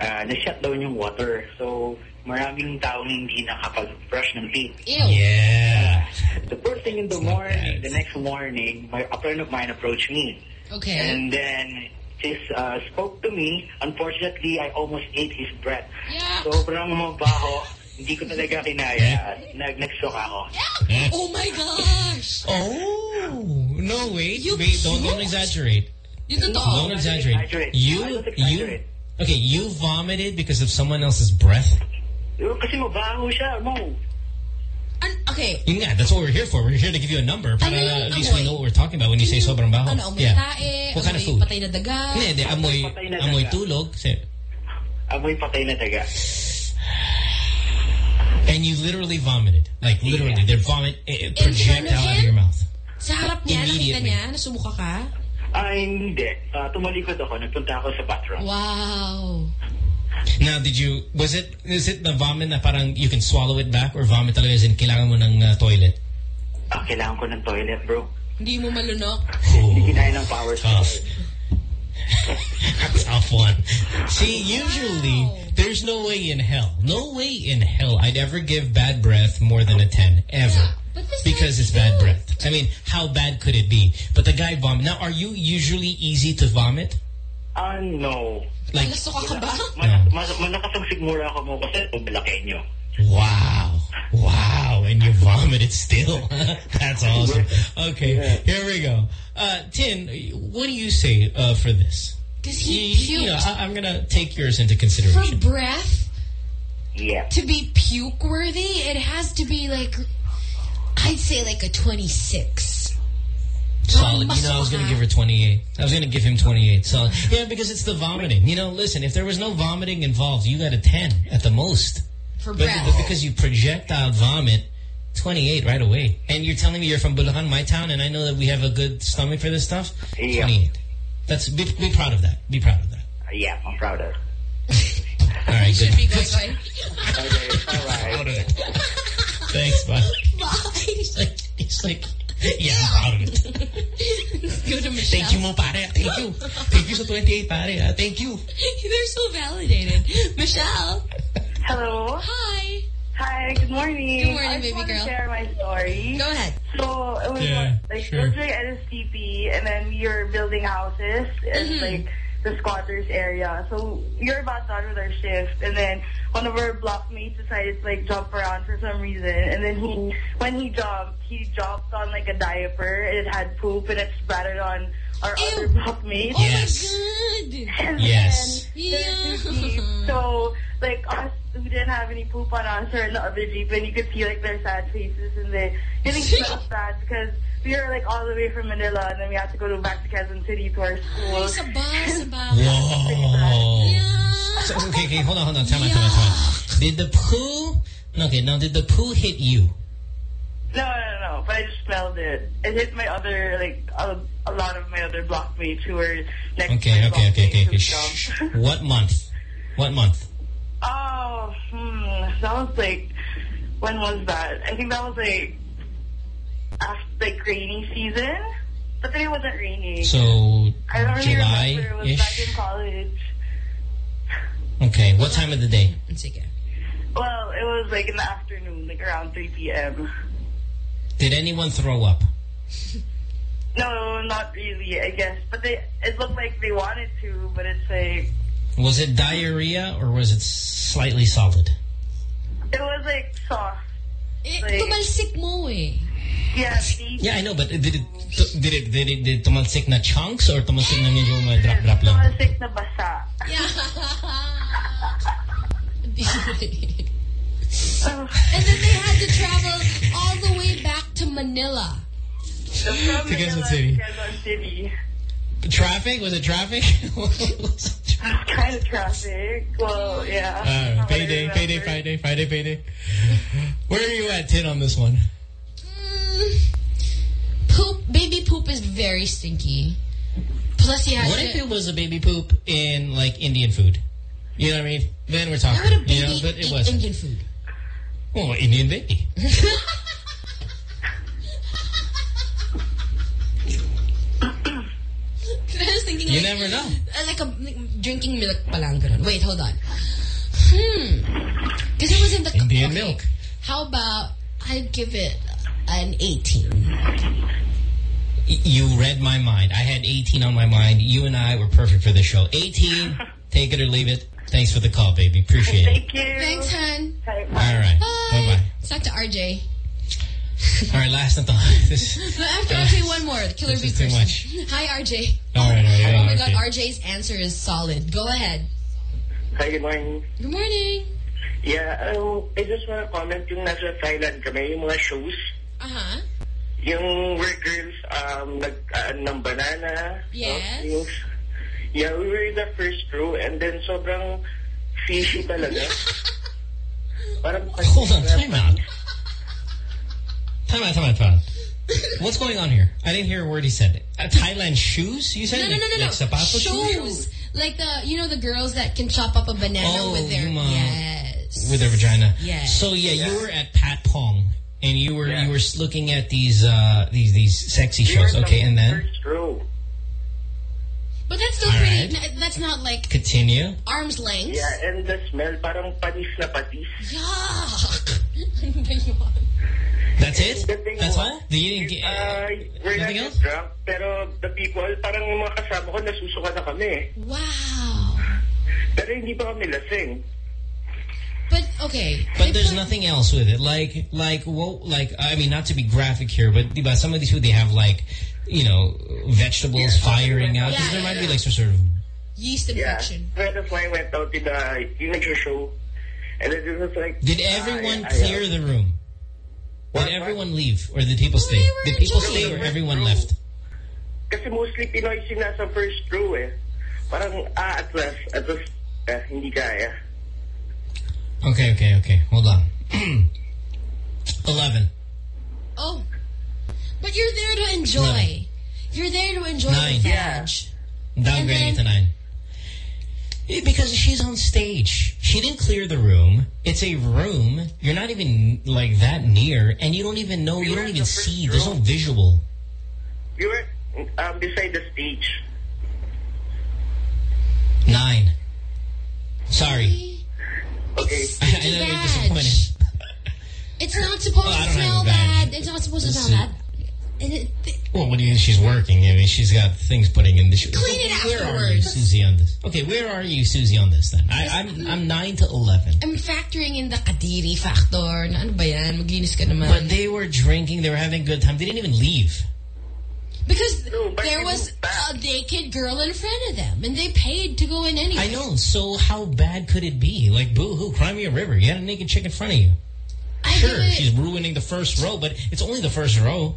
uh, na-shut down yung water. So, maraming taong hindi nakapag-brush ng teeth. Ew. Yeah. The first thing in the morning, the next morning, my, a friend of mine approached me. Okay. And then, he uh, spoke to me. Unfortunately, I almost ate his breath. Yeah. Sobrang mabaho. Hindi ko talaga kinaya. Eh? Nag Nag-shock ako. Eh? Oh my gosh. Oh no! Wait, You wait! Don't don't puked? exaggerate. Yung totoo. Don't exaggerate. exaggerate. You don't you exaggerate. okay? You vomited because of someone else's breath. Kasi mabaho siya, mo. An- okay. Yun nga, that's what we're here for. We're here to give you a number. Para Ano at least we know what we're talking about when you say sobrang baho. Ano, amoy yeah. tae, What kind of food? patay na daga. Hindi, hindi. Amoy, Patay na amoy daga. tulog. Say- Amoy patay na daga. And you literally vomited. Like, literally. Their vomit eh, front project out of your mouth. Sa harap niya, nakita Immediately. niya, nasumuka ka? Ay, hindi. Uh, tumalikod ako. Nagpunta ako sa bathroom. Wow. Now, did you, was it, is it the vomit na parang you can swallow it back or vomit talaga as in kailangan mo ng uh, toilet? Ah, kailangan ko ng toilet, bro. Hindi mo malunok. Hindi kinaya ng power Tough. Tough one. See, usually, there's no way in hell, no way in hell I'd ever give bad breath more than a 10. Ever. because it's bad breath. I mean, how bad could it be? But the guy vomit. Now, are you usually easy to vomit? Ah, no. Like, Mas, mas, malakas ang sigmura ako mo kasi malaki nyo. wow, wow, and you vomited still. That's awesome. Okay, here we go. Uh, Tin, what do you say uh, for this? Because he You- you know, puked I, I'm gonna take yours into consideration. for breath. Yeah. To be puke worthy, it has to be like, I'd say like a 26. Solid. You know, I was going to give her 28. I was going to give him 28. Solid. Yeah, because it's the vomiting. You know, listen, if there was no vomiting involved, you got a 10 at the most. For But, breath. but because you projectile vomit, 28 right away. And you're telling me you're from Bulacan, my town, and I know that we have a good stomach for this stuff? Yeah. 28. That's, be, be proud of that. Be proud of that. Yeah, I'm proud of. All right, good. Be going, going. Proud of it. Thanks, bud. Bye. He's like, he's like, yeah, I'm proud of it. Let's go to Michelle. Thank you mo, pare. Thank you. Thank you sa 28, pare. Thank you. They're so validated. Michelle. Hello. Hi. Hi, good morning. Good morning, I just baby want girl. to share my story. Go ahead. So, it was Yeah, like, sure. it was during NSTP, and then you're building houses in, Mhm. like, the squatters area. So, you're about done with our shift, and then one of our blockmates decided to, like, jump around for some reason, and then he, when he jumped, he jumped on, like, a diaper, and it had poop, and it splattered on our other blockmates. Oh Yes. my god. And Yes. then there's the Jeep. So, like, us we didn't have any poop on us or in the other Jeep, and you could see, like, their sad faces, and they getting smelled bad because we were, like, all the way from Manila, and then we had to go to back to Quezon City to our school. Ay, sa bus, sa bus. Whoa. So, okay, okay, hold on, hold on. Time out, time out, time out. Did the poo... Okay, now did the poo hit you? No, no, no, but I just smelled it. It hit my other, like, a, a lot of my other blockmates who were next Okay, to my okay, okay, okay, okay. Shh. What month? What month? Oh, hmm. That was like, when was that? I think that was like, after, like rainy season. But then it wasn't raining. So, I don't really remember. It was back July-ish? in college. Okay, what time of the day? Sige. Well, it was like in the afternoon, like around 3 p.m. Did anyone throw up? No, not really, I guess. But they, it looked like they wanted to, but it's like, Was it diarrhea or was it slightly solid? it was like soft. Eh, Like- tumalsik mo eh. Yeah, see? Yeah, I know, but did it did it did it did tumalsik na chunks or tumalsik na medyo mga drop drop lang? Tumalsik na basa. Yeah. and then they had to travel all the way back to Manila. From To Quezon Manila City. to Quezon City. Traffic? Was it traffic? kind of traffic. Well, yeah. Alright, From what I payday, payday. Friday, Friday, payday. Where are you at, Tin, on this one? Mm, poop, baby poop is very stinky. Plus, he has What if it was a baby poop in, like, Indian food? You know what I mean? Then we're talking. Would a you know, but it wasn't. Indian food? Oh, Indian baby. I was thinking You like, never know. uh, Like a like, drinking milk palang. Wait, hold on. Hmm. Because it was in the Indian okay. milk. How about I'd give it an 18. You read my mind. I had 18 on my mind. You and I were perfect for this show. 18, take it or leave it. Thanks for the call, baby. Appreciate it. Thank you. Thanks, hun. All right. Bye-bye. Let's talk to RJ. All right, last na to. This, After RJ, one more. The killer This bee too person. much. Hi, RJ. all right, all right. Oh my okay. God, RJ's answer is solid. Go ahead. Hi, good morning. Good morning. Yeah, um, I just want to comment yung nasa Thailand kami, yung mga shows. Uh-huh. Yung where girls um, nag uh, ng banana. Yes. No? Yeah, we were in the first row and then sobrang fishy talaga. Parang Hold on, time out. Time out, time out, time out. What's going on here? I didn't hear a word he said. Uh, Thailand shoes? You said No, no, no, no, no. like sapato Shoes. Like the, you know, the girls that can chop up a banana Oh, with their, yung mga- yes. with their vagina. Yes. So yeah, you were at Patpong, and you were you were looking at these uh these these sexy We shows. Okay, and then First row. But that's still All pretty, right. n- that's not like continue. arm's length. Yeah, and the smell parang patis na patis. Yuck. Ano ba yun? That's it? That's was, all? You didn't get... Uh, we're Nothing just drunk, pero the people, parang mga kasama ko, nasusuka na kami. Wow. Pero hindi pa kami lasing. But okay. But there's nothing else with it. Like, like, well, like, I mean, not to be graphic here, but diba, some of these food, they have like, you know, vegetables firing out. Yeah, there might yeah, be like some sort of... Yeast infection. Yeah. That's why I went out to the, yung nag-show. And it was like... Did everyone I- I- clear the room? Did everyone leave? Or did people stay? Did people stay or everyone left? Kasi mostly Pinoy yung nasa first row eh. Parang, ah, atlas, atlas, eh, hindi kaya. Okay, okay, okay. Hold on. 11. Oh. But you're there to enjoy. Nine. You're there to enjoy Nine. the Yeah. veg. Downgrading to 9. Eh, Because she's on stage. She didn't clear the room. It's a room. You're not even like that near, and you don't even know. You don't even see. There's no visual. We were um, beside the stage. Nine. Sorry. Okay. I, I know you're disappointed. It's not supposed I to don't smell have bad. It's not supposed to This smell bad. It, Well, what do you? mean She's working. I mean, she's got things putting in the. Clean it Where are you, afterwards. Susie, on this? Okay, where are you, Susie, on this then? I, I'm I'm nine to eleven. I'm factoring in the kadiri factor. Na ano ba yan? Maglinis ka naman. But they were drinking. They were having a good time. They didn't even leave. Because there was a naked girl in front of them, and they paid to go in anyway. I know. So how bad could it be? Like, boo-hoo, cry me a river. You had a naked chick in front of you. sure, she's ruining the first row, but it's only the first row.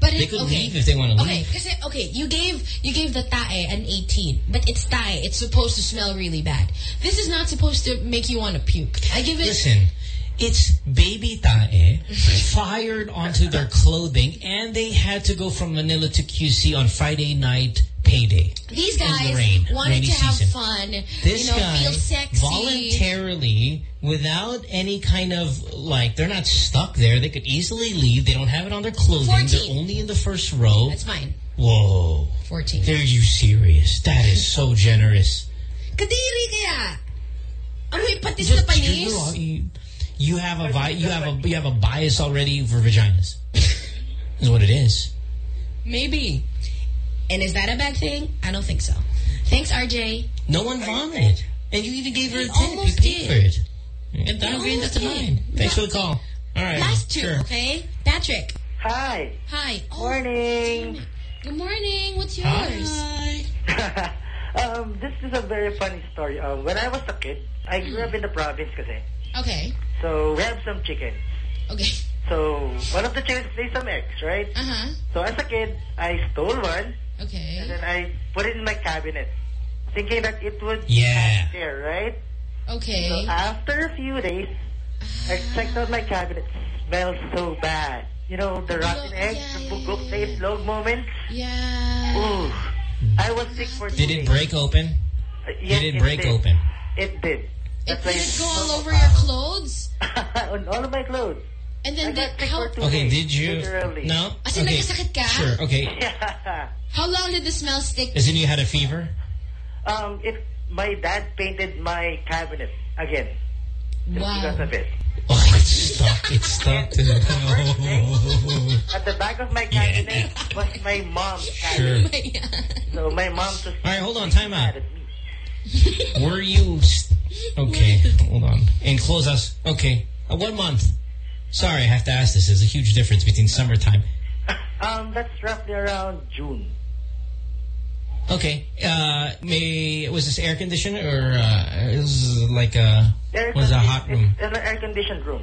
But They it, could okay. leave if they want to Okay, leave. kasi, okay, you gave you gave the tae an 18, but it's tae. It's supposed to smell really bad. This is not supposed to make you want to puke. I give it. Listen, it's baby tae fired onto their clothing, and they had to go from Manila to QC on Friday night payday. These in the guys rain, wanted to have season. fun. This you know, guy feel sexy. voluntarily, without any kind of like, they're not stuck there. They could easily leave. They don't have it on their clothing. 14. They're only in the first row. That's fine. Whoa. 14. Are you serious? That is so generous. Kadiri kaya. Amoy patis na panis. You, you, you have a vi you have a you have a bias already for vaginas. is what it is. Maybe. And is that a bad thing? I don't think so. Thanks, RJ. No one vomited, and you even gave her a You tip. You almost paid did. for it. And that almost to did. nine. Thanks for the call. All right. Last two, sure. okay? Patrick. Hi. Hi. Oh, Morning. Good morning. What's yours? um, this is a very funny story. Um, when I was a kid, I grew up in the province kasi. Okay. So we have some chickens. Okay. So one of the chickens laid some eggs, right? Uh-huh. So as a kid, I stole one. Okay. And then I put it in my cabinet, thinking that it would Yeah. hatch there, right? Okay. So after a few days, I checked out my cabinet. Smells so bad. You know, the rotten eggs, the bugok sa itlog moment. Yeah. Ooh. I was sick for two Did it break open? Uh, yes, Did it it break did. open? It did. It That's why did it go all over your clothes? on all of my clothes. And then I did, got sick how, Okay, did you? Literally. No? As in, okay. nagkasakit ka? Sure, okay. how long did the smell stick? As in you had a fever? Um, it, my dad painted my cabinet again. Just Wow. because of it. Oh, it's stuck. It's stuck to the At the back of my cabinet was my mom's Sure. cabinet. So my mom just... All right, hold on. Time out. Were you... st- Okay, hold on. And close us. Okay. Uh, one month. Sorry, I have to ask this. There's a huge difference between summertime. Um, that's roughly around June. Okay. Uh, may was this air conditioned or uh, it was like a Air was a hot room? It's an air-conditioned room.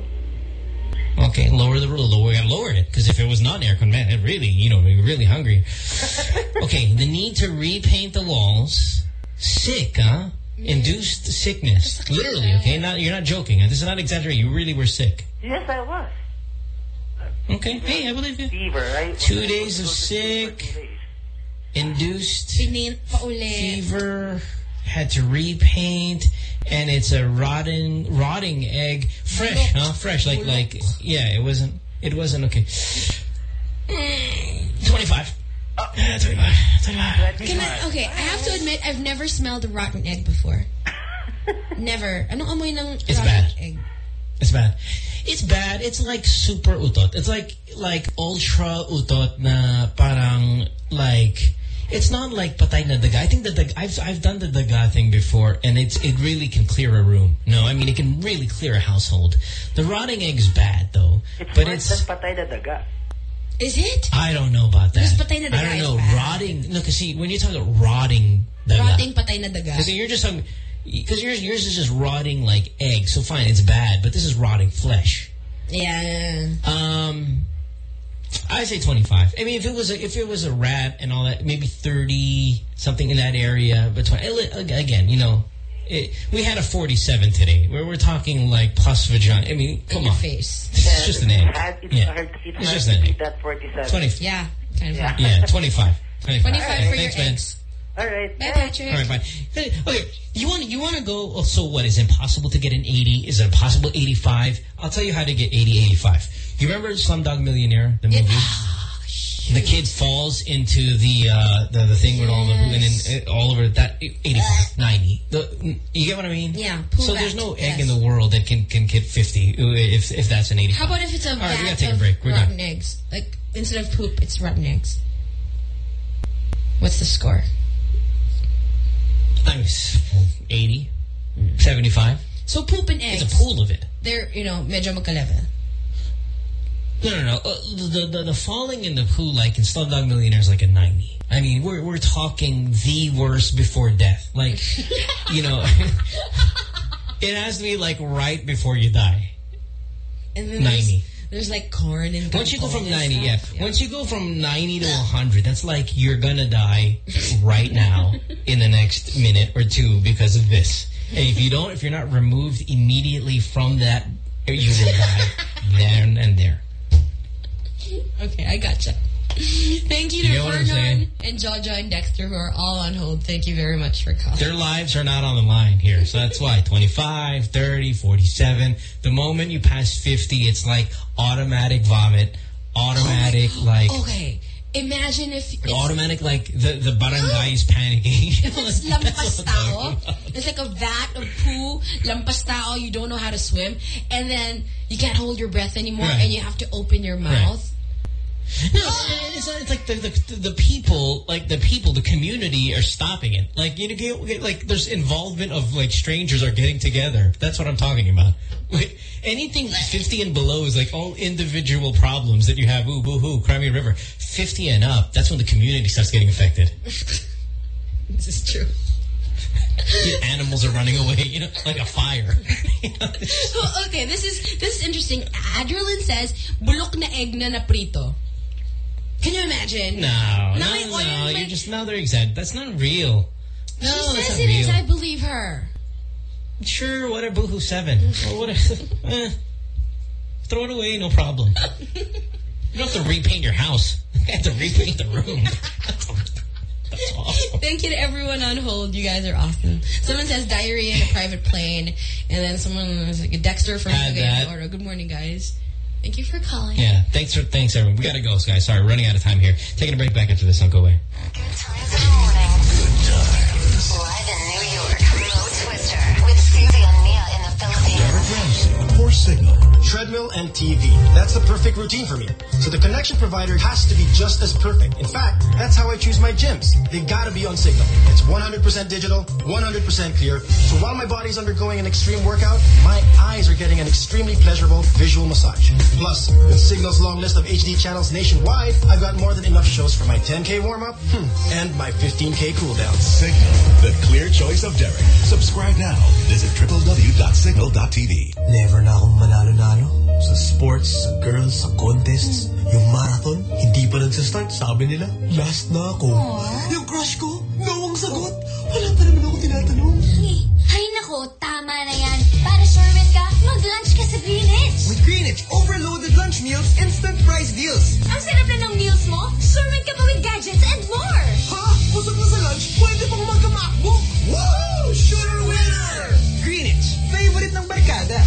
Okay, lower the rule. Lower, we gotta lower it because if it was not air conditioned, man, it really, you know, we're really hungry. okay, the need to repaint the walls. Sick, huh? Induced sickness. Literally, okay? Not you're not joking. This is not exaggerating. You really were sick. Yes, I was. Okay. Hey, I believe you. Fever, right? Two days of sick, induced fever, had to repaint, and it's a rotten, rotting egg, fresh, huh? Fresh, like, like, yeah, it wasn't, it wasn't okay. Mm, Can I, okay, I have to admit, I've never smelled a rotten egg before. never. Anong amoy ng It's rotten bad. egg? It's bad. It's bad. It's like super utot. It's like like ultra utot na parang like it's not like patay na daga. I think that the I've I've done the daga thing before and it's it really can clear a room. No, I mean it can really clear a household. The rotting egg's bad though. It's but worse it's than patay na daga. Is it? I don't know about that. Because patay na daga I don't know. Rotting. No, see, when you talk about rotting daga, Rotting patay na daga. because you're just talking, because yours yours is just rotting like egg. So fine, it's bad, but this is rotting flesh. Yeah. Um, I say 25. I mean, if it was a, if it was a rat and all that, maybe 30 something in that area. But 20, again, you know, it, we had a 47 today. Where we're talking like plus vagina. I mean, come on. face. It's just an egg. It's Yeah. hard, it's It's hard just to an beat that 47. 20. Yeah. Kind of. Yeah. Yeah, 25. 25. 25 All for your thanks, man. eggs. All right. Bye, Patrick. All right, fine. Okay, you want you want to go? oh, So what? Is it impossible to get an 80? Is it impossible 85? I'll tell you how to get 80, 85. You remember Slumdog Millionaire, the movie? The kid falls into the uh, the, the thing with all the and then uh, all over that 85, 90. The, you get what I mean? Yeah, So back, there's no egg yes. in the world that can can get 50 if if that's an 85. How about if it's a All right, we gotta take a break. We're rotten done. eggs? Like, instead of poop, it's rotten eggs. What's the score? I mean, 80, 75. So poop and eggs. It's a pool of it. They're, you know, medyo magka-level. No, no, no. Uh, the, the the falling in the pool, like in Slumdog Millionaire, is like a ninety. I mean, we're we're talking the worst before death. Like, you know, it has to be like right before you die. And then 90. There's, like corn and Once you go from ninety, yeah. stuff. Once you go from ninety to hundred, that's like you're gonna die right now in the next minute or two because of this. And if you don't, if you're not removed immediately from that, you will die there and there. Okay, I gotcha. Thank you to You Vernon and Jojo and Dexter who are all on hold. Thank you very much for calling. Their lives are not on the line here. So that's why 25, 30, 47. The moment you pass 50, it's like automatic vomit, automatic oh like Okay, imagine if automatic like the the barangay is panicking. if it's lampas tao. It's like a vat of poo, lampas tao, you don't know how to swim, and then you can't hold your breath anymore Right. and you have to open your mouth. No, it's, it's like the, the the people, like the people, the community are stopping it. Like you know, get, like there's involvement of like strangers are getting together. That's what I'm talking about. Like, anything 50 and below is like all individual problems that you have. Ooh, boo hoo, Crimea River. 50 and up, that's when the community starts getting affected. This is true. Animals are running away, you know, like a fire. Oh, okay, this is this is interesting. Adrenaline says, bulok na egg na naprito. Can you imagine? No, no, no, may- you're just now they're exaggerating. That's not real. No, she says it is. real. I believe her. Sure, what are boohoo seven. What, eh, throw it away, no problem. You don't have to repaint your house. You have to repaint the room. That's awesome. Thank you to everyone on hold. You guys are awesome. Someone says diarrhea in a private plane, and then someone was like Dexter from Had. Good morning, guys. Thank you for calling. Yeah, thanks for thanks everyone. We gotta go, guys. Sorry, running out of time here. Taking a break back after this. Don't go away. Live in New York, Mo Twister with Susie and Mia in the Philippines. Derek Ramsey, Poor Signal. Treadmill and TV. That's the perfect routine for me. So the connection provider has to be just as perfect. In fact, that's how I choose my gyms. They gotta be on Signal. It's 100% digital, 100% clear. So while my body's undergoing an extreme workout, my eyes are getting an extremely pleasurable visual massage. Plus, with Signal's long list of HD channels nationwide, I've got more than enough shows for my 10K warm-up hmm, and my 15K cool-down. Signal, the clear choice of Derek. Subscribe now. Visit www.signal.tv. Never na akong manalo-nalo. Sa sports, sa girls, sa contests. Yung marathon, hindi pa nagsastart. Sabi nila, last na ako. Yung crush ko, no ang sagot. Wala pa naman ako tinatanong. Ay nako, tama na yan. Para win ka, mag-lunch ka sa Greenwich. With Greenwich Overloaded Lunch Meals Instant Price Deals. Ang sarap na ng meals mo, win ka pa with gadgets and more. Ha? Busog na sa lunch, pwede pang magka-MacBook. Wow! Sure winner! Greenwich, favorite ng barkada.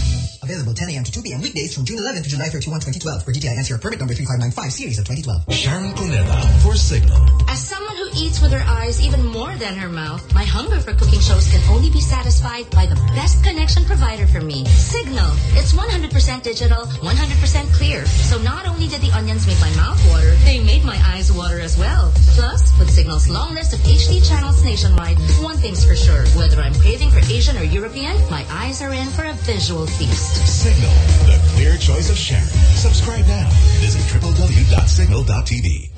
Available 10 a.m. to 2 p.m. weekdays from June 11 to July 31, 2012 for DTI NCR permit number 3595 series of 2012. Sharon Cuneta for Signal. As As someone who eats with her eyes even more than her mouth, my hunger for cooking shows can only be satisfied by the best connection provider for me, Signal. It's 100% digital, 100% clear. So not only did the onions make my mouth water, they made my eyes water as well. Plus, with Signal's long list of HD channels nationwide, one thing's for sure. Whether I'm craving for Asian or European, my eyes are in for a visual feast. Signal, the clear choice of Sharon. Subscribe now. Visit www.signal.tv.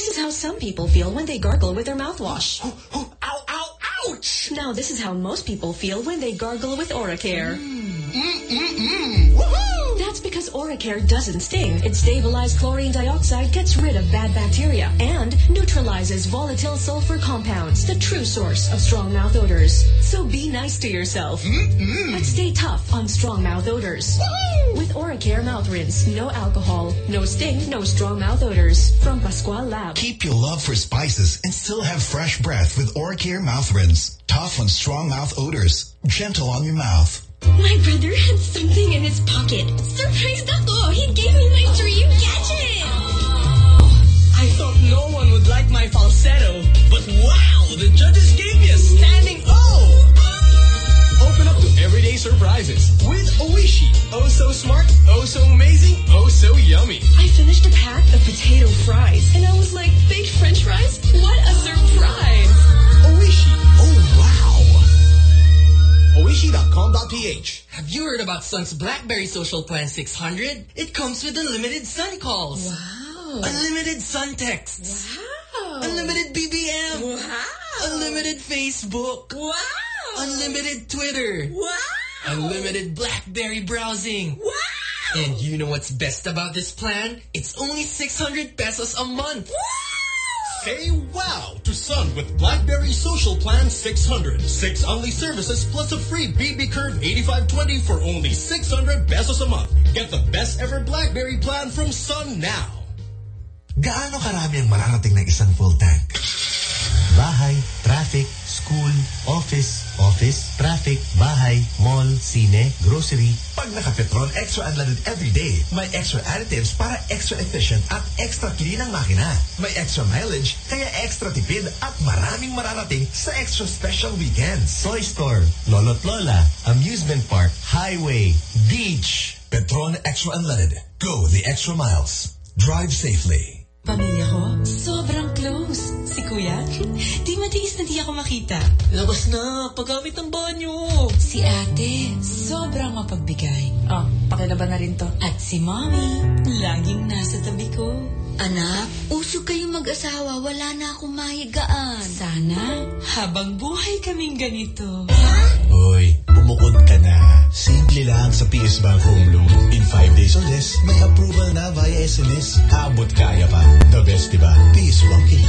This is how some people feel when they gargle with their mouthwash. ow, ow, ouch! Now this is how most people feel when they gargle with Oracare. Mm. Mm, mm, That's because Oracare doesn't sting. Its stabilized chlorine dioxide gets rid of bad bacteria and neutralizes volatile sulfur compounds, the true source of strong mouth odors. So be nice to yourself. But stay tough on strong mouth odors. With Oracare mouth rinse, no alcohol, no sting, no strong mouth odors. From Pascual Lab. Keep your love for spices and still have fresh breath with Oracare mouth rinse. Tough on strong mouth odors, gentle on your mouth. My brother had something in his pocket. Surprised ako! He gave me my dream gadget! I thought no one would like my falsetto, but wow, the judges gave me a standing O! Open up to everyday surprises with Oishi. Oh so smart, Oishi.com.ph Have you heard about Sun's BlackBerry Social Plan 600? It comes with unlimited Sun calls. Wow. Unlimited Sun texts. Wow. Unlimited BBM. Wow. Unlimited Facebook. Wow. Unlimited Twitter. Wow. Unlimited BlackBerry browsing. Wow. And you know what's best about this plan? It's only 600 pesos a month. Say wow to Sun with BlackBerry Social Plan 600. Six only services plus a free BB Curve 8520 for only 600 pesos a month. Get the best ever BlackBerry plan from Sun now. Gaano karami ang mararating ng isang full tank? Bahay, traffic, school, office, office, traffic, bahay, mall, sine, grocery. Pag naka-Petron Extra Unleaded every day, may extra additives para extra efficient at extra clean ang makina. May extra mileage, kaya extra tipid at maraming mararating sa extra special weekends. Toy store, lolo't lola, amusement park, highway, beach. Petron Extra Unleaded. Go the extra miles. Drive safely. Pamilya ko, sobrang close. Si Kuya, di matiis na di ako makita. Labas na, paggamit ng banyo. Si ate, sobrang mapagbigay. Oh, pakilaban na rin to. At si mommy, laging nasa tabi ko. Anak, uso kayong mag-asawa, wala na akong mahigaan. Sana, habang buhay kaming ganito. Hoy, bumukod ka na. Simple lang sa PS Bank Home Loan. In 5 days or less, may approval na via SMS. Abot kaya pa. The best, diba? PS Banking.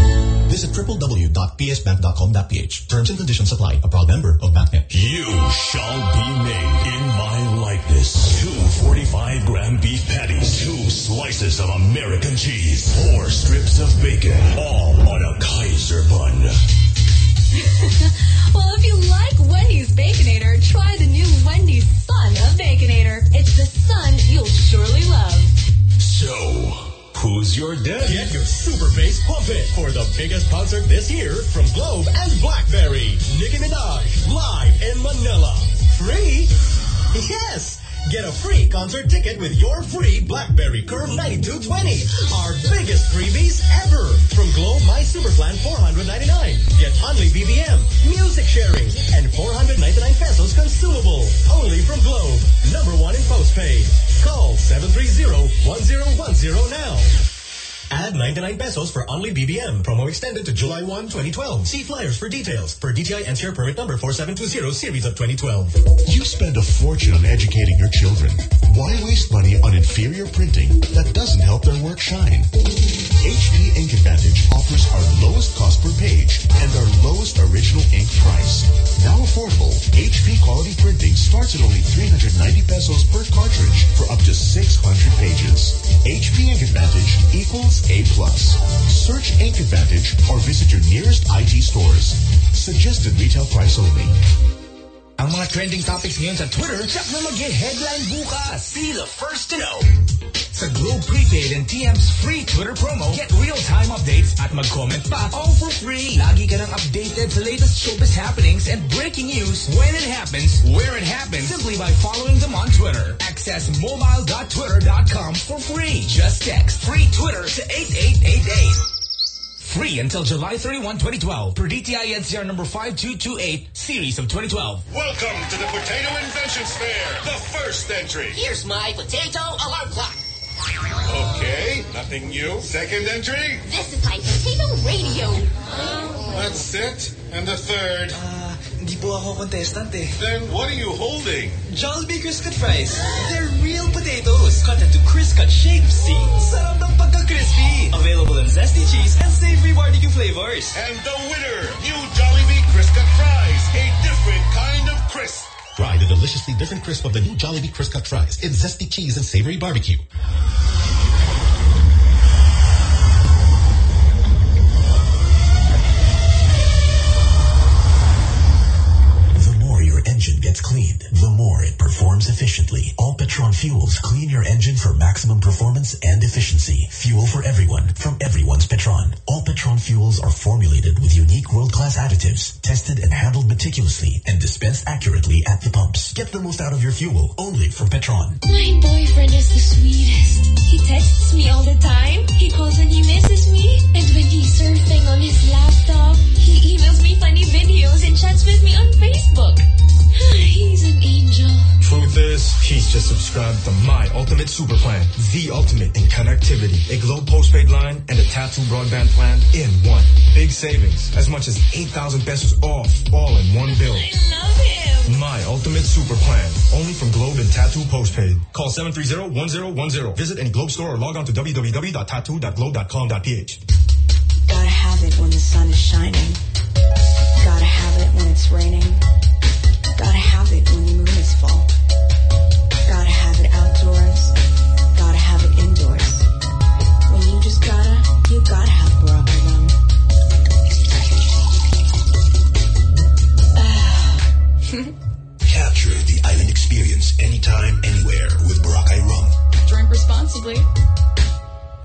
Visit www.psbank.com.ph. Terms and conditions apply. A proud member of BancNet. You shall be made in my likeness. Two 45-gram beef patties, two slices of American cheese, four strips of bacon, all on a Kaiser bun. well, if you like Wendy's Baconator, try the new Wendy's Son of Baconator. It's the sun you'll surely love. So, who's your daddy? Get your super bass pumping for the biggest concert this year from Globe and Blackberry. Nicki Minaj live in Manila. Free? Yes! Get a free concert ticket with your free BlackBerry Curve 9220. Our biggest freebies ever. From Globe My Super Plan 499. Get only BBM, music sharing, and 499 pesos consumable. Only from Globe. Number one in postpaid. Call 730-1010 now. Add 99 pesos for only BBM. Promo extended to July 1, 2012. See flyers for details. For DTI NCR permit number 4720 series of 2012. You spend a fortune on educating your children. Why waste money on inferior printing that doesn't help their work shine? HP Ink Advantage offers our lowest cost per page and our lowest original ink price. Now affordable, HP quality printing starts at only 390 pesos per cartridge for up to 600 pages. HP Ink Advantage equals A+. plus. Search Ink Advantage or visit your nearest IT stores. Suggested retail price only. Ang mga trending topics ngayon sa Twitter, siya na mag-headline bukas. Be the first to know. Sa Globe Prepaid and TM's free Twitter promo, get real-time updates at mag-comment pa all for free. Lagi ka nang updated sa latest showbiz happenings and breaking news when it happens, where it happens, simply by following them on Twitter. Access mobile.twitter.com for free. Just text free Twitter to 8888. Free until July 31, 2012 per DTI NCR number 5228, series of 2012. Welcome to the Potato Inventions Fair, the first entry. Here's my potato alarm clock. Okay, nothing new. Second entry. This is my potato radio. That's it. And the third. Uh, hindi po ako contestant eh. Then what are you holding? Jollibee Crisscut Fries. They're real potatoes cut into Crisscut shapes. See? Sarap ng pagka-crispy. Available in zesty cheese and savory barbecue flavors. And the winner, new Jollibee Crisscut Fries. A different kind of crisp. Try the deliciously different crisp of the new Jollibee Crisscut Fries in zesty cheese and savory barbecue. It performs efficiently. All Petron fuels clean your engine for maximum performance and efficiency. Fuel for everyone from everyone's Petron. All Petron fuels are formulated with unique world-class additives, tested and handled meticulously, and dispensed accurately at the pumps. Get the most out of your fuel only from Petron. My boyfriend is the sweetest. He texts me all the time. He calls when he misses me. And when he's surfing on his laptop, Ultimate Super Plan, the ultimate in connectivity. A Globe postpaid line and a Tattoo broadband plan in one. Big savings, as much as 8,000 pesos off, all in one bill. I love him. My Ultimate Super Plan, only from Globe and Tattoo postpaid. Call 730-1010. Visit any Globe store or log on to www.tattoo.globe.com.ph. Gotta have it when the sun is shining. Gotta have it when it's raining. Gotta have it when the moon is full. Gotta have you gotta have Boracay rum. Capture the island experience anytime, anywhere with Boracay Rum. Drink responsibly.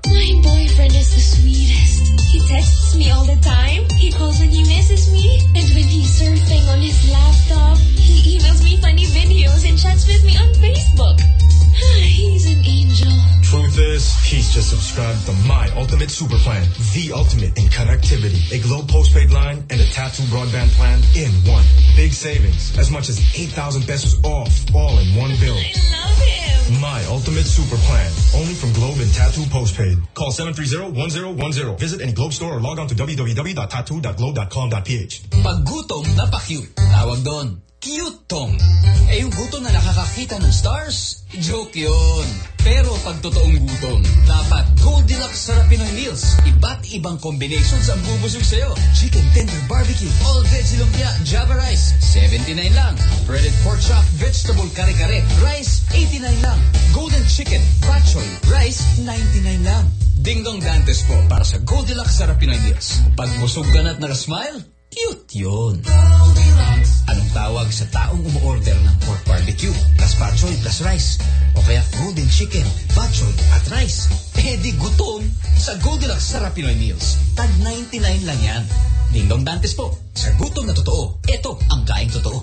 My boyfriend is the sweetest. He texts me all the time. He calls when he misses me. And when he's surfing on his laptop, he emails me funny videos and chats with me on Facebook. He's an angel. Truth is, he's just subscribed to My Ultimate Super Plan, the ultimate in connectivity. A Globe postpaid line and a Tattoo broadband plan in one. Big savings, as much as 8,000 pesos off, all in one bill. I love him. My Ultimate Super Plan, only from Globe and Tattoo postpaid. Call 730-1010. Visit any Globe store or log on to www.tattoo.globe.com.ph. Pag gutom, napaka-cute. Tawag doon, cute tong. Eh yung gutom na nakakakita ng stars, joke yun. Pero pag totoong gutom, dapat Goldilocks Sarap Pinoy Meals. Iba't ibang combinations ang bubusog sa'yo. Chicken tender barbecue, all veg lumpia, java rice, 79 lang. Breaded pork chop, vegetable kare-kare, rice, 89 lang. Golden chicken, bok rice, 99 lang. Ding Dong Dantes po para sa Goldilocks Sarap Pinoy Meals. Pag busog ka na at naka-smile, cute yun. Anong tawag sa taong umuorder ng pork barbecue plus patchoy plus rice? O kaya golden chicken, patchoy at rice? Eh gutom sa Goldilocks Sarap Pinoy Meals. Tag 99 lang yan. Ding Dong Dantes po. Sa gutom na totoo, ito ang kaing totoo.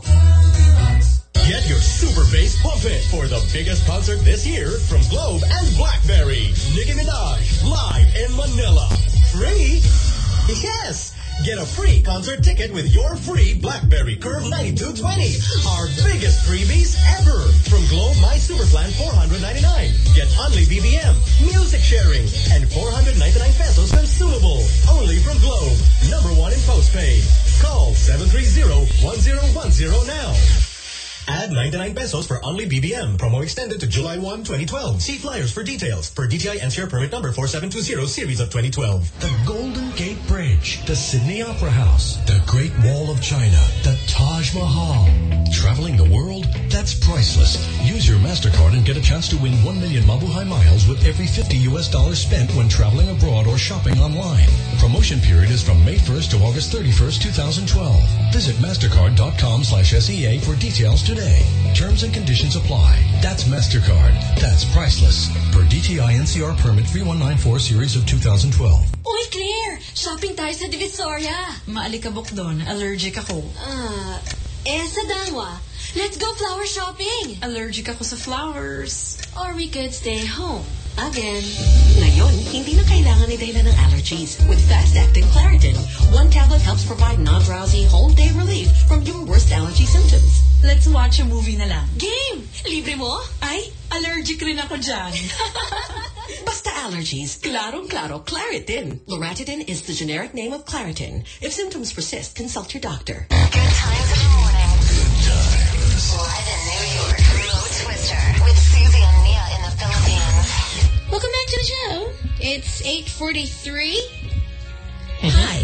Get your super bass pumping for the biggest concert this year from Globe and Blackberry. Nicki Minaj live in Manila. Free? Yes! Get a free concert ticket with your free BlackBerry Curve 9220. Our biggest freebies ever. From Globe My Super Plan 499. Get only BBM, music sharing, and 499 pesos consumable. Only from Globe. Number one in postpaid. Call 730-1010 now. Add 99 pesos for only BBM. Promo extended to July 1, 2012. See flyers for details. Per DTI NCR permit number 4720 series of 2012. The Golden Gate Bridge, the Sydney Opera House, the Great Wall of China, the Taj Mahal. Traveling the world? That's priceless. Use your MasterCard and get a chance to win 1 million Mabuhay miles with every 50 US dollars spent when traveling abroad or shopping online. Promotion period is from May 1st to August 31st, 2012. Visit mastercard.com slash SEA for details today. Terms and conditions apply. That's MasterCard. That's priceless. Per DTI NCR permit 3194 series of 2012. Uy, Claire! Shopping tayo sa Divisoria. Maalikabok doon. Allergic ako. Ah, eh sa Dangwa. Let's go flower shopping. Allergic ako sa flowers. Or we could stay home. Again. Ngayon, hindi na kailangan ni Dayla ng allergies with fast-acting Claritin. One tablet helps provide non-drowsy whole-day relief from your worst allergy symptoms. Let's watch a movie na lang. Game! Libre mo? Ay, allergic rin ako dyan. Basta allergies, klarong-klaro Claritin. Loratadine is the generic name of Claritin. If symptoms persist, consult your doctor. Good times in the morning. Good times. Live in New York, Mo Twister with Susie and Mia in the Philippines. Welcome back to the show. It's 8.43. Mm-hmm. Hi.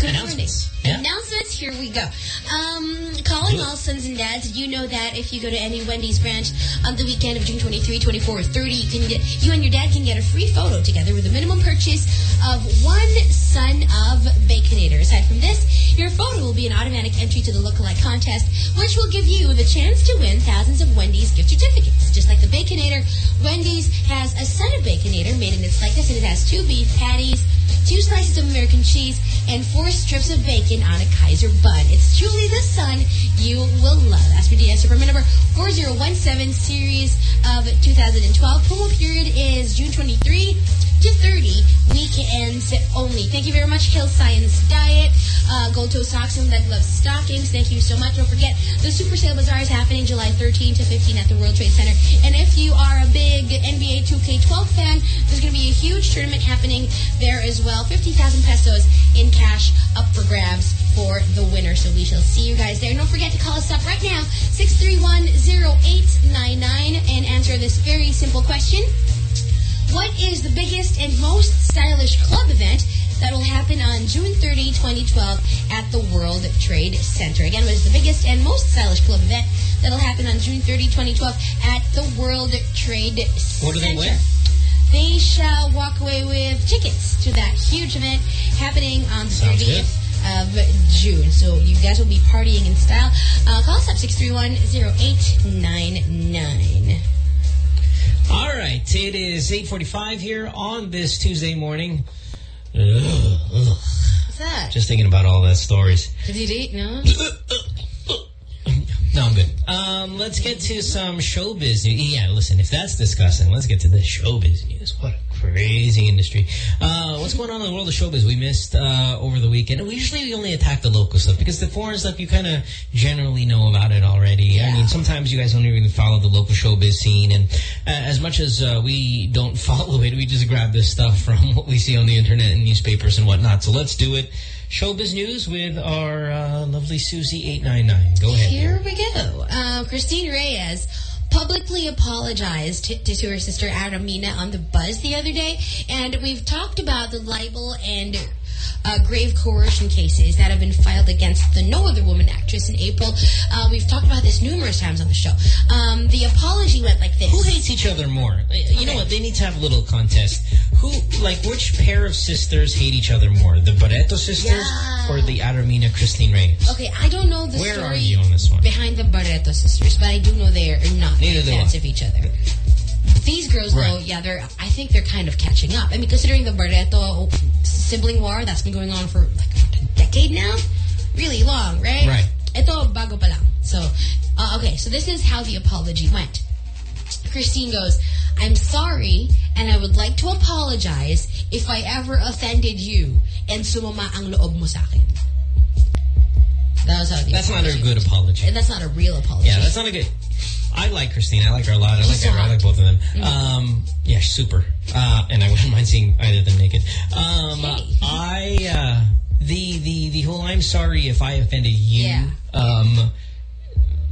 Good Announcements. morning. Yeah. Announcements, here we go. Um, calling all sons and dads, you know that if you go to any Wendy's branch on the weekend of June 23, 24, or 30, you can get you and your dad can get a free photo together with a minimum purchase of one son of Baconator. Aside from this, your photo will be an automatic entry to the lookalike contest, which will give you the chance to win thousands of Wendy's gift certificates. Just like the Baconator, Wendy's has a son of Baconator made in its likeness, and it has two beef patties, two slices of American cheese, and four strips of bacon on a Kaiser bun. It's truly the sun you will love. Ask for DS permit number 4017 series of 2012. Promo period is June 23 to 30 weekends only. Thank you very much, Hill Science Diet, uh, Gold Toe Socks and Leg Love Stockings. Thank you so much. Don't forget, the Super Sale Bazaar is happening July 13 to 15 at the World Trade Center. And if you are a big NBA 2K12 fan, there's going to be a huge tournament happening there as well. 50,000 pesos in cash up for grabs for the winner. So we shall see you guys there. And don't forget to call us up right now, 631-0899, and answer this very simple question. What is the biggest and most stylish club event that will happen on June 30, 2012 at the World Trade Center? Again, what is the biggest and most stylish club event that will happen on June 30, 2012 at the World Trade Center? What do they wear? They shall walk away with tickets to that huge event happening on the Sounds 30th of June. So you guys will be partying in style. Uh, call us up 631-0899. All right, it is 8.45 here on this Tuesday morning. Ugh, ugh. What's that? Just thinking about all that stories. Did you eat? No? No, I'm good. Um, let's get to some showbiz news. Yeah, listen, if that's disgusting, let's get to the showbiz news. What crazy industry. Uh, what's going on in the world of showbiz? We missed uh, over the weekend. We usually only attack the local stuff because the foreign stuff, you kind of generally know about it already. I mean, sometimes you guys don't even follow the local showbiz scene. And uh, as much as uh, we don't follow it, we just grab this stuff from what we see on the internet and newspapers and whatnot. So let's do it. Showbiz news with our uh, lovely Susie899. Go ahead. Here we go. Uh, Christine Reyes publicly apologized to, to her sister Ara Mina on the buzz the other day. And we've talked about the libel and uh, grave coercion cases that have been filed against the No Other Woman actress in April. Uh, we've talked about this numerous times on the show. Um, the apology went like this. Who hates each other more? You know what? They need to have a little contest. Who, like, which pair of sisters hate each other more? The Barreto sisters Yeah. or the Ara Mina Christine Reyes? Okay, I don't know the Where story are you on this one? behind the Barreto sisters, but I do know they are not Neither big do fans of each other. These girls, though, yeah, they're. I think they're kind of catching up. I mean, considering the Barreto sibling war that's been going on for like what, a decade now, really long, right? Right. Ito bago pa lang. So, uh, okay, so this is how the apology went. Christine goes, I'm sorry and I would like to apologize if I ever offended you and sumama ang loob mo sa akin. That was how the That's not a good apology. And that's not a real apology. Yeah, that's not a good... I like Christine. I like her a lot. I like her. I like both of them. Mm. Um, yeah, super. Uh, and I wouldn't mind seeing either of them naked. Um, I uh, the the the whole "I'm sorry if I offended you" um,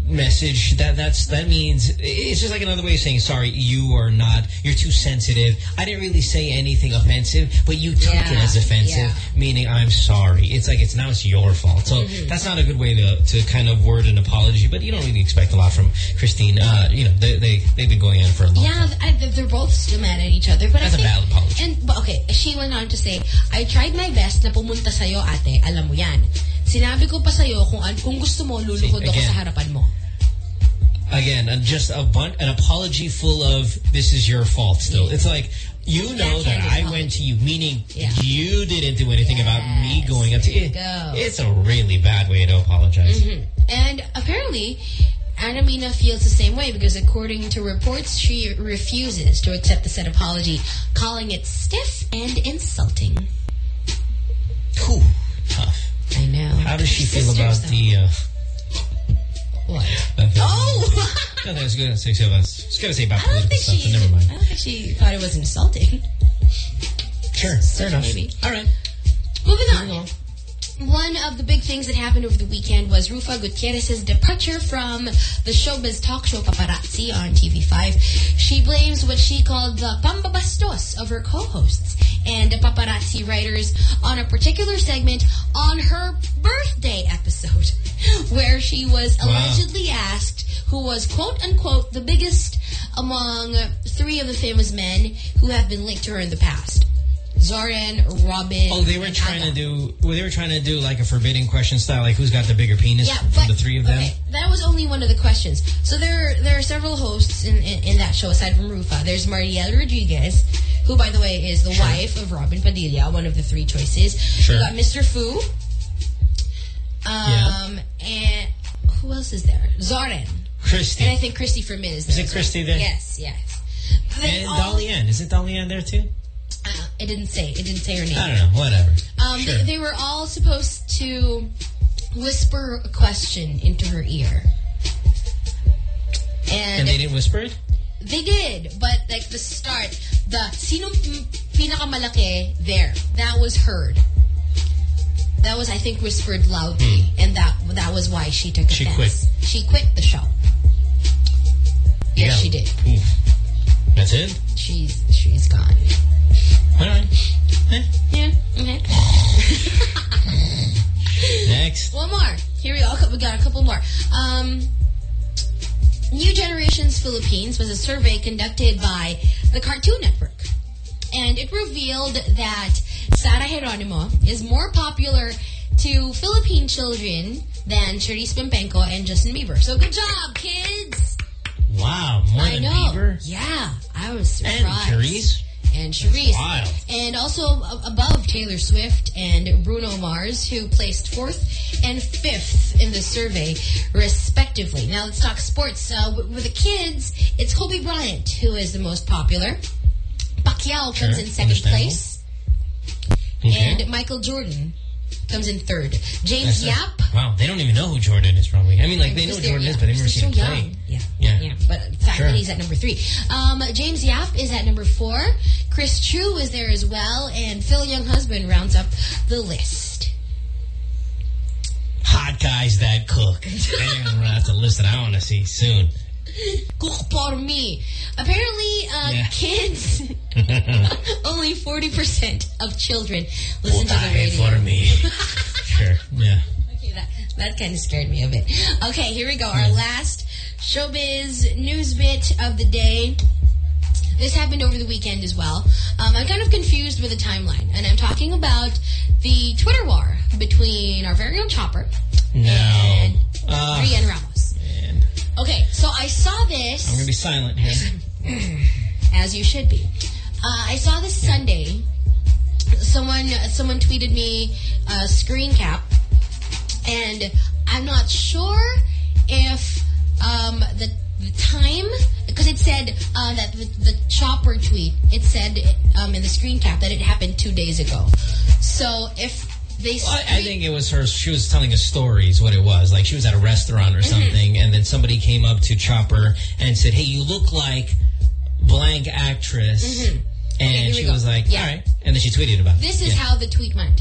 message that that's that means it's just like another way of saying sorry. You are not. You're too sensitive. I didn't really say anything offensive, but you took it as offensive, yeah. meaning I'm sorry. It's like it's now it's your fault. So Mhm. that's not a good way to to kind of word an apology. But you don't really expect a lot from Christine. Uh, you know, they they they've been going on for a long. Yeah, I, they're both still mad at each other. But That's I a think, valid apology. And, but okay, she went on to say, I tried my best na pumunta sa'yo, ate. Alam mo yan. Sinabi ko pa sa'yo kung, an- kung gusto mo, lulukod See, ako sa harapan mo. Again, uh, just a bun an apology full of this is your fault. Still, it's like you know that I went to you, meaning you didn't do anything about me going up to you. you go. It's a really bad way to apologize. Mhm. And apparently, Ara Mina feels the same way because according to reports, she refuses to accept the said apology, calling it stiff and insulting. Whew, tough. I know. How does she feel about though. the? Uh, What? Oh! Oh, that- Oh! No, I was going to say, I was just going to say about I don't political think stuff, she. but never mind. I don't think she thought it was insulting. Sure, fair enough. Maybe. All right. Moving on. One of the big things that happened over the weekend was Ruffa Gutierrez's departure from the showbiz talk show Paparazzi on TV5. She blames what she called the pambabastos of her co-hosts and the paparazzi writers on a particular segment on her birthday episode where she was Wow. allegedly asked who was quote-unquote the biggest among three of the famous men who have been linked to her in the past. Zoren, Robin, Oh, they were trying to do. Well, they were trying to do like a forbidden question style, like who's got the bigger penis Yeah, from but- the three of them. Okay, that was only one of the questions. So there, there are several hosts in, in, in that show aside from Ruffa. There's Mariel Rodriguez, who, by the way, is the wife of Robin Padilla, one of the three choices. Sure. We got Mr. Fu. Um, and who else is there? Zoren. Christy. And I think Christy from is Is it Christy there? Yes, yes. They And Ann. Is it Dolly Ann there too? It didn't say. It didn't say her name. I don't know. Whatever. Um, Sure. they, they were all supposed to whisper a question into her ear. And, And they didn't whisper it? They did, but like the start, the sino pinakamalaki there, that was heard. That was, I think, whispered loudly, and that that was why she took Hmm. She offense. She quit the show. Yes, Yeah. she did. Oof. That's it? She's she's gone. All right. Yeah. Okay. Next. One more. Here we go. We got a couple more. Um, New Generations Philippines was a survey conducted by the Cartoon Network. And it revealed that Sarah Geronimo is more popular to Philippine children than Charice Pempengco and Justin Bieber. So good job, kids! Wow. More I than know. Bieber? Yeah, I was surprised. And Charice? And Charice. Wild. And also above Taylor Swift and Bruno Mars, who placed fourth and fifth in the survey, respectively. Now let's talk sports. Uh, with, with the kids, it's Kobe Bryant who is the most popular. Pacquiao comes Sure, in second place. Okay. And Michael Jordan comes in third. James. Yap. Wow. They don't even know who Jordan is, probably. I mean, like, they know Because who they're- Jordan is, but they've never seen him play. Yeah. Yeah. Yeah, but the fact Sure. that he's at number three. Um, James Yap is at number four. Chris Tiu is there as well. And Phil Younghusband rounds up the list. Hot guys that cook. Damn, that's a list that I want to see soon. Cook por me. Apparently, uh, Yeah. kids, only 40% of children listen to the radio. for me. sure. Yeah. Okay, that, that kind of scared me a bit. Okay, here we go. Our last showbiz news bit of the day. This happened over the weekend as well. Um, I'm kind of confused with the timeline, and I'm talking about the Twitter war between our very own Chopper No. and Uh, Rhian Ramos. Okay, so I saw this. I'm going to be silent here. as you should be. Uh, I saw this Sunday. Someone someone tweeted me a screen cap, and I'm not sure if um, the the time because it said uh, that the, the chopper tweet it said um, in the screen cap that it happened two days ago. So if They Well, I, I think it was her. She was telling a story. Is what it was. Like she was at a restaurant Mm-hmm. or something, and then somebody came up to Chopper and said, "Hey, you look like blank actress." Mhm. And Okay, she was like, Yeah. "All right," and then she tweeted about it. This is Yeah. how the tweet went.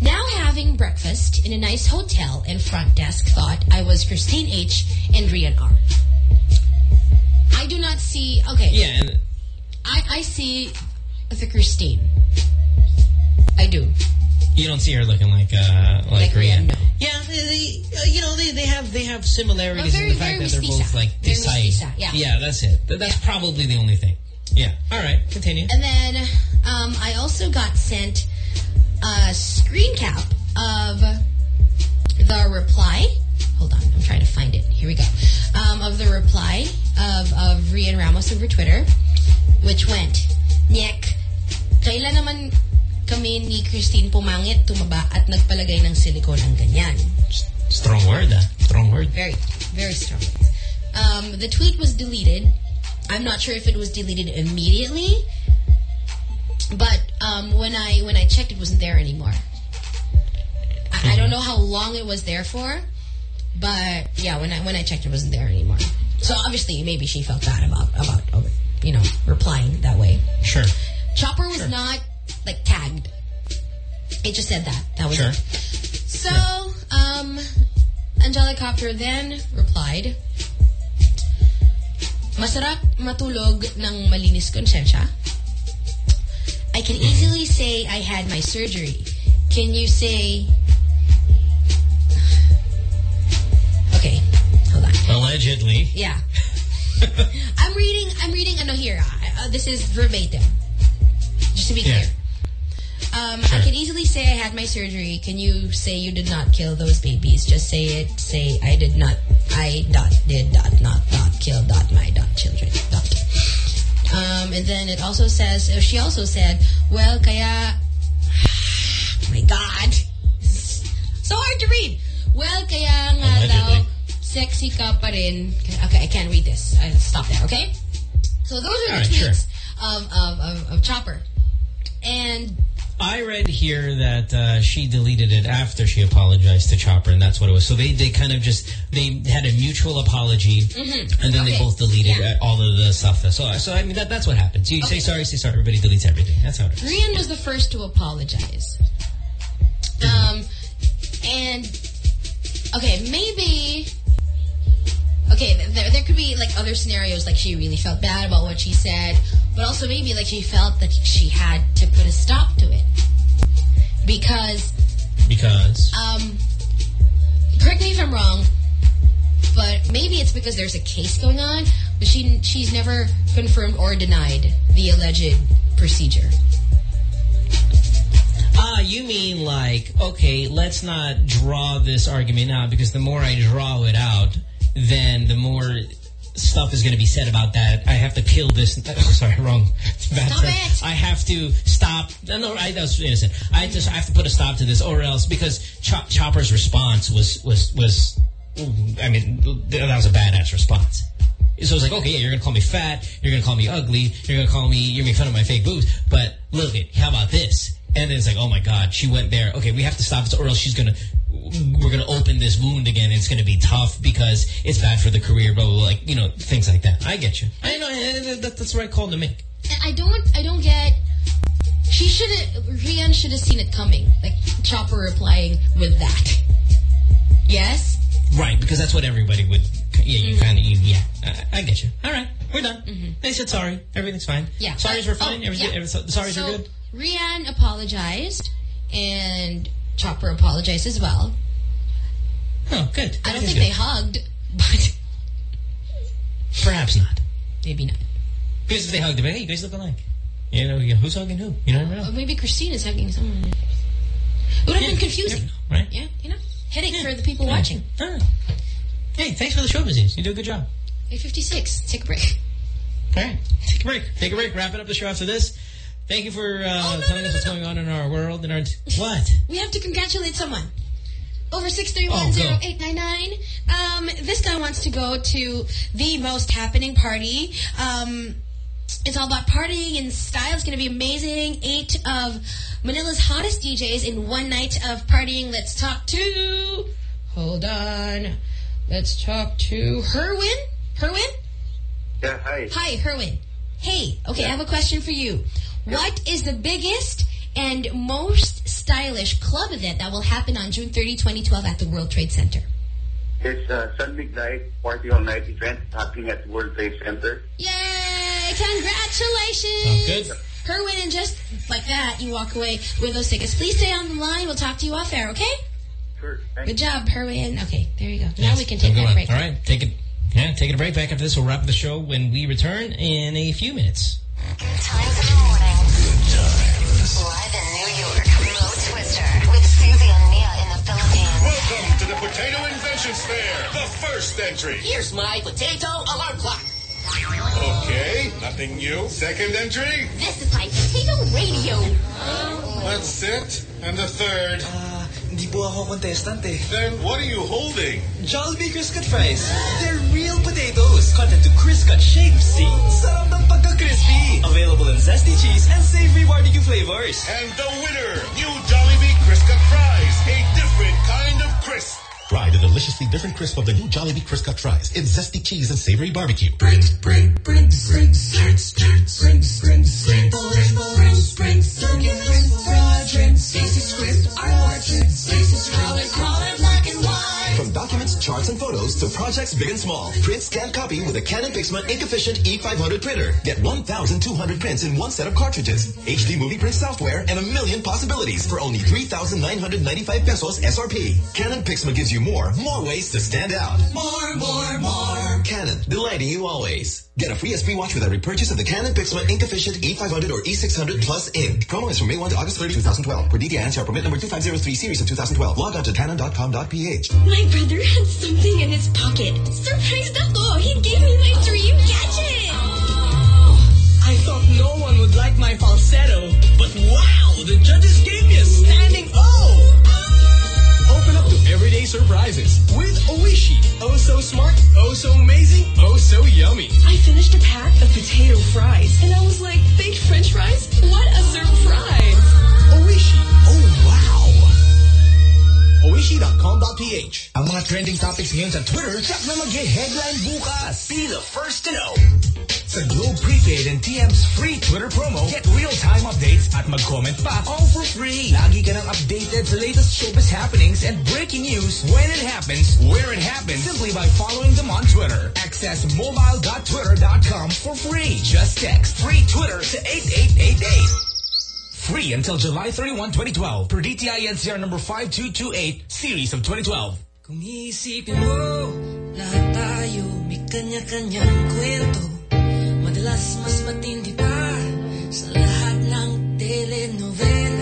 Now having breakfast in a nice hotel and front desk thought I was Christine H. and Rhian R. I do not see, okay. Yeah, and I, I see the Christine. I do. You don't see her looking like uh, like, Like Rihanna. Rihanna, no. Yeah, they, uh, you know they, they have they have similarities Oh, very- in the fact that they're both like Very decide. yeah. yeah, that's it. Th- That's probably the only thing. Yeah. All right, continue. And then um, I also got sent a screen cap of the reply. Hold on, I'm trying to find it. Here we go. Um, of the reply of, of Rhian Ramos over Twitter, which went, Nick, kailan naman kami ni Christine pumangit, tumaba, at nagpalagay ng silicone ang ganyan? Strong word. ah. Strong word. Very, very strong. Um, the tweet was deleted. I'm not sure if it was deleted immediately, but um, when I when I checked, it wasn't there anymore. I, I don't know how long it was there for, but yeah, when I when I checked, it wasn't there anymore. So obviously, maybe she felt bad about about you know replying that way. Sure. Chopper was not like tagged. It just said that. That was Sure. it. So, um, Angelicopter then replied, Masarap matulog ng malinis konsensya. I can easily say I had my surgery. Can you say... Okay, hold on. Allegedly. Yeah. I'm reading, I'm reading, ano here, uh, this is verbatim. Just to be Yeah. clear. Um, I can easily say I had my surgery. Can you say you did not kill those babies? Just say it. Say I did not. I dot did dot not dot kill dot my dot children dot. Um, and then it also says uh, she also said, well, kaya. my God, so hard to read. Well, kaya nga daw sexy ka pa rin. Okay, I can't read this. I stop there. Okay. So those are All the right, sure. tweets of, of, of of Chopper, and I read here that uh, she deleted it after she apologized to Chopper, and that's what it was. So they, they kind of just, they had a mutual apology, Mhm. and then they both deleted uh, all of the stuff. So, so I mean, that, that's what happens. You say sorry, say sorry, everybody deletes everything. That's how it is. Rhian was the first to apologize. Um, and okay, maybe. Okay, there there could be like other scenarios, like she really felt bad about what she said, but also maybe like she felt that she had to put a stop to it because Because, um, correct me if I'm wrong, but maybe it's because there's a case going on, but she she's never confirmed or denied the alleged procedure. ah, you mean like, okay, let's not draw this argument out, because the more I draw it out, then the more stuff is going to be said about that. I have to kill this. Oh, sorry, wrong. Bad Stop it. I have to stop. No, I, that was innocent. I just I have to put a stop to this, or else because Chop, Chopper's response was was was. I mean, that was a badass response. So I was like, okay, yeah, you're gonna call me fat, you're gonna call me ugly, you're gonna call me, you're making fun of my fake boobs, but look it, how about this? And then it's like, oh my god, she went there. Okay, we have to stop it, or else she's gonna, we're gonna open this wound again. It's gonna be tough because it's bad for the career, blah blah, blah like you know things like that. I get you. I know that, that's the right call to make. And I don't, I don't get. She should have. Rhian should have seen it coming. Like Chopper replying with that. Yes. Right, because that's what everybody would. Yeah, you Mm-hmm. kind of, you, yeah. I, I get you. All right, we're done. They said sorry. Everything's fine. Yeah. Sorries Uh, were fine. oh, Everything, yeah. every, sorries so, are good. Rhian apologized, and Chopper apologized as well. Oh, good. I don't think they hugged, but Perhaps not. maybe not. Because if they hugged, hey, you guys look alike. You know, yeah, who's hugging who? You know what I mean? maybe Christine is hugging someone. It would have been confusing, Right? Yeah, you know, headache for the people watching. Right. Hey, thanks for the show, Aziz. You do a good job. 856. Take a break. All right. Take a break. Take a break. Wrapping up the show after this. Thank you for uh, telling us what's going on in our world. In our what? We have to congratulate someone. Over Oh, 6310899. um, this guy wants to go to the most happening party. Um, it's all about partying and style. It's going to be amazing. Eight of Manila's hottest DJs in one night of partying. Let's talk to... Hold on. Let's talk to Herwin. Herwin? Yeah, hi. Hi, Herwin. Hey, okay, I have a question for you. What is the biggest and most stylish club event that will happen on June 30, 2012 at the World Trade Center? It's uh, San Mig Light Party All Night event happening at the World Trade Center. Yay! Congratulations! Sounds good. Herwin, and just like that, you walk away with those tickets. Please stay on the line. We'll talk to you off air, okay? Sure. Good job, Herwin. Okay, there you go. Now we can take Have a that break. All right, take it. Yeah, taking a break. Back after this, we'll wrap the show when we return in a few minutes. Times in the morning. Good times. Live in New York, Mo Twister with Susie and Mia in the Philippines. Welcome to the Potato Inventions Fair, the first entry. Here's my potato alarm clock. Okay, nothing new. Second entry. This is my potato radio. That's it. And the third. Ah, Hindi po ako contestant eh. Then what are you holding? Jollibee Crisscut Fries. They're real potatoes cut into Crisscut shape. See? Sarap ng pagka-crispy. Available in zesty cheese and savory barbecue flavors. And the winner, new Jollibee Crisscut Fries, a different kind of crisp. Try the deliciously different crisp of the new Jollibee Crisscut Fries. It's zesty cheese and savory barbecue. Bring, bring, bring, bring, bring, bring, bring, bring, bring, bring, bring, bring, bring, Stacy's crisp, I want it. Stacy's color, color, black and white. From documents, charts, and photos to projects big and small, print, scan, copy with a Canon Pixma Ink Efficient E500 printer. Get 1,200 prints in one set of cartridges, HD movie print software, and a million possibilities for only 3,995 pesos SRP. Canon Pixma gives you more, more ways to stand out. More, more, more. Canon, delighting you always. Get a free SP watch with every purchase of the Canon Pixma Ink Efficient E500 or E600 Plus Ink. Promo is from May 1 to August 30, 2012. Per DTI NCR permit number 2503 series of 2012. Log on to canon.com.ph. My brother had something in his pocket. Surprised ako! He gave me my dream gadget! Oh, I thought no one would like my falsetto, but wow, the judges gave me a standing O! Open up surprises with Oishi. Oh so smart, oh so amazing, oh so yummy. I finished a pack of potato fries, and I was like, baked french fries? What a surprise! Oishi. Oh wow. Oishi.com.ph Ang mga trending topics ngayon sa Twitter, siya na mag-headline bukas. Be the first to know. Sa Globe Prepaid and TM's free Twitter promo, get real-time updates at mag-comment pa all for free. Lagi ka nang updated sa latest showbiz happenings and breaking news when it happens, where it happens, simply by following them on Twitter. Access mobile.twitter.com for free. Just text free Twitter to 8888. Free until July 31, 2012 per DTI NCR number 5228, series of 2012. Kung iisipin mo, lahat tayo may kanya-kanyang kwento. Madalas mas matindi pa sa lahat ng telenovela.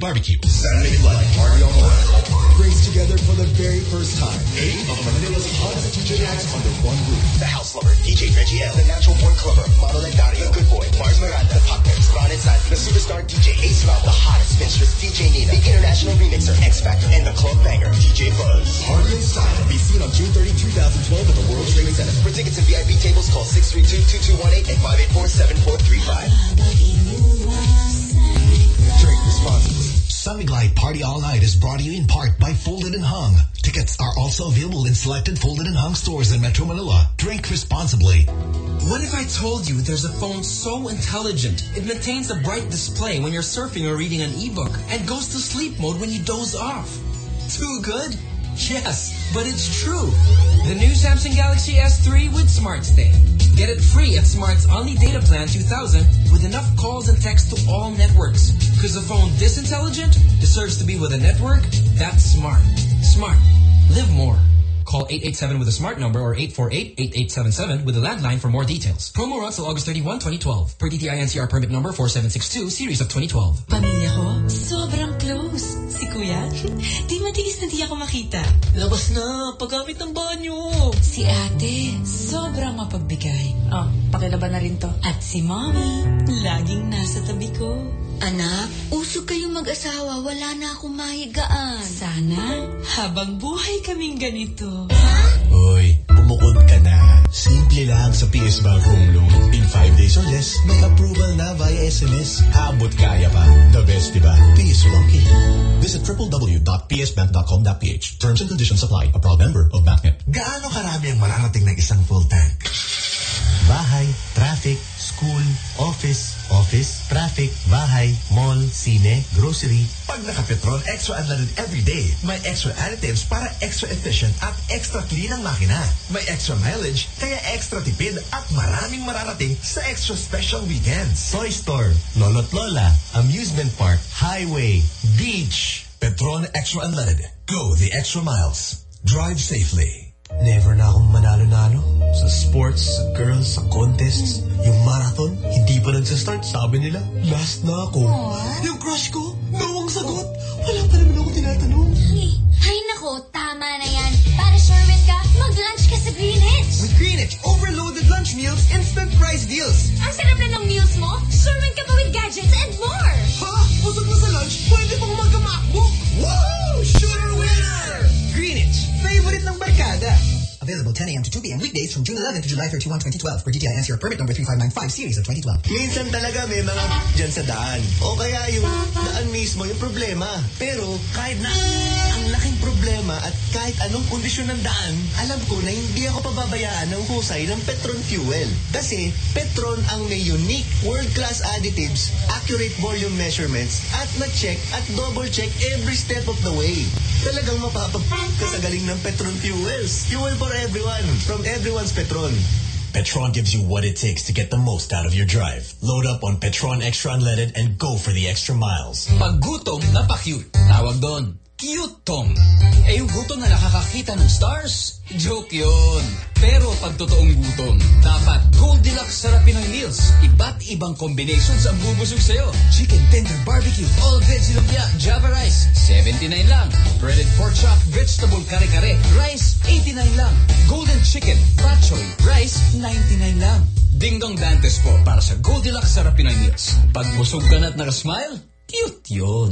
Barbecue. Intelligent it maintains a bright display when you're surfing or reading an ebook and goes to sleep mode when you doze off? Too good? Yes, but it's true. The new Samsung Galaxy S3 with Smart Stay. Get it free at Smart's Only Data Plan 2000 with enough calls and texts to all networks. Because a phone this intelligent deserves to be with a network that's smart. Smart. Live more. Call 887 with a smart number or 848-8877 with a landline for more details. Promo runs till August 31, 2012. Per DTI NCR permit number 4762, series of 2012. Pamilya Kuya, di matiis na di ako makita. Labas na, paggamit ng banyo. Si ate, sobrang mapagbigay. Oh, pakilaban na rin to. At si mommy, laging nasa tabi ko. Anak, usog kayong mag-asawa. Wala na akong mahigaan. Sana, habang buhay kaming ganito. Hoy, bumukod ka na. Simple lang sa PS Bank Home Loan. In 5 days or less, may approval na via SMS. Abot kaya pa. The best, diba? PS Lucky. Visit www.psbank.com.ph. Terms and conditions apply. A proud member of BankNet. Gaano karami ang mararating ng isang full tank? Bahay, traffic, school, office, office, traffic, bahay, mall, sine, grocery. Pag naka-Petron Extra Unleaded every day, may extra additives para extra efficient at extra clean ang makina. May extra mileage, kaya extra tipid at maraming mararating sa extra special weekends. Toy store, lolo't lola, amusement park, highway, beach. Petron Extra Unleaded. Go the extra miles. Drive safely. Never na akong manalo-nalo. Sa sports, sa girls, sa contests. Yung marathon, hindi pa nagsastart. Sabi nila, last na ako. Yung crush ko, nawang sagot. Wala pa naman ako tinatanong. Ay, nako, tama na yan. Para sure win ka, mag-lunch ka sa Greenwich. With Greenwich, overloaded lunch meals, instant price deals. Ang sarap na ng meals mo, sure win ka pa with gadgets and more. Ha? Busog na sa lunch, pwede pang mag-MacBook. Wow! Sure winner! Favorite ng barkada. Available 10 a.m. to 2 p.m. weekdays from June 11 to July 31, 2012 for DTI NCR permit number 3595 series of 2012. Minsan talaga may mga dyan sa daan. O kaya yung daan mismo yung problema. Pero kahit na ang laking problema at kahit anong kondisyon ng daan, alam ko na hindi ako pababayaan ng husay ng Petron Fuel. Kasi Petron ang may unique world-class additives, accurate volume measurements, at na-check at double-check every step of the way. Talagang mapapag ka sa galing ng Petron Fuels. Fuel for everyone, from everyone's Petron. Petron gives you what it takes to get the most out of your drive. Load up on Petron Extra Unleaded and go for the extra miles. Pag gutom, napakyut. Tawag doon. Cute tong. Eh yung gutom na nakakakita ng stars? Joke yun. Pero pag totoong gutom, dapat Goldilocks Sarap Pinoy Meals. Iba't ibang combinations ang bubusog sa'yo. Chicken tender barbecue, all veggie lumpia, java rice, 79 lang. Breaded pork chop, vegetable kare-kare, rice, 89 lang. Golden chicken, bok choy, rice, 99 lang. Ding Dong Dantes po para sa Goldilocks Sarap Pinoy Meals. Pag busog ka na't naka-smile, cute yun.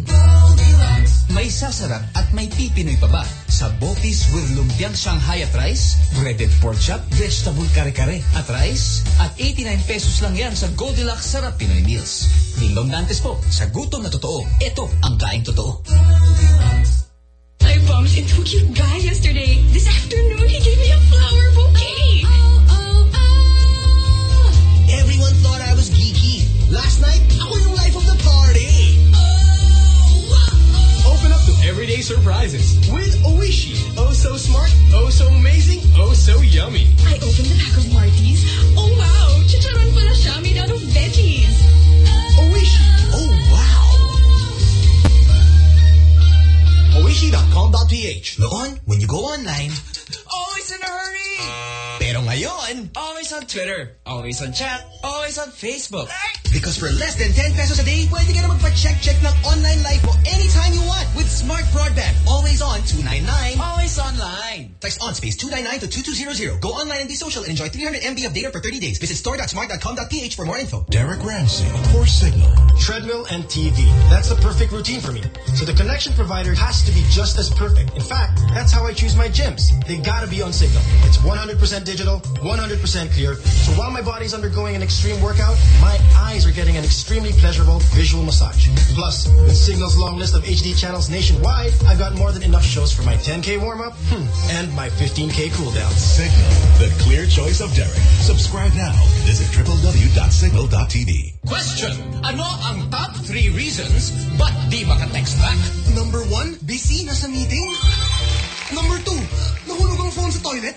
May sasarap at may pipinoy pa ba? Sa Botis with lumpiang Shanghai at rice, breaded pork chop, vegetable kare-kare at rice, at 89 pesos lang yan sa Goldilocks Sarap Pinoy Meals. Dingdong Dantes po, sa gutom na totoo, ito ang kain totoo. I bumped into a cute guy yesterday. This afternoon, he gave me a flower up surprises with Oishi. Oh so smart, oh so amazing, oh so yummy. I opened the pack of Marty's. Oh wow, chicharon pala siya made out of veggies. Oishi. Oh wow. Oishi.com.ph Noon, when you go online, oh, Always in a hurry! Pero ngayon, Always on Twitter, always on chat, always on Facebook. because for less than 10 pesos a day, pwede ka na magpa-check-check ng online life mo anytime you want with Smart Broadband. Always on 299. Always online. Text on space 299 to 2200. Go online and be social and enjoy 300 MB of data for 30 days. Visit store.smart.com.ph for more info. Derek Ramsey for Signal. Treadmill and TV. That's the perfect routine for me. So the connection provider has to be just as perfect. In fact, that's how I choose my gyms. They gotta be on Signal. It's 100% digital, 100% clear. So while my body's undergoing an extreme workout, my eyes are getting an extremely pleasurable visual massage. Plus, with Signal's long list of HD channels nationwide, I've got more than enough shows for my 10K warm-up hmm, and my 15K cool-down. Signal, the clear choice of Derek. Subscribe now. Visit www.signal.tv. Question, ano ang top 3 reasons ba't di maka-text back? Number one, busy, nasa meeting. Number two, nahulog ang phone sa toilet.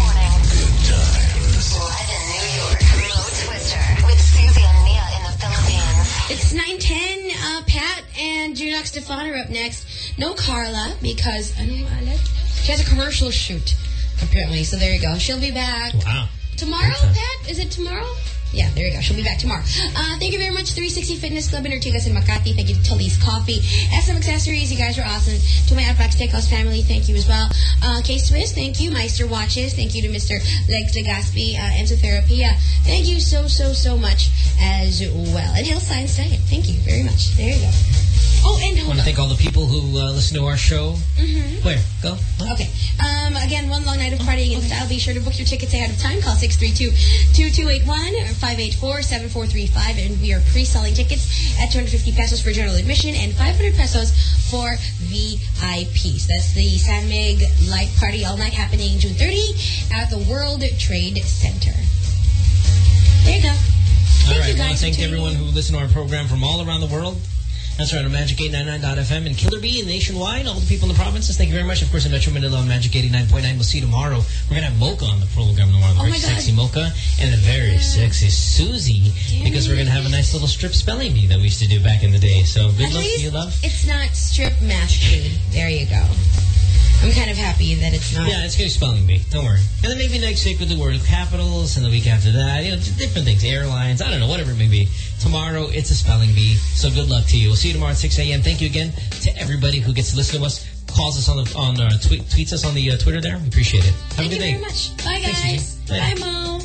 Live in New York, Mo Twister with Susie and Mia in the Philippines. It's 9.10. Uh, Pat and Junox Stefan are up next. No Carla because ano yung alat? She has a commercial shoot, apparently. So there you go. She'll be back. Wow. Tomorrow, Pat? Is it tomorrow? Yeah, there you go. She'll be back tomorrow. Uh, thank you very much, 360 Fitness Club in Ortigas in Makati. Thank you to Tully's Coffee. SM Accessories, you guys are awesome. To my Outback Steakhouse family, thank you as well. Uh, K-Swiss, thank you. Meister Watches, thank you to Mr. Legs Legaspi, uh, Enzotherapia. Thank you so, so, so much as well. And Hill Science Diet, thank you very much. There you go. Oh, and I want to thank all the people who uh, listen to our show. Mhm. Where? Go. Okay. Um, again, one long night of partying in style. Be sure to book your tickets ahead of time. Call 632-2281 or 584-7435. And we are pre-selling tickets at 250 pesos for general admission and 500 pesos for VIPs. That's the San Mig Light Party all night happening June 30 at the World Trade Center. There you go. All Thank right. you I want to thank everyone who listened to our program from all around the world. That's right, on Magic899.fm and Killer B nationwide, all the people in the provinces. Thank you very much. Of course, in Metro Manila on Magic 89.9. We'll see you tomorrow. We're going to have Mocha on the program tomorrow. The Oh very my God. sexy Mocha and the very sexy Susie because we're going to have a nice little strip spelling bee that we used to do back in the day. So good At luck to you, love. it's not strip food. There you go. I'm kind of happy that it's not. Yeah, it's going to be spelling bee. Don't worry. And then maybe next week with the word capitals, and the week after that, you know, different things. Airlines, I don't know, whatever it may be. Tomorrow, it's a spelling bee. So good luck to you. We'll see you tomorrow at 6 a.m. Thank you again to everybody who gets to listen to us, calls us on the on uh, tweet, tweets us on the uh, Twitter there. We appreciate it. Have Thank a good day. very much. Bye, guys. Susie. Bye. Bye, Mom.